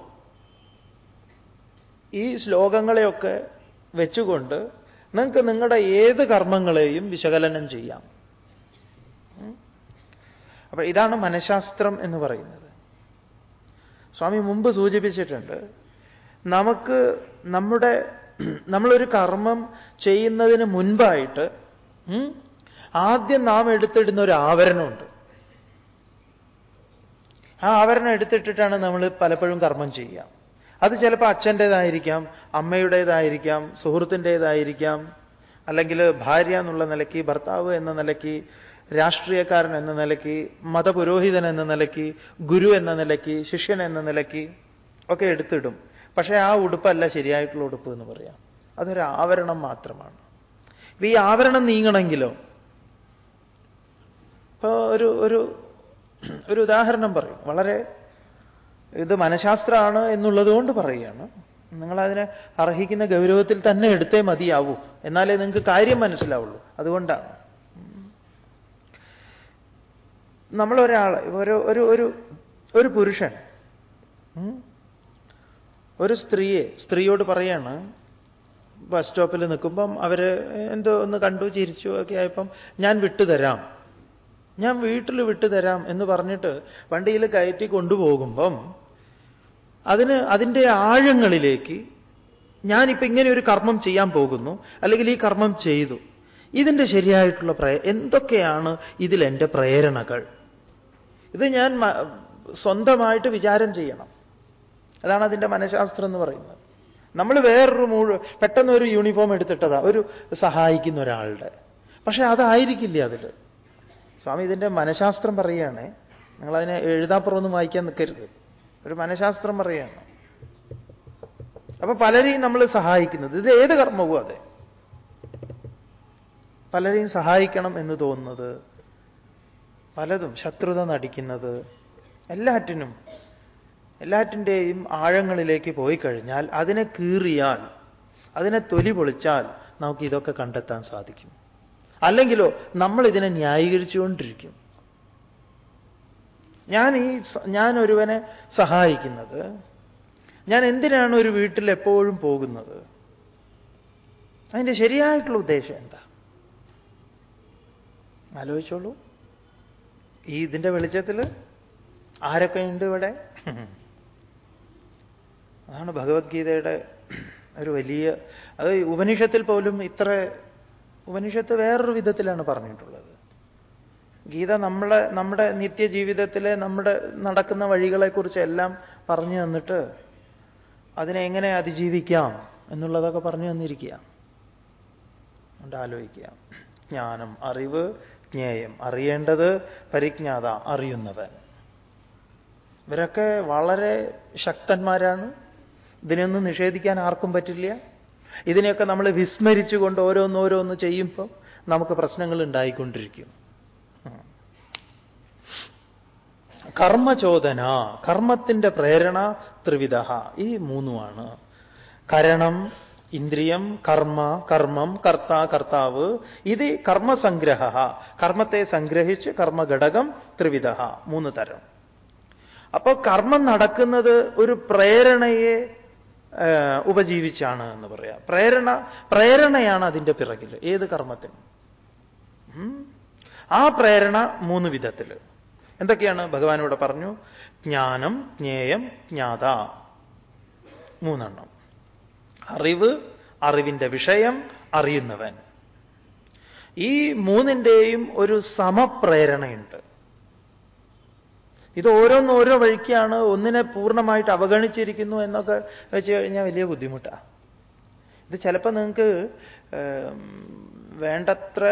ഈ ശ്ലോകങ്ങളെയൊക്കെ വെച്ചുകൊണ്ട് നിങ്ങൾക്ക് നിങ്ങളുടെ ഏത് കർമ്മങ്ങളെയും വിശകലനം ചെയ്യാം. അപ്പൊ ഇതാണ് മനഃശാസ്ത്രം എന്ന് പറയുന്നത്. സ്വാമി മുമ്പ് സൂചിപ്പിച്ചിട്ടുണ്ട്. നമുക്ക് നമ്മുടെ നമ്മളൊരു കർമ്മം ചെയ്യുന്നതിന് മുൻപായിട്ട് ആദ്യം നാം എടുത്തിടുന്ന ഒരു ആവരണമുണ്ട്. ആ ആവരണം എടുത്തിട്ടിട്ടാണ് നമ്മൾ പലപ്പോഴും കർമ്മം ചെയ്യുക. അത് ചിലപ്പോൾ അച്ഛന്റെതായിരിക്കാം അമ്മയുടേതായിരിക്കാം സുഹൃത്തിന്റെതായിരിക്കാം അല്ലെങ്കിൽ ഭാര്യ എന്നുള്ള നിലയ്ക്ക് ഭർത്താവ് എന്ന നിലയ്ക്ക് രാഷ്ട്രീയക്കാരൻ എന്ന നിലയ്ക്ക് മതപുരോഹിതൻ എന്ന നിലയ്ക്ക് ഗുരു എന്ന നിലയ്ക്ക് ശിഷ്യൻ എന്ന നിലയ്ക്ക് ഒക്കെ എടുത്തിടും. പക്ഷേ ആ ഉടുപ്പല്ല ശരിയായിട്ടുള്ള ഉടുപ്പ് എന്ന് പറയാം. അതൊരു ആവരണം മാത്രമാണ്. ഈ ആവരണം നീങ്ങണമെങ്കിലോ? ഇപ്പോ ഒരു ഒരു ഒരു ഉദാഹരണം പറയും. വളരെ ഇത് മനഃശാസ്ത്രമാണ് എന്നുള്ളതുകൊണ്ട് പറയുകയാണ്. നിങ്ങളതിനെ അർഹിക്കുന്ന ഗൗരവത്തിൽ തന്നെ എടുത്തേ മതിയാവൂ. എന്നാലേ നിങ്ങൾക്ക് കാര്യം മനസ്സിലാവുള്ളൂ. അതുകൊണ്ടാണ്. നമ്മളൊരാൾ ഒരു ഒരു ഒരു ഒരു പുരുഷൻ. ഒരു സ്ത്രീയെ സ്ത്രീയോട് പറയാണ് ബസ് സ്റ്റോപ്പിൽ നിൽക്കുമ്പം അവർ എന്തോ ഒന്ന് കണ്ടു ചിരിച്ചു ഒക്കെ ആയപ്പം ഞാൻ വിട്ടുതരാം ഞാൻ വീട്ടിൽ വിട്ടുതരാം എന്ന് പറഞ്ഞിട്ട് വണ്ടിയിൽ കയറ്റി കൊണ്ടുപോകുമ്പം അതിന് അതിന്റെ ആഴങ്ങളിലേക്ക് ഞാനിപ്പോൾ ഇങ്ങനെ ഒരു കർമ്മം ചെയ്യാൻ പോകുന്നു അല്ലെങ്കിൽ ഈ കർമ്മം ചെയ്തു. ഇതിന്റെ ശരിയായിട്ടുള്ള പ്രേ എന്തൊക്കെയാണ് ഇതിലെന്റെ പ്രേരണകൾ? ഇത് ഞാൻ സ്വന്തമായിട്ട് വിചാരം ചെയ്യണം. അതാണ് അതിന്റെ മനഃശാസ്ത്രം എന്ന് പറയുന്നത്. നമ്മൾ വേറൊരു മുഴു പെട്ടെന്ന് ഒരു യൂണിഫോം എടുത്തിട്ടതാ ഒരു സഹായിക്കുന്ന ഒരാളുടെ. പക്ഷേ അതായിരിക്കില്ല അതിൽ സ്വാമി ഇതിന്റെ മനഃശാസ്ത്രം പറയുകയാണേ നിങ്ങളതിനെ എഴുതാപ്പുറമൊന്നും വായിക്കാൻ നിൽക്കരുത്. ഒരു മനഃശാസ്ത്രം പറയുകയാണ്. അപ്പൊ പലരെയും നമ്മൾ സഹായിക്കുന്നത് ഇത് ഏത് കർമ്മവും അതെ. പലരെയും സഹായിക്കണം എന്ന് തോന്നുന്നത് പലതും ശത്രുത നടിക്കുന്നത് എല്ലാറ്റിനും എല്ലാറ്റിന്റെയും ആഴങ്ങളിലേക്ക് പോയി കഴിഞ്ഞാൽ അതിനെ കീറിയാൽ അതിനെ തൊലി പൊളിച്ചാൽ നമുക്ക് ഇതൊക്കെ കണ്ടെത്താൻ സാധിക്കും. അല്ലെങ്കിലോ നമ്മൾ ഇതിനെ ന്യായീകരിച്ചുകൊണ്ടിരിക്കും. ഞാൻ ഈ ഞാൻ ഒരുവനെ സഹായിക്കുന്നത്. ഞാൻ എന്തിനാണ് ഒരു വീട്ടിൽ എപ്പോഴും പോകുന്നത്? അതിന്റെ ശരിയായിട്ടുള്ള ഉദ്ദേശം എന്താ? ആലോചിച്ചോളൂ. ഈ ഇതിന്റെ വെളിച്ചത്തിൽ ആരൊക്കെ ഉണ്ട് ഇവിടെ? അതാണ് ഭഗവത്ഗീതയുടെ ഒരു വലിയ അത് ഉപനിഷത്തിൽ പോലും ഇത്ര ഉപനിഷത്ത് വേറൊരു വിധത്തിലാണ് പറഞ്ഞിട്ടുള്ളത്. ഗീത നമ്മളെ നമ്മുടെ നിത്യജീവിതത്തിലെ നമ്മുടെ നടക്കുന്ന വഴികളെക്കുറിച്ചെല്ലാം പറഞ്ഞു തന്നിട്ട് അതിനെ എങ്ങനെ അതിജീവിക്കാം എന്നുള്ളതൊക്കെ പറഞ്ഞു തന്നിരിക്കുക ആലോചിക്കുക. ജ്ഞാനം അറിവ് ജ്ഞേയം അറിയേണ്ടത് പരിജ്ഞാത അറിയുന്നവൻ. ഇവരൊക്കെ വളരെ ശക്തന്മാരാണ്. ഇതിനൊന്നും നിഷേധിക്കാൻ ആർക്കും പറ്റില്ല. ഇതിനെയൊക്കെ നമ്മൾ വിസ്മരിച്ചുകൊണ്ട് ഓരോന്നോരോന്ന് ചെയ്യുമ്പോൾ നമുക്ക് പ്രശ്നങ്ങൾ ഉണ്ടായിക്കൊണ്ടിരിക്കും. കർമ്മചോദന കർമ്മത്തിന്റെ പ്രേരണ ത്രിവിധ. ഈ മൂന്നുമാണ്. കരണം ഇന്ദ്രിയം കർമ്മ കർമ്മം കർത്ത കർത്താവ്. ഇത് കർമ്മസംഗ്രഹ കർമ്മത്തെ സംഗ്രഹിച്ച് കർമ്മഘടകം ത്രിവിധ മൂന്ന് തരം. അപ്പോൾ കർമ്മം നടക്കുന്നത് ഒരു പ്രേരണയെ ഉപജീവിച്ചാണ് എന്ന് പറയാം. പ്രേരണ പ്രേരണയാണ് അതിന്റെ പിറകിൽ ഏത് കർമ്മത്തിനും? ആ പ്രേരണ മൂന്ന് വിധത്തിൽ എന്തൊക്കെയാണ് ഭഗവാൻ ഇവിടെ പറഞ്ഞു? ജ്ഞാനം ജ്ഞേയം ജ്ഞാത. മൂന്നെണ്ണം. അറിവ് അറിവിന്റെ വിഷയം അറിയുന്നവൻ. ഈ മൂന്നിന്റെയും ഒരു സമപ്രേരണയുണ്ട്. ഇത് ഓരോന്നോരോ വഴിക്കാണ് ഒന്നിനെ പൂർണമായിട്ട് അവഗണിച്ചിരിക്കുന്നു എന്നൊക്കെ വെച്ച് കഴിഞ്ഞാൽ വലിയ ബുദ്ധിമുട്ടാണ് ഇത് ചിലപ്പോൾ നിങ്ങൾക്ക് വേണ്ടത്ര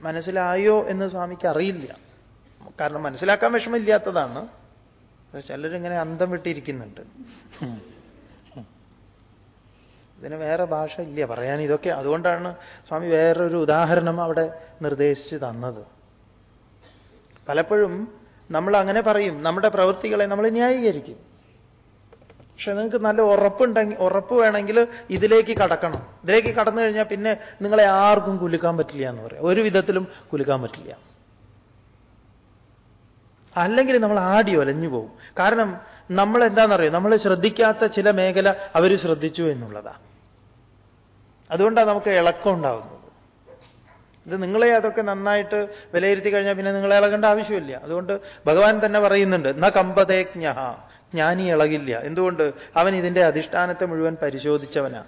മനസ്സിലായോ എന്ന് സ്വാമിക്ക് അറിയില്ല. കാരണം മനസ്സിലാക്കാൻ വിഷമമില്ലാത്തതാണ്. ചിലരിങ്ങനെ അന്തം വിട്ടിരിക്കുന്നുണ്ട്. ഇതിന് വേറെ ഭാഷ ഇല്ല. പറയാൻ ഇതൊക്കെ അതുകൊണ്ടാണ് സ്വാമി വേറൊരു ഉദാഹരണം അവിടെ നിർദ്ദേശിച്ച് തന്നത്. പലപ്പോഴും നമ്മൾ അങ്ങനെ പറയും. നമ്മുടെ പ്രവൃത്തികളെ നമ്മൾ ന്യായീകരിക്കും. പക്ഷെ നിങ്ങൾക്ക് നല്ല ഉറപ്പുണ്ടെങ്കിൽ ഉറപ്പ് വേണമെങ്കിൽ ഇതിലേക്ക് കടക്കണം. ഇതിലേക്ക് കടന്നു കഴിഞ്ഞാൽ പിന്നെ നിങ്ങളെ ആർക്കും കുലുക്കാൻ പറ്റില്ല എന്ന് പറയാം. ഒരു വിധത്തിലും കുലുക്കാൻ പറ്റില്ല. അല്ലെങ്കിൽ നമ്മൾ ആടി ഒലഞ്ഞു പോകും. കാരണം നമ്മൾ എന്താണെന്നറിയോ? നമ്മൾ ശ്രദ്ധിക്കാത്ത ചില മേഖല അവർ ശ്രദ്ധിച്ചു എന്നുള്ളതാ. അതുകൊണ്ടാണ് നമുക്ക് ഇളക്കം ഉണ്ടാവുന്നത്. ഇത് നിങ്ങളെ അതൊക്കെ നന്നായിട്ട് വിലയിരുത്തി കഴിഞ്ഞാൽ പിന്നെ നിങ്ങളെ ഇളകേണ്ട ആവശ്യമില്ല. അതുകൊണ്ട് ഭഗവാൻ തന്നെ പറയുന്നുണ്ട് ന കമ്പതേ ജ്ഞഹ ജ്ഞാനി ഇളകില്ല. എന്തുകൊണ്ട്? അവൻ ഇതിന്റെ അധിഷ്ഠാനത്തെ മുഴുവൻ പരിശോധിച്ചവനാ.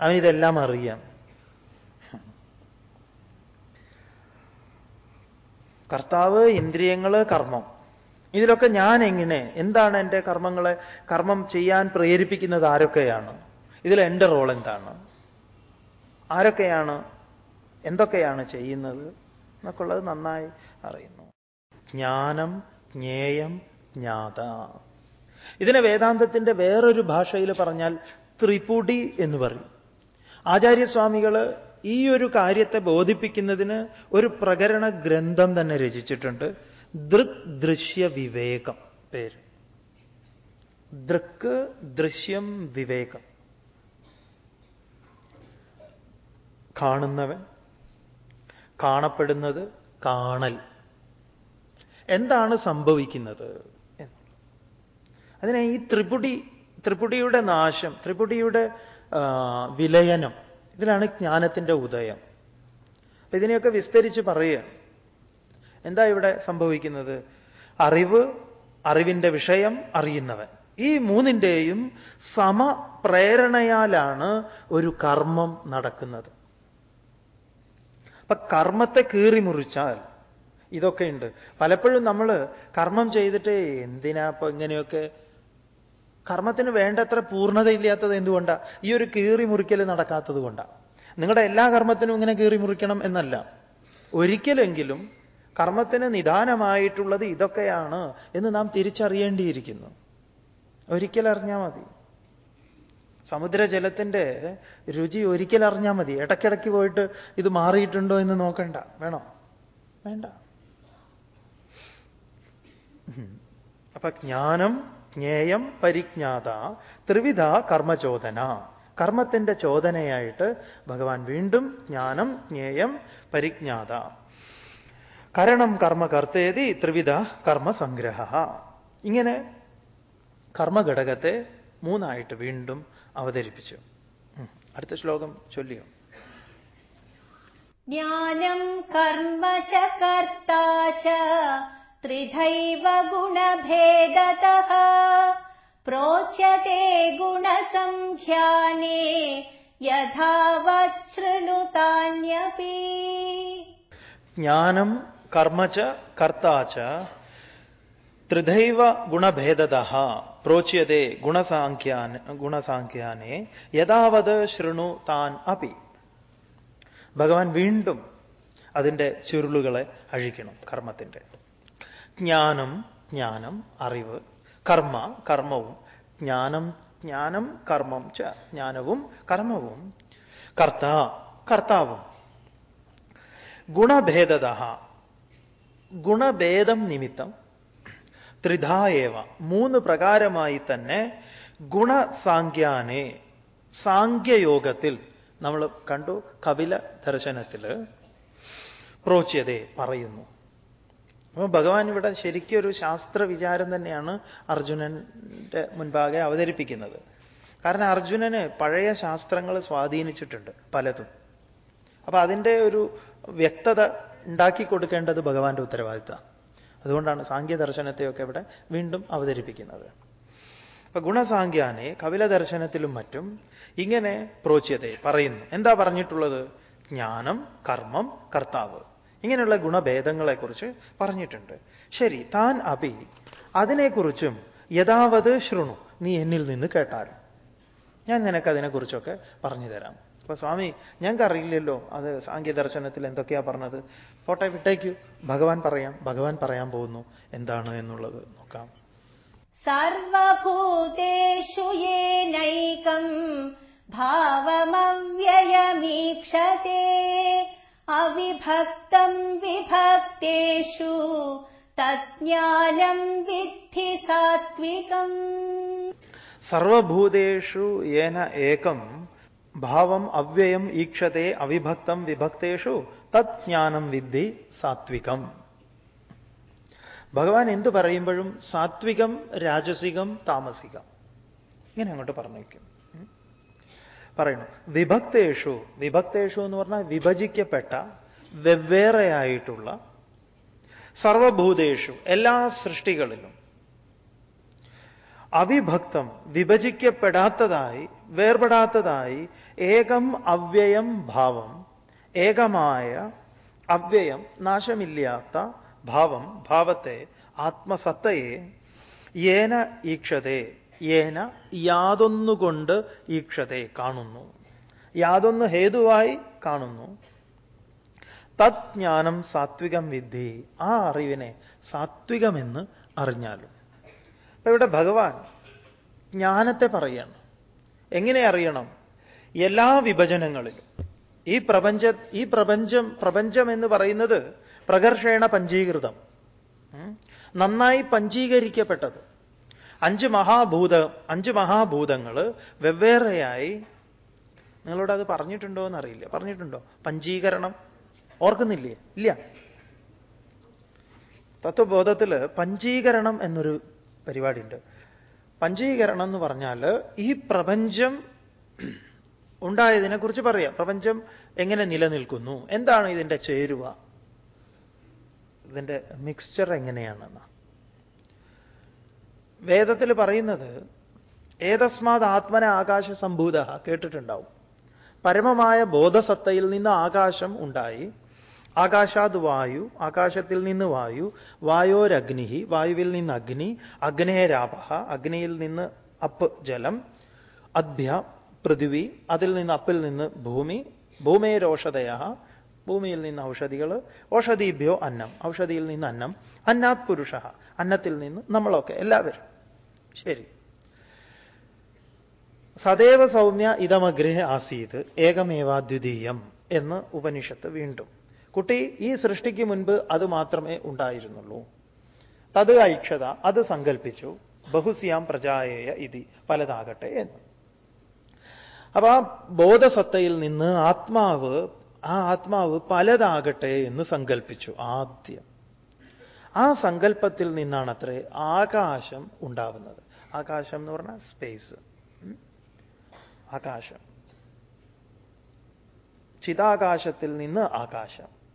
അവൻ ഇതെല്ലാം അറിയാം. കർത്താവ് ഇന്ദ്രിയങ്ങൾ കർമ്മം. ഇതിലൊക്കെ ഞാൻ എങ്ങനെ എന്താണ് എന്റെ കർമ്മങ്ങളെ കർമ്മം ചെയ്യാൻ പ്രേരിപ്പിക്കുന്നത് ആരൊക്കെയാണ്? ഇതിൽ എന്റെ റോൾ എന്താണ്? ആരൊക്കെയാണ് എന്തൊക്കെയാണ് ചെയ്യുന്നത് എന്നൊക്കെ ഉള്ളത് നന്നായി അറിയുന്നു. ജ്ഞാനം ജ്ഞേയം ജ്ഞാത. ഇതിനെ വേദാന്തത്തിന്റെ വേറൊരു ഭാഷയിൽ പറഞ്ഞാൽ ത്രിപുടി എന്ന് പറയും. ആചാര്യസ്വാമികൾ ഈ ഒരു കാര്യത്തെ ബോധിപ്പിക്കുന്നതിന് ഒരു പ്രകരണ ഗ്രന്ഥം തന്നെ രചിച്ചിട്ടുണ്ട്. ദൃക് ദൃശ്യ വിവേകം പേര്. ദൃക്ക് ദൃശ്യം വിവേകം. കാണുന്നവൻ. കാണപ്പെടുന്നത് കാണൽ. എന്താണ് സംഭവിക്കുന്നത്? അതിനെ ഈ ത്രിപുടി ത്രിപുടിയുടെ നാശം ത്രിപുടിയുടെ വിലയനം ഇതിലാണ് ജ്ഞാനത്തിന്റെ ഉദയം. ഇതിനെയൊക്കെ വിസ്തരിച്ച് പറയുക. എന്താ ഇവിടെ സംഭവിക്കുന്നത്? അറിവ് അറിവിന്റെ വിഷയം അറിയുന്നവൻ. ഈ മൂന്നിന്റെയും സമപ്രേരണയാലാണ് ഒരു കർമ്മം നടക്കുന്നത്. അപ്പൊ കർമ്മത്തെ കീറി മുറിച്ചാൽ ഇതൊക്കെയുണ്ട്. പലപ്പോഴും നമ്മൾ കർമ്മം ചെയ്തിട്ട് എന്തിനാ ഇപ്പൊ ഇങ്ങനെയൊക്കെ? കർമ്മത്തിന് വേണ്ടത്ര പൂർണതയില്ലാത്തത് എന്തുകൊണ്ടാണ് ഈ ഒരു കീറി മുറിക്കൽ നടക്കാത്തത് കൊണ്ടാണ് നിങ്ങളുടെ എല്ലാ കർമ്മത്തിനും ഇങ്ങനെ കീറി മുറിക്കണം എന്നല്ല. ഒരിക്കലെങ്കിലും കർമ്മത്തിന് നിദാനമായിട്ടുള്ളത് ഇതൊക്കെയാണ് എന്ന് നാം തിരിച്ചറിയേണ്ടിയിരിക്കുന്നു. ഒരിക്കലറിഞ്ഞാൽ മതി. സമുദ്രജലത്തിന്റെ രുചി ഒരിക്കൽ അറിഞ്ഞാൽ മതി. ഇടയ്ക്കിടയ്ക്ക് പോയിട്ട് ഇത് മാറിയിട്ടുണ്ടോ എന്ന് നോക്കണ്ട. വേണോ? വേണ്ട. അപ്പൊ ജ്ഞാനം ജ്ഞേയം പരിജ്ഞാത ത്രിവിധ കർമ്മചോദന. കർമ്മത്തിന്റെ ചോദനയായിട്ട് ഭഗവാൻ വീണ്ടും ജ്ഞാനം ജ്ഞേയം പരിജ്ഞാത. കരണം കർമ്മ കർത്തേതി ത്രിവിധ കർമ്മസംഗ്രഹ ഇങ്ങനെ കർമ്മഘടകത്തെ മൂന്നായിട്ട് വീണ്ടും അവതരിപ്പിച്ചു. അടുത്ത ശ്ലോകം ചൊല്ലിയോ? ജ്ഞാനം കർമ്മ ച ത്രിധൈവ ഗുണഭേദത പ്രോച്യത്തെ ഗുണസംഖ്യാനേ യഥാവശൃണുതാന്യപി. ജ്ഞാനം കർമ്മ ച കർത്താച്ച ത്രിധൈവ ഗുണഭേദത പ്രോച്യത്തെ ഗുണസാഖ്യാൻ ഗുണസാഖ്യാനെ യഥാവത് ശൃണു താൻ അപി. ഭഗവാൻ വീണ്ടും അതിന്റെ ചുരുളുകളെ അഴിക്കണം കർമ്മത്തിന്റെ ജ്ഞാനം ജ്ഞാനം അറിവ് കർമ്മ കർമ്മവും ജ്ഞാനം ജ്ഞാനം കർമ്മം ച ജ്ഞാനവും കർമ്മവും കർത്ത കർത്താവും. ഗുണഭേദത ഗുണഭേദം നിമിത്തം ത്രിധായേവ മൂന്ന് പ്രകാരമായി തന്നെ ഗുണസാഖ്യാനെ സാഖ്യയോഗത്തിൽ നമ്മൾ കണ്ടു കപില ദർശനത്തിൽ പ്രോച്യതെ പറയുന്നു. അപ്പോൾ ഭഗവാൻ ഇവിടെ ശരിക്കും ഒരു ശാസ്ത്ര വിചാരം തന്നെയാണ് അർജുനന്റെ മുൻപാകെ അവതരിപ്പിക്കുന്നത്. കാരണം അർജുനന് പഴയ ശാസ്ത്രങ്ങൾ സ്വാധീനിച്ചിട്ടുണ്ട് പലതും. അപ്പൊ അതിന്റെ ഒരു വ്യക്തത ഉണ്ടാക്കി കൊടുക്കേണ്ടത് ഭഗവാന്റെ ഉത്തരവാദിത്തമാണ്. അതുകൊണ്ടാണ് സാങ്ക്യദർശനത്തെയൊക്കെ ഇവിടെ വീണ്ടും അവതരിപ്പിക്കുന്നത്. അപ്പൊ ഗുണസാങ്ക്യാനെ കപില ദർശനത്തിലും മറ്റും ഇങ്ങനെ പ്രോച്യത്തെ പറയുന്നു. എന്താ പറഞ്ഞിട്ടുള്ളത്? ജ്ഞാനം കർമ്മം കർത്താവ്. ഇങ്ങനെയുള്ള ഗുണഭേദങ്ങളെക്കുറിച്ച് പറഞ്ഞിട്ടുണ്ട്. ശരി താൻ അഭി അതിനെക്കുറിച്ചും യഥാവത് ശൃണു നീ എന്നിൽ നിന്ന് കേട്ടാലും. ഞാൻ നിനക്ക് അതിനെക്കുറിച്ചൊക്കെ പറഞ്ഞു തരാം. അപ്പൊ സ്വാമി ഞങ്ങൾക്കറിയില്ലല്ലോ അത് സാങ്കേ ദർശനത്തിൽ എന്തൊക്കെയാ പറഞ്ഞത്? പോട്ടെ വിട്ടേക്കു. ഭഗവാൻ പറയാം ഭഗവാൻ പറയാൻ പോകുന്നു. എന്താണ് എന്നുള്ളത് നോക്കാം. സർവഭൂതേഷു യേനൈകം ഭാവമവ്യയമീക്ഷത്തെ അവിഭക്തം വിഭക്തേഷു തജ്ഞാനം വിദ്ധി സാത്വികം. സർവഭൂതേഷു ഏന ഏകം ഭാവം അവ്യയം ഈക്ഷത്തെ അവിഭക്തം വിഭക്തേഷു തത് ജ്ഞാനം വിദ്ധി സാത്വികം ഭഗവാൻ എന്തു പറയുമ്പോഴും സാത്വികം രാജസികം താമസികം। ഇങ്ങനെ അങ്ങോട്ട് പറഞ്ഞേക്കും പറയുന്നു വിഭക്തേഷു വിഭക്തേഷു എന്ന് പറഞ്ഞാൽ വിഭജിക്കപ്പെട്ട വെവ്വേറെയായിട്ടുള്ള സർവഭൂതേഷു എല്ലാ സൃഷ്ടികളിലും അവിഭക്തം വിഭജിക്കപ്പെടാത്തതായി വേർപെടാത്തതായി ഏകം അവ്യയം ഭാവം ഏകമായ അവ്യയം നാശമില്ലാത്ത ഭാവം ഭാവത്തെ ആത്മസത്തയെ ഏന ഈക്ഷതേ ഏന യാതൊന്നുകൊണ്ട് ഈക്ഷതേ കാണുന്നു. യാതൊന്ന് ഹേതുവായി കാണുന്നു. തത് ജ്ഞാനം സാത്വികം വിദ്ധി ആ അറിവിനെ സാത്വികമെന്ന് അറിഞ്ഞാലും. അപ്പൊ ഇവിടെ ഭഗവാൻ? ജ്ഞാനത്തെ പറയണം. എങ്ങനെ അറിയണം? എല്ലാ വിഭജനങ്ങളിലും. ഈ പ്രപഞ്ച ഈ പ്രപഞ്ചം പ്രപഞ്ചം എന്ന് പറയുന്നത് പ്രകർഷേണ പഞ്ചീകൃതം. നന്നായി പഞ്ചീകരിക്കപ്പെട്ടത്. അഞ്ച് മഹാഭൂത അഞ്ച് മഹാഭൂതങ്ങൾ വെവ്വേറെയായി നിങ്ങളോട് അത് പറഞ്ഞിട്ടുണ്ടോ എന്നറിയില്ല. പറഞ്ഞിട്ടുണ്ടോ? പഞ്ചീകരണം. ഓർക്കുന്നില്ലേ? ഇല്ല. തത്വബോധത്തിൽ പഞ്ചീകരണം എന്നൊരു പരിപാടിയുണ്ട്. പഞ്ചീകരണം എന്ന് പറഞ്ഞാൽ ഈ പ്രപഞ്ചം ഉണ്ടായതിനെക്കുറിച്ച് പറയാം. പ്രപഞ്ചം എങ്ങനെ നിലനിൽക്കുന്നു? എന്താണ് ഇതിന്റെ ചേരുവ? ഇതിന്റെ മിക്സ്ചർ എങ്ങനെയാണെന്ന്. വേദത്തിൽ പറയുന്നത് ഏതസ്മാത് ആത്മന ആകാശ സംഭൂത കേട്ടിട്ടുണ്ടാവും. പരമമായ ബോധസത്തയിൽ നിന്ന് ആകാശം ഉണ്ടായി. ആകാശാത് വായു ആകാശത്തിൽ നിന്ന് വായു വായോരഗ്നി വായുവിൽ നിന്ന് അഗ്നി അഗ്നേരാപ അഗ്നിയിൽ നിന്ന് അപ്പ് ജലം അദ്ഭ്യ പൃഥിവി അതിൽ നിന്ന് അപ്പിൽ നിന്ന് ഭൂമി ഭൂമേരോഷധയ ഭൂമിയിൽ നിന്ന് ഔഷധികൾ ഔഷധീഭ്യോ അന്നം ഔഷധിയിൽ നിന്ന് അന്നം അന്നാത് പുരുഷ അന്നത്തിൽ നിന്ന് നമ്മളൊക്കെ എല്ലാവരും. ശരി. സദൈവ സൗമ്യ ഇതമഗ്രഹ ആസീത് ഏകമേവാദ്വിതീയം എന്ന് ഉപനിഷത്ത് വീണ്ടും. കുട്ടി ഈ സൃഷ്ടിക്ക് മുൻപ് അത് മാത്രമേ ഉണ്ടായിരുന്നുള്ളൂ. തത് ഐക്ഷത അത് സങ്കല്പിച്ചു ബഹുസ്യാം പ്രജായേയ ഇതി പലതാകട്ടെ എന്ന്. അപ്പൊ ആ ബോധസത്തയിൽ നിന്ന് ആത്മാവ് ആ ആത്മാവ് പലതാകട്ടെ എന്ന് സങ്കല്പിച്ചു ആദ്യം. ആ സങ്കല്പത്തിൽ നിന്നാണ് അത്രേ ആകാശം ഉണ്ടാവുന്നത്. ആകാശം എന്ന് പറഞ്ഞാൽ സ്പേസ് ആകാശം. ചിതാകാശത്തിൽ നിന്ന് ആകാശം.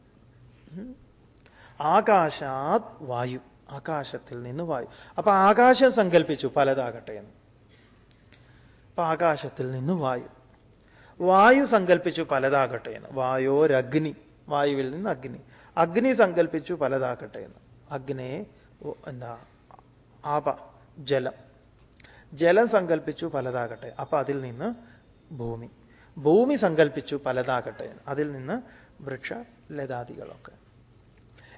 ആകാശാത് വായു. ആകാശത്തിൽ നിന്ന് വായു. അപ്പൊ ആകാശം സങ്കല്പിച്ചു പലതാകട്ടെ എന്ന്. അപ്പൊ ആകാശത്തിൽ നിന്ന് വായു. വായു സങ്കല്പിച്ചു പലതാകട്ടെ എന്ന്. വായോരഗ്നി വായുവിൽ നിന്ന് അഗ്നി. അഗ്നി സങ്കല്പിച്ചു പലതാകട്ടെ എന്ന്. അഗ്നയെ ഓ, എന്താ ആപ ജലം. ജലം സങ്കല്പിച്ചു പലതാകട്ടെ. അപ്പൊ അതിൽ നിന്ന് ഭൂമി. ഭൂമി സങ്കല്പിച്ചു പലതാകട്ടെ. അതിൽ നിന്ന് വൃക്ഷ ലതാദികളൊക്കെ.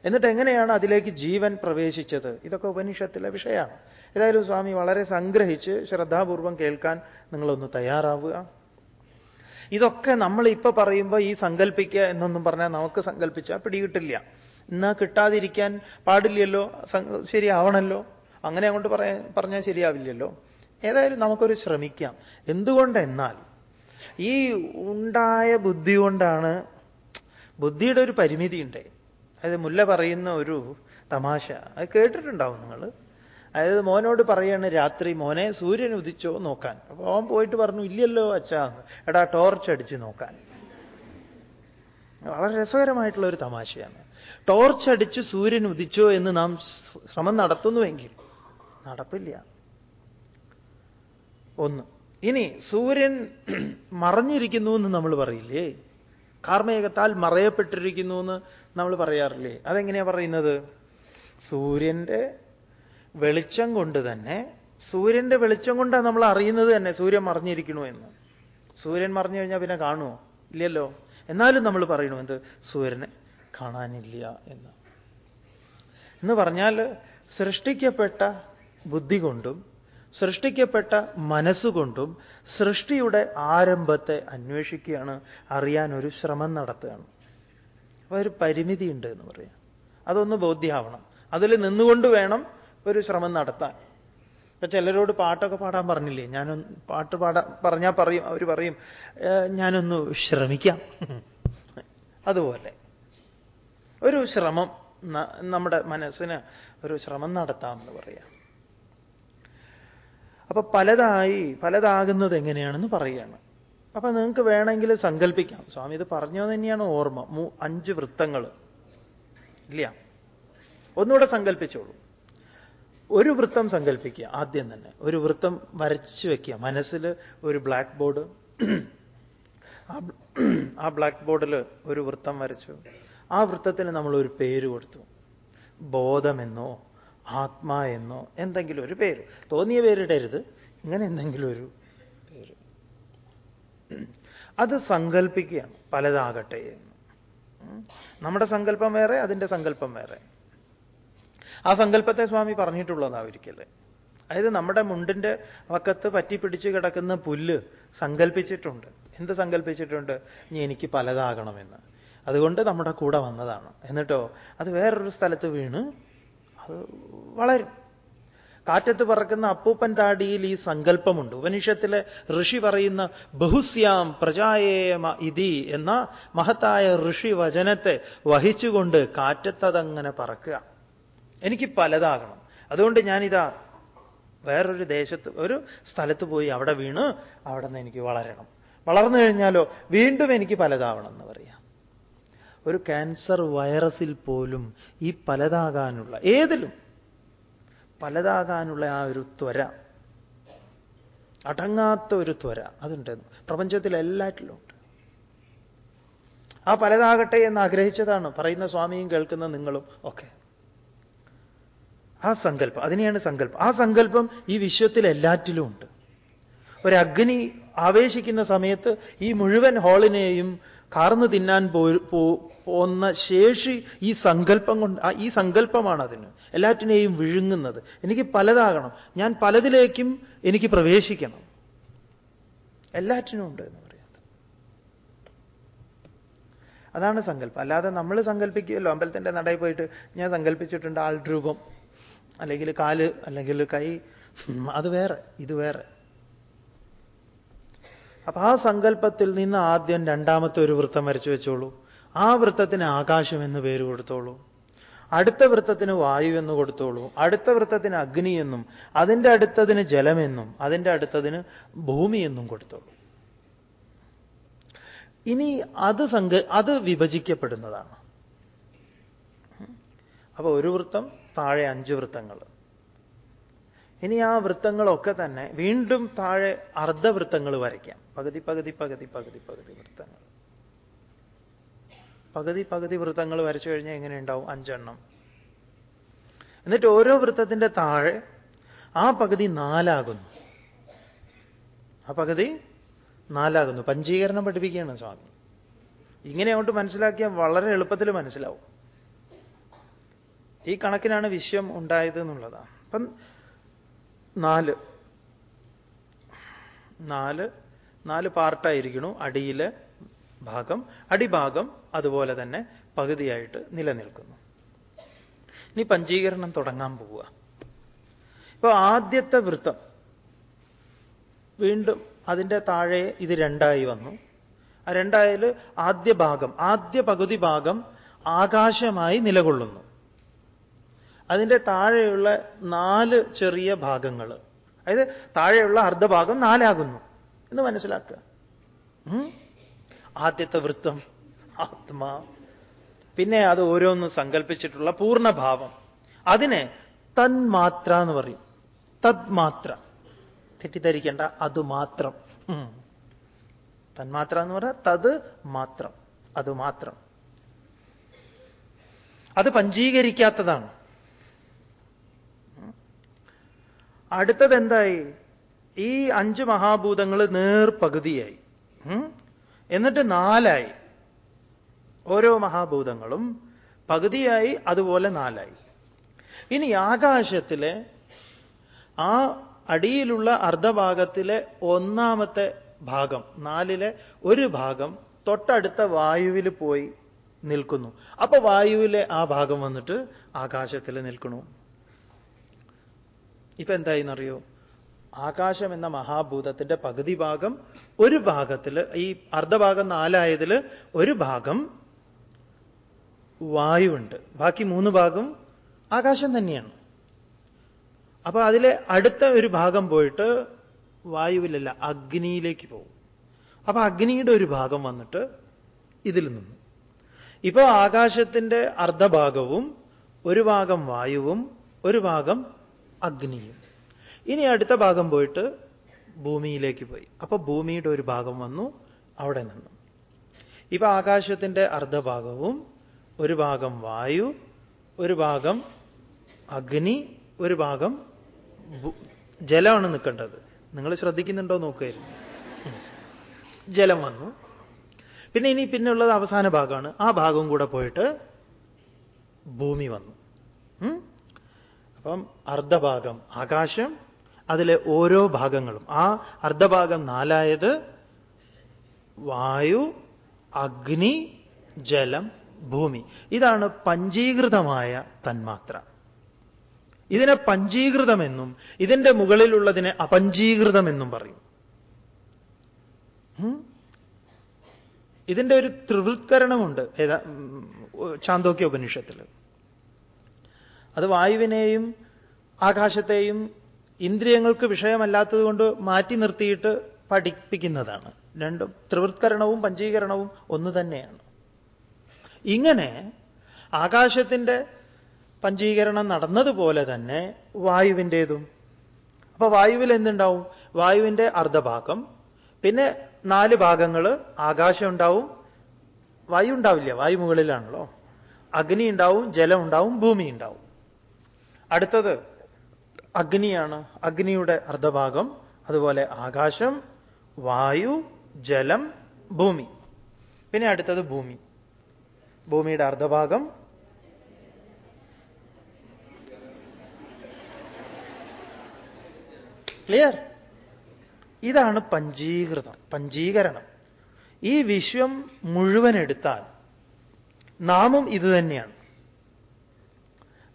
എന്നിട്ട് എങ്ങനെയാണ് അതിലേക്ക് ജീവൻ പ്രവേശിച്ചത്? ഇതൊക്കെ ഉപനിഷത്തിലെ വിഷയമാണ്. ഏതായാലും സ്വാമി വളരെ സംഗ്രഹിച്ച് ശ്രദ്ധാപൂർവം കേൾക്കാൻ നിങ്ങളൊന്ന് തയ്യാറാവുക. ഇതൊക്കെ നമ്മൾ ഇപ്പൊ പറയുമ്പോൾ ഈ സങ്കല്പിക്കുക എന്നൊന്നും പറഞ്ഞാൽ നമുക്ക് സങ്കല്പിച്ചാൽ പിടികിട്ടില്ല. എന്നാ കിട്ടാതിരിക്കാൻ പാടില്ലല്ലോ? ശരിയാവണല്ലോ? അങ്ങനെ അങ്ങോട്ട് പറയാൻ പറഞ്ഞാൽ ശരിയാവില്ലല്ലോ? ഏതായാലും നമുക്കൊരു ശ്രമിക്കാം. എന്തുകൊണ്ടെന്നാൽ ഈ ഉണ്ടായ ബുദ്ധി കൊണ്ടാണ് ബുദ്ധിയുടെ ഒരു പരിമിതി ഉണ്ട് അതായത് മുല്ല പറയുന്ന ഒരു തമാശ. അത് കേട്ടിട്ടുണ്ടാവും നിങ്ങൾ അതായത് മോനോട് പറയാണ് രാത്രി മോനെ സൂര്യൻ ഉദിച്ചോ നോക്കാൻ. അപ്പൊ അവൻ പോയിട്ട് പറഞ്ഞു ഇല്ലല്ലോ അച്ഛാ. എടാ ടോർച്ച് അടിച്ച് നോക്കാൻ. വളരെ രസകരമായിട്ടുള്ള ഒരു തമാശയാണ്. ടോർച്ച് അടിച്ച് സൂര്യൻ ഉദിച്ചോ എന്ന് നാം ശ്രമം നടത്തുന്നുവെങ്കിൽ നടപ്പില്ല. ഒന്ന്. ഇനി സൂര്യൻ മറഞ്ഞിരിക്കുന്നു എന്ന് നമ്മൾ പറയില്ലേ? കാർമേഘത്താൽ മറയപ്പെട്ടിരിക്കുന്നു എന്ന് നമ്മൾ പറയാറില്ലേ? അതെങ്ങനെയാ പറയുന്നത്? സൂര്യന്റെ വെളിച്ചം കൊണ്ട് തന്നെ സൂര്യന്റെ വെളിച്ചം കൊണ്ടാണ് നമ്മൾ അറിയുന്നത് തന്നെ സൂര്യൻ മറിഞ്ഞിരിക്കണു എന്ന്. സൂര്യൻ മറിഞ്ഞു കഴിഞ്ഞാൽ പിന്നെ കാണുമോ ഇല്ലല്ലോ. എന്നാലും നമ്മൾ പറയണു എന്ത്? സൂര്യനെ കാണാനില്ല എന്ന്. എന്ന് പറഞ്ഞാൽ സൃഷ്ടിക്കപ്പെട്ട ബുദ്ധി കൊണ്ടും സൃഷ്ടിക്കപ്പെട്ട മനസ്സുകൊണ്ടും സൃഷ്ടിയുടെ ആരംഭത്തെ അന്വേഷിക്കുകയാണ് അറിയാൻ ഒരു ശ്രമം നടത്തുകയാണ്. അപ്പൊ ഒരു പരിമിതി ഉണ്ട് എന്ന് പറയാം. അതൊന്ന് ബോധ്യമാവണം അതിൽ നിന്നുകൊണ്ട് വേണം ഒരു ശ്രമം നടത്താൻ. ഇപ്പൊ ചിലരോട് പാട്ടൊക്കെ പാടാൻ പറഞ്ഞില്ലേ? ഞാനൊന്ന് പാട്ട് പാടാൻ പറഞ്ഞാൽ പറയും അവർ പറയും "ഏഹ്, ഞാനൊന്ന് ശ്രമിക്കാം. അതുപോലെ. ഒരു ശ്രമം നമ്മുടെ മനസ്സിന് ഒരു ശ്രമം നടത്താമെന്ന് പറയാം. അപ്പൊ പലതായി പലതാകുന്നത് എങ്ങനെയാണെന്ന് പറയുകയാണ്. അപ്പൊ നിങ്ങൾക്ക് വേണമെങ്കിൽ സങ്കല്പിക്കാം സ്വാമി ഇത് പറഞ്ഞത് തന്നെയാണ് ഓർമ്മ. അഞ്ച് വൃത്തങ്ങൾ ഇല്ല. ഒന്നുകൂടെ സങ്കല്പിച്ചോളൂ ഒരു വൃത്തം സങ്കല്പിക്കുക ആദ്യം തന്നെ. ഒരു വൃത്തം വരച്ചു വെക്കുക. മനസ്സിൽ ഒരു ബ്ലാക്ക് ബോർഡ്. ആ ബ്ലാക്ക് ബോർഡിൽ ഒരു വൃത്തം വരച്ചു. ആ വൃത്തത്തിന് നമ്മൾ ഒരു പേര് കൊടുത്തു. ബോധമെന്നോ ആത്മാ എന്നോ എന്തെങ്കിലും ഒരു പേര്. തോന്നിയ പേരിടരുത്. ഇങ്ങനെ എന്തെങ്കിലും ഒരു പേര്. അത് സങ്കല്പിക്കുകയാണ് പലതാകട്ടെ എന്ന്. നമ്മുടെ സങ്കല്പം വേറെ അതിന്റെ സങ്കല്പം വേറെ. ആ സങ്കല്പത്തെ സ്വാമി പറഞ്ഞിട്ടുള്ളതാ ഒരിക്കൽ അതായത് നമ്മുടെ മുണ്ടിന്റെ വക്കത്ത് പറ്റിപ്പിടിച്ച് കിടക്കുന്ന പുല്ല് സങ്കല്പിച്ചിട്ടുണ്ട് എന്ത് സങ്കല്പിച്ചിട്ടുണ്ട് ഇനി എനിക്ക് പലതാകണമെന്ന്. അതുകൊണ്ട് നമ്മുടെ കൂടെ വന്നതാണ്. എന്നിട്ടോ? അത് വേറൊരു സ്ഥലത്ത് വീണ് അത് വളരും. കാറ്റത്ത് പറക്കുന്ന അപ്പൂപ്പൻ താടിയിൽ ഈ സങ്കല്പമുണ്ട്. ഉപനിഷത്തിലെ ഋഷി പറയുന്ന ബഹുസ്യാം പ്രജായേമ ഇതി എന്ന മഹത്തായ ഋഷി വചനത്തെ വഹിച്ചുകൊണ്ട് കാറ്റത്തതങ്ങനെ പറക്കുക. എനിക്ക് പലതാകണം. അതുകൊണ്ട് ഞാനിതാ വേറൊരു ദേശത്ത് ഒരു സ്ഥലത്ത് പോയി അവിടെ വീണ് അവിടെ നിന്ന് എനിക്ക് വളരണം. വളർന്നു കഴിഞ്ഞാലോ വീണ്ടും എനിക്ക് പലതാവണം എന്ന് പറയാം. ഒരു ക്യാൻസർ വൈറസിൽ പോലും ഈ പലതാകാനുള്ള ഏതിലും പലതാകാനുള്ള ആ ഒരു ത്വര അടങ്ങാത്ത ഒരു ത്വര അതുണ്ട് പ്രപഞ്ചത്തിൽ എല്ലാറ്റിലും ഉണ്ട്. ആ പലതാകട്ടെ എന്ന് ആഗ്രഹിച്ചതാണ് പറയുന്ന സ്വാമിയും കേൾക്കുന്ന നിങ്ങളും ഒക്കെ. ആ സങ്കല്പം അതിനെയാണ് സങ്കല്പം. ആ സങ്കല്പം ഈ വിശ്വത്തിൽ എല്ലാറ്റിലും ഉണ്ട്. ഒരു അഗ്നി ആവേശിക്കുന്ന സമയത്ത് ഈ മുഴുവൻ ഹോളിനെയും കാർന്നു തിന്നാൻ പോ പോ- പോന്ന ശേഷി ഈ സങ്കല്പം കൊണ്ട് ഈ സങ്കല്പമാണ് അതിന് എല്ലാറ്റിനെയും വിഴുങ്ങുന്നത്. എനിക്ക് പലതാകണം. ഞാൻ പലതിലേക്കും എനിക്ക് പ്രവേശിക്കണം. എല്ലാറ്റിനും ഉണ്ട് എന്ന് പറയുന്നത്. അതാണ് സങ്കല്പം. അല്ലാതെ നമ്മൾ സങ്കല്പിക്കുമല്ലോ അമ്പലത്തിന്റെ നടയിൽ പോയിട്ട് ഞാൻ സങ്കല്പിച്ചിട്ടുണ്ട് ആൾ രൂപം അല്ലെങ്കിൽ കാൽ അല്ലെങ്കിൽ കൈ. അത് വേറെ ഇത് വേറെ. അപ്പൊ ആ സങ്കല്പത്തിൽ നിന്ന് ആദ്യം രണ്ടാമത്തെ ഒരു വൃത്തം വരച്ചു വെച്ചോളൂ. ആ വൃത്തത്തിന് ആകാശം എന്ന് പേര് കൊടുത്തോളൂ. അടുത്ത വൃത്തത്തിന് വായു എന്ന് കൊടുത്തോളൂ. അടുത്ത വൃത്തത്തിന് അഗ്നി എന്നും അതിന്റെ അടുത്തതിന് ജലമെന്നും അതിന്റെ അടുത്തതിന് ഭൂമി എന്നും കൊടുത്തോളൂ. ഇനി അത് സങ്ക അത് വിഭജിക്കപ്പെടുന്നതാണ്. അപ്പൊ ഒരു വൃത്തം താഴെ അഞ്ച് വൃത്തങ്ങൾ. ഇനി ആ വൃത്തങ്ങളൊക്കെ തന്നെ വീണ്ടും താഴെ അർദ്ധവൃത്തങ്ങൾ വരയ്ക്കാം. പകുതി പകുതി പകുതി പകുതി പകുതി വൃത്തങ്ങൾ. പകുതി പകുതി വൃത്തങ്ങൾ വരച്ചു കഴിഞ്ഞാൽ എങ്ങനെ ഉണ്ടാവും? അഞ്ചെണ്ണം. എന്നിട്ട് ഓരോ വൃത്തത്തിന്റെ താഴെ ആ പകുതി നാലാകുന്നു. ആ പകുതി നാലാകുന്നു. പഞ്ചീകരണം പഠിപ്പിക്കുകയാണ് സ്വാമി. ഇങ്ങനെ അങ്ങോട്ട് മനസ്സിലാക്കിയാൽ വളരെ എളുപ്പത്തിൽ മനസ്സിലാവും. ഈ കണക്കിനാണ് വിശ്വം ഉണ്ടായത് എന്നുള്ളതാണ്. അപ്പം നാല്. നാല് നാല് പാർട്ടായിരിക്കണു. അടിയിലെ ഭാഗം അടിഭാഗം അതുപോലെ തന്നെ പകുതിയായിട്ട് നിലനിൽക്കുന്നു. ഇനി പഞ്ചീകരണം തുടങ്ങാൻ പോവുക. ഇപ്പൊ ആദ്യത്തെ വൃത്തം. വീണ്ടും അതിന്റെ താഴെ ഇത് രണ്ടായി വന്നു. ആ രണ്ടായാൽ ആദ്യ ഭാഗം ആദ്യ പകുതി ഭാഗം ആകാശമായി നിലകൊള്ളുന്നു. അതിന്റെ താഴെയുള്ള നാല് ചെറിയ ഭാഗങ്ങൾ അതായത് താഴെയുള്ള അർദ്ധഭാഗം നാലാകുന്നു. എന്ന് മനസ്സിലാക്കുക? ആദ്യത്തെ വൃത്തം ആത്മാ. പിന്നെ അത് ഓരോന്നും സങ്കല്പിച്ചിട്ടുള്ള പൂർണഭാവം. അതിനെ തന്മാത്ര എന്ന് പറയും. തദ്മാത്ര. തെറ്റിദ്ധരിക്കേണ്ട അത് മാത്രം തന്മാത്ര എന്ന് പറഞ്ഞാൽ തത് മാത്രം അത് മാത്രം അത് പഞ്ചീകരിക്കാത്തതാണ്. അടുത്തത് എന്തായി? ഈ അഞ്ച് മഹാഭൂതങ്ങൾ നേർപകുതിയായി? എന്നിട്ട് നാലായി. ഓരോ മഹാഭൂതങ്ങളും പകുതിയായി അതുപോലെ നാലായി. ഇനി ആകാശത്തിലെ ആ അടിയിലുള്ള അർദ്ധഭാഗത്തിലെ ഒന്നാമത്തെ ഭാഗം നാലിലെ ഒരു ഭാഗം തൊട്ടടുത്ത വായുവിൽ പോയി നിൽക്കുന്നു. അപ്പൊ വായുവിലെ ആ ഭാഗം വന്നിട്ട് ആകാശത്തിൽ നിൽക്കണു ഇപ്പൊ എന്തായിന്നറിയോ? ആകാശം എന്ന മഹാഭൂതത്തിന്റെ പകുതി ഭാഗം ഒരു ഭാഗത്തിൽ ഈ അർദ്ധഭാഗം നാലായതിൽ ഒരു ഭാഗം വായുണ്ട് ബാക്കി മൂന്ന് ഭാഗം ആകാശം തന്നെയാണ്. അപ്പൊ അതിലെ അടുത്ത ഒരു ഭാഗം പോയിട്ട് വായുവിലല്ല അഗ്നിയിലേക്ക് പോകും. അപ്പൊ അഗ്നിയുടെ ഒരു ഭാഗം വന്നിട്ട് ഇതിൽ നിന്നു. ഇപ്പൊ ആകാശത്തിന്റെ അർദ്ധഭാഗവും ഒരു ഭാഗം വായുവും ഒരു ഭാഗം അഗ്നിയും. ഇനി അടുത്ത ഭാഗം പോയിട്ട് ഭൂമിയിലേക്ക് പോയി. അപ്പൊ ഭൂമിയുടെ ഒരു ഭാഗം വന്നു അവിടെ നിന്നു. ഇപ്പൊ ആകാശത്തിന്റെ അർദ്ധഭാഗവും ഒരു ഭാഗം വായു ഒരു ഭാഗം അഗ്നി ഒരു ഭാഗം ജലമാണ് നിൽക്കേണ്ടത്. നിങ്ങൾ ശ്രദ്ധിക്കുന്നുണ്ടോ നോക്കുകയായിരുന്നു. ജലം വന്നു. പിന്നെ ഇനി പിന്നുള്ളത് അവസാന ഭാഗമാണ്. ആ ഭാഗവും കൂടെ പോയിട്ട് ഭൂമി വന്നു? അപ്പം അർദ്ധഭാഗം ആകാശം അതിലെ ഓരോ ഭാഗങ്ങളും. ആ അർദ്ധഭാഗം നാലായത് വായു അഗ്നി ജലം ഭൂമി. ഇതാണ് പഞ്ചീകൃതമായ തന്മാത്ര. ഇതിനെ പഞ്ചീകൃതമെന്നും ഇതിന്റെ മുകളിലുള്ളതിനെ അപഞ്ചീകൃതമെന്നും പറയും. ഇതിന്റെ ഒരു ത്രിവൃത്കരണമുണ്ട് ഏതാ ചാന്തോക്യ ഉപനിഷത്തിൽ അത് വായുവിനെയും ആകാശത്തെയും ഇന്ദ്രിയങ്ങൾക്ക് വിഷയമല്ലാത്തതുകൊണ്ട് മാറ്റി നിർത്തിയിട്ട് പഠിപ്പിക്കുന്നതാണ്. രണ്ടും ത്രിവൃത്കരണവും പഞ്ചീകരണവും ഒന്ന് തന്നെയാണ്. ഇങ്ങനെ ആകാശത്തിന്റെ പഞ്ചീകരണം നടന്നതുപോലെ തന്നെ വായുവിന്റേതും. അപ്പൊ വായുവിൽ എന്തുണ്ടാവും? വായുവിന്റെ അർദ്ധഭാഗം പിന്നെ നാല് ഭാഗങ്ങൾ ആകാശം ഉണ്ടാവും വായു ഉണ്ടാവില്ല വായു മുകളിലാണല്ലോ. അഗ്നി ഉണ്ടാവും ജലം ഉണ്ടാവും ഭൂമി ഉണ്ടാവും. അടുത്തത് അഗ്നിയാണ് അഗ്നിയുടെ അർദ്ധഭാഗം അതുപോലെ ആകാശം വായു ജലം ഭൂമി. പിന്നെ അടുത്തത് ഭൂമി. ഭൂമിയുടെ അർദ്ധഭാഗം. ക്ലിയർ? ഇതാണ് പഞ്ചീകൃതം പഞ്ചീകരണം. ഈ വിശ്വം മുഴുവൻ എടുത്താൽ നാമും ഇത് തന്നെയാണ്.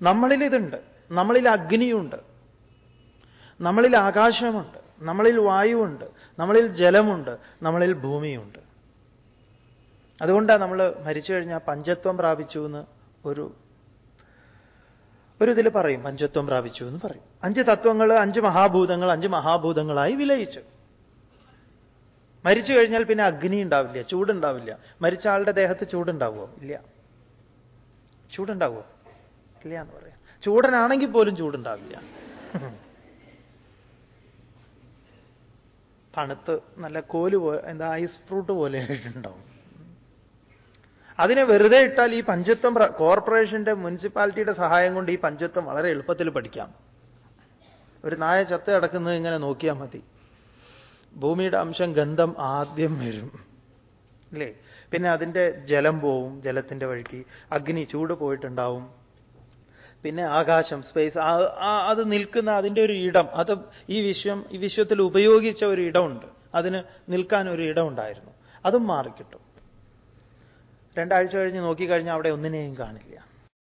നമ്മളിൽ ഇതുണ്ട് നമ്മളിൽ അഗ്നിയുണ്ട്. നമ്മളിൽ ആകാശമുണ്ട് നമ്മളിൽ വായുവുണ്ട് നമ്മളിൽ ജലമുണ്ട് നമ്മളിൽ ഭൂമിയുണ്ട്. അതുകൊണ്ടാണ് നമ്മൾ മരിച്ചു കഴിഞ്ഞാൽ പഞ്ചത്വം പ്രാപിച്ചു എന്ന് ഒരു ഒരു ഇതിൽ പറയും പഞ്ചത്വം പ്രാപിച്ചു എന്ന് പറയും. അഞ്ച് തത്വങ്ങൾ അഞ്ച് മഹാഭൂതങ്ങൾ അഞ്ച് മഹാഭൂതങ്ങളായി വിലയിച്ചു. മരിച്ചു കഴിഞ്ഞാൽ പിന്നെ അഗ്നി ഉണ്ടാവില്ല ചൂടുണ്ടാവില്ല. മരിച്ച ആളുടെ ദേഹത്ത് ചൂടുണ്ടാവുമോ ഇല്ല. ചൂടുണ്ടാവുമോ ഇല്ല എന്ന് പറയാം. ചൂടനാണെങ്കിൽ പോലും ചൂടുണ്ടാവില്ല. തണുത്ത് നല്ല കോൽ പോലെ എന്താ ഐസ് ഫ്രൂട്ട് പോലെ ആയിട്ടുണ്ടാവും. അതിനെ വെറുതെ ഇട്ടാൽ ഈ പഞ്ചത്വം കോർപ്പറേഷന്റെ മുനിസിപ്പാലിറ്റിയുടെ സഹായം കൊണ്ട് ഈ പഞ്ചത്വം വളരെ എളുപ്പത്തിൽ പഠിക്കാം. ഒരു നായ ചത്ത് കിടക്കുന്നത് ഇങ്ങനെ നോക്കിയാൽ മതി. ഭൂമിയുടെ അംശം ഗന്ധം ആദ്യം വരും. അല്ലേ പിന്നെ അതിന്റെ ജലം പോവും ജലത്തിന്റെ വഴിക്ക്. അഗ്നി ചൂട് പോയിട്ടുണ്ടാവും. പിന്നെ ആകാശം സ്പേസ് അത് നിൽക്കുന്ന അതിന്റെ ഒരു ഇടം അത് ഈ വിശ്വം ഈ വിശ്വത്തിൽ ഉപയോഗിച്ച ഒരു ഇടമുണ്ട്. അതിന് നിൽക്കാൻ ഒരു ഇടമുണ്ടായിരുന്നു. അതും മാറിക്കിട്ടും. രണ്ടാഴ്ച കഴിഞ്ഞ് നോക്കിക്കഴിഞ്ഞാൽ അവിടെ ഒന്നിനെയും കാണില്ല.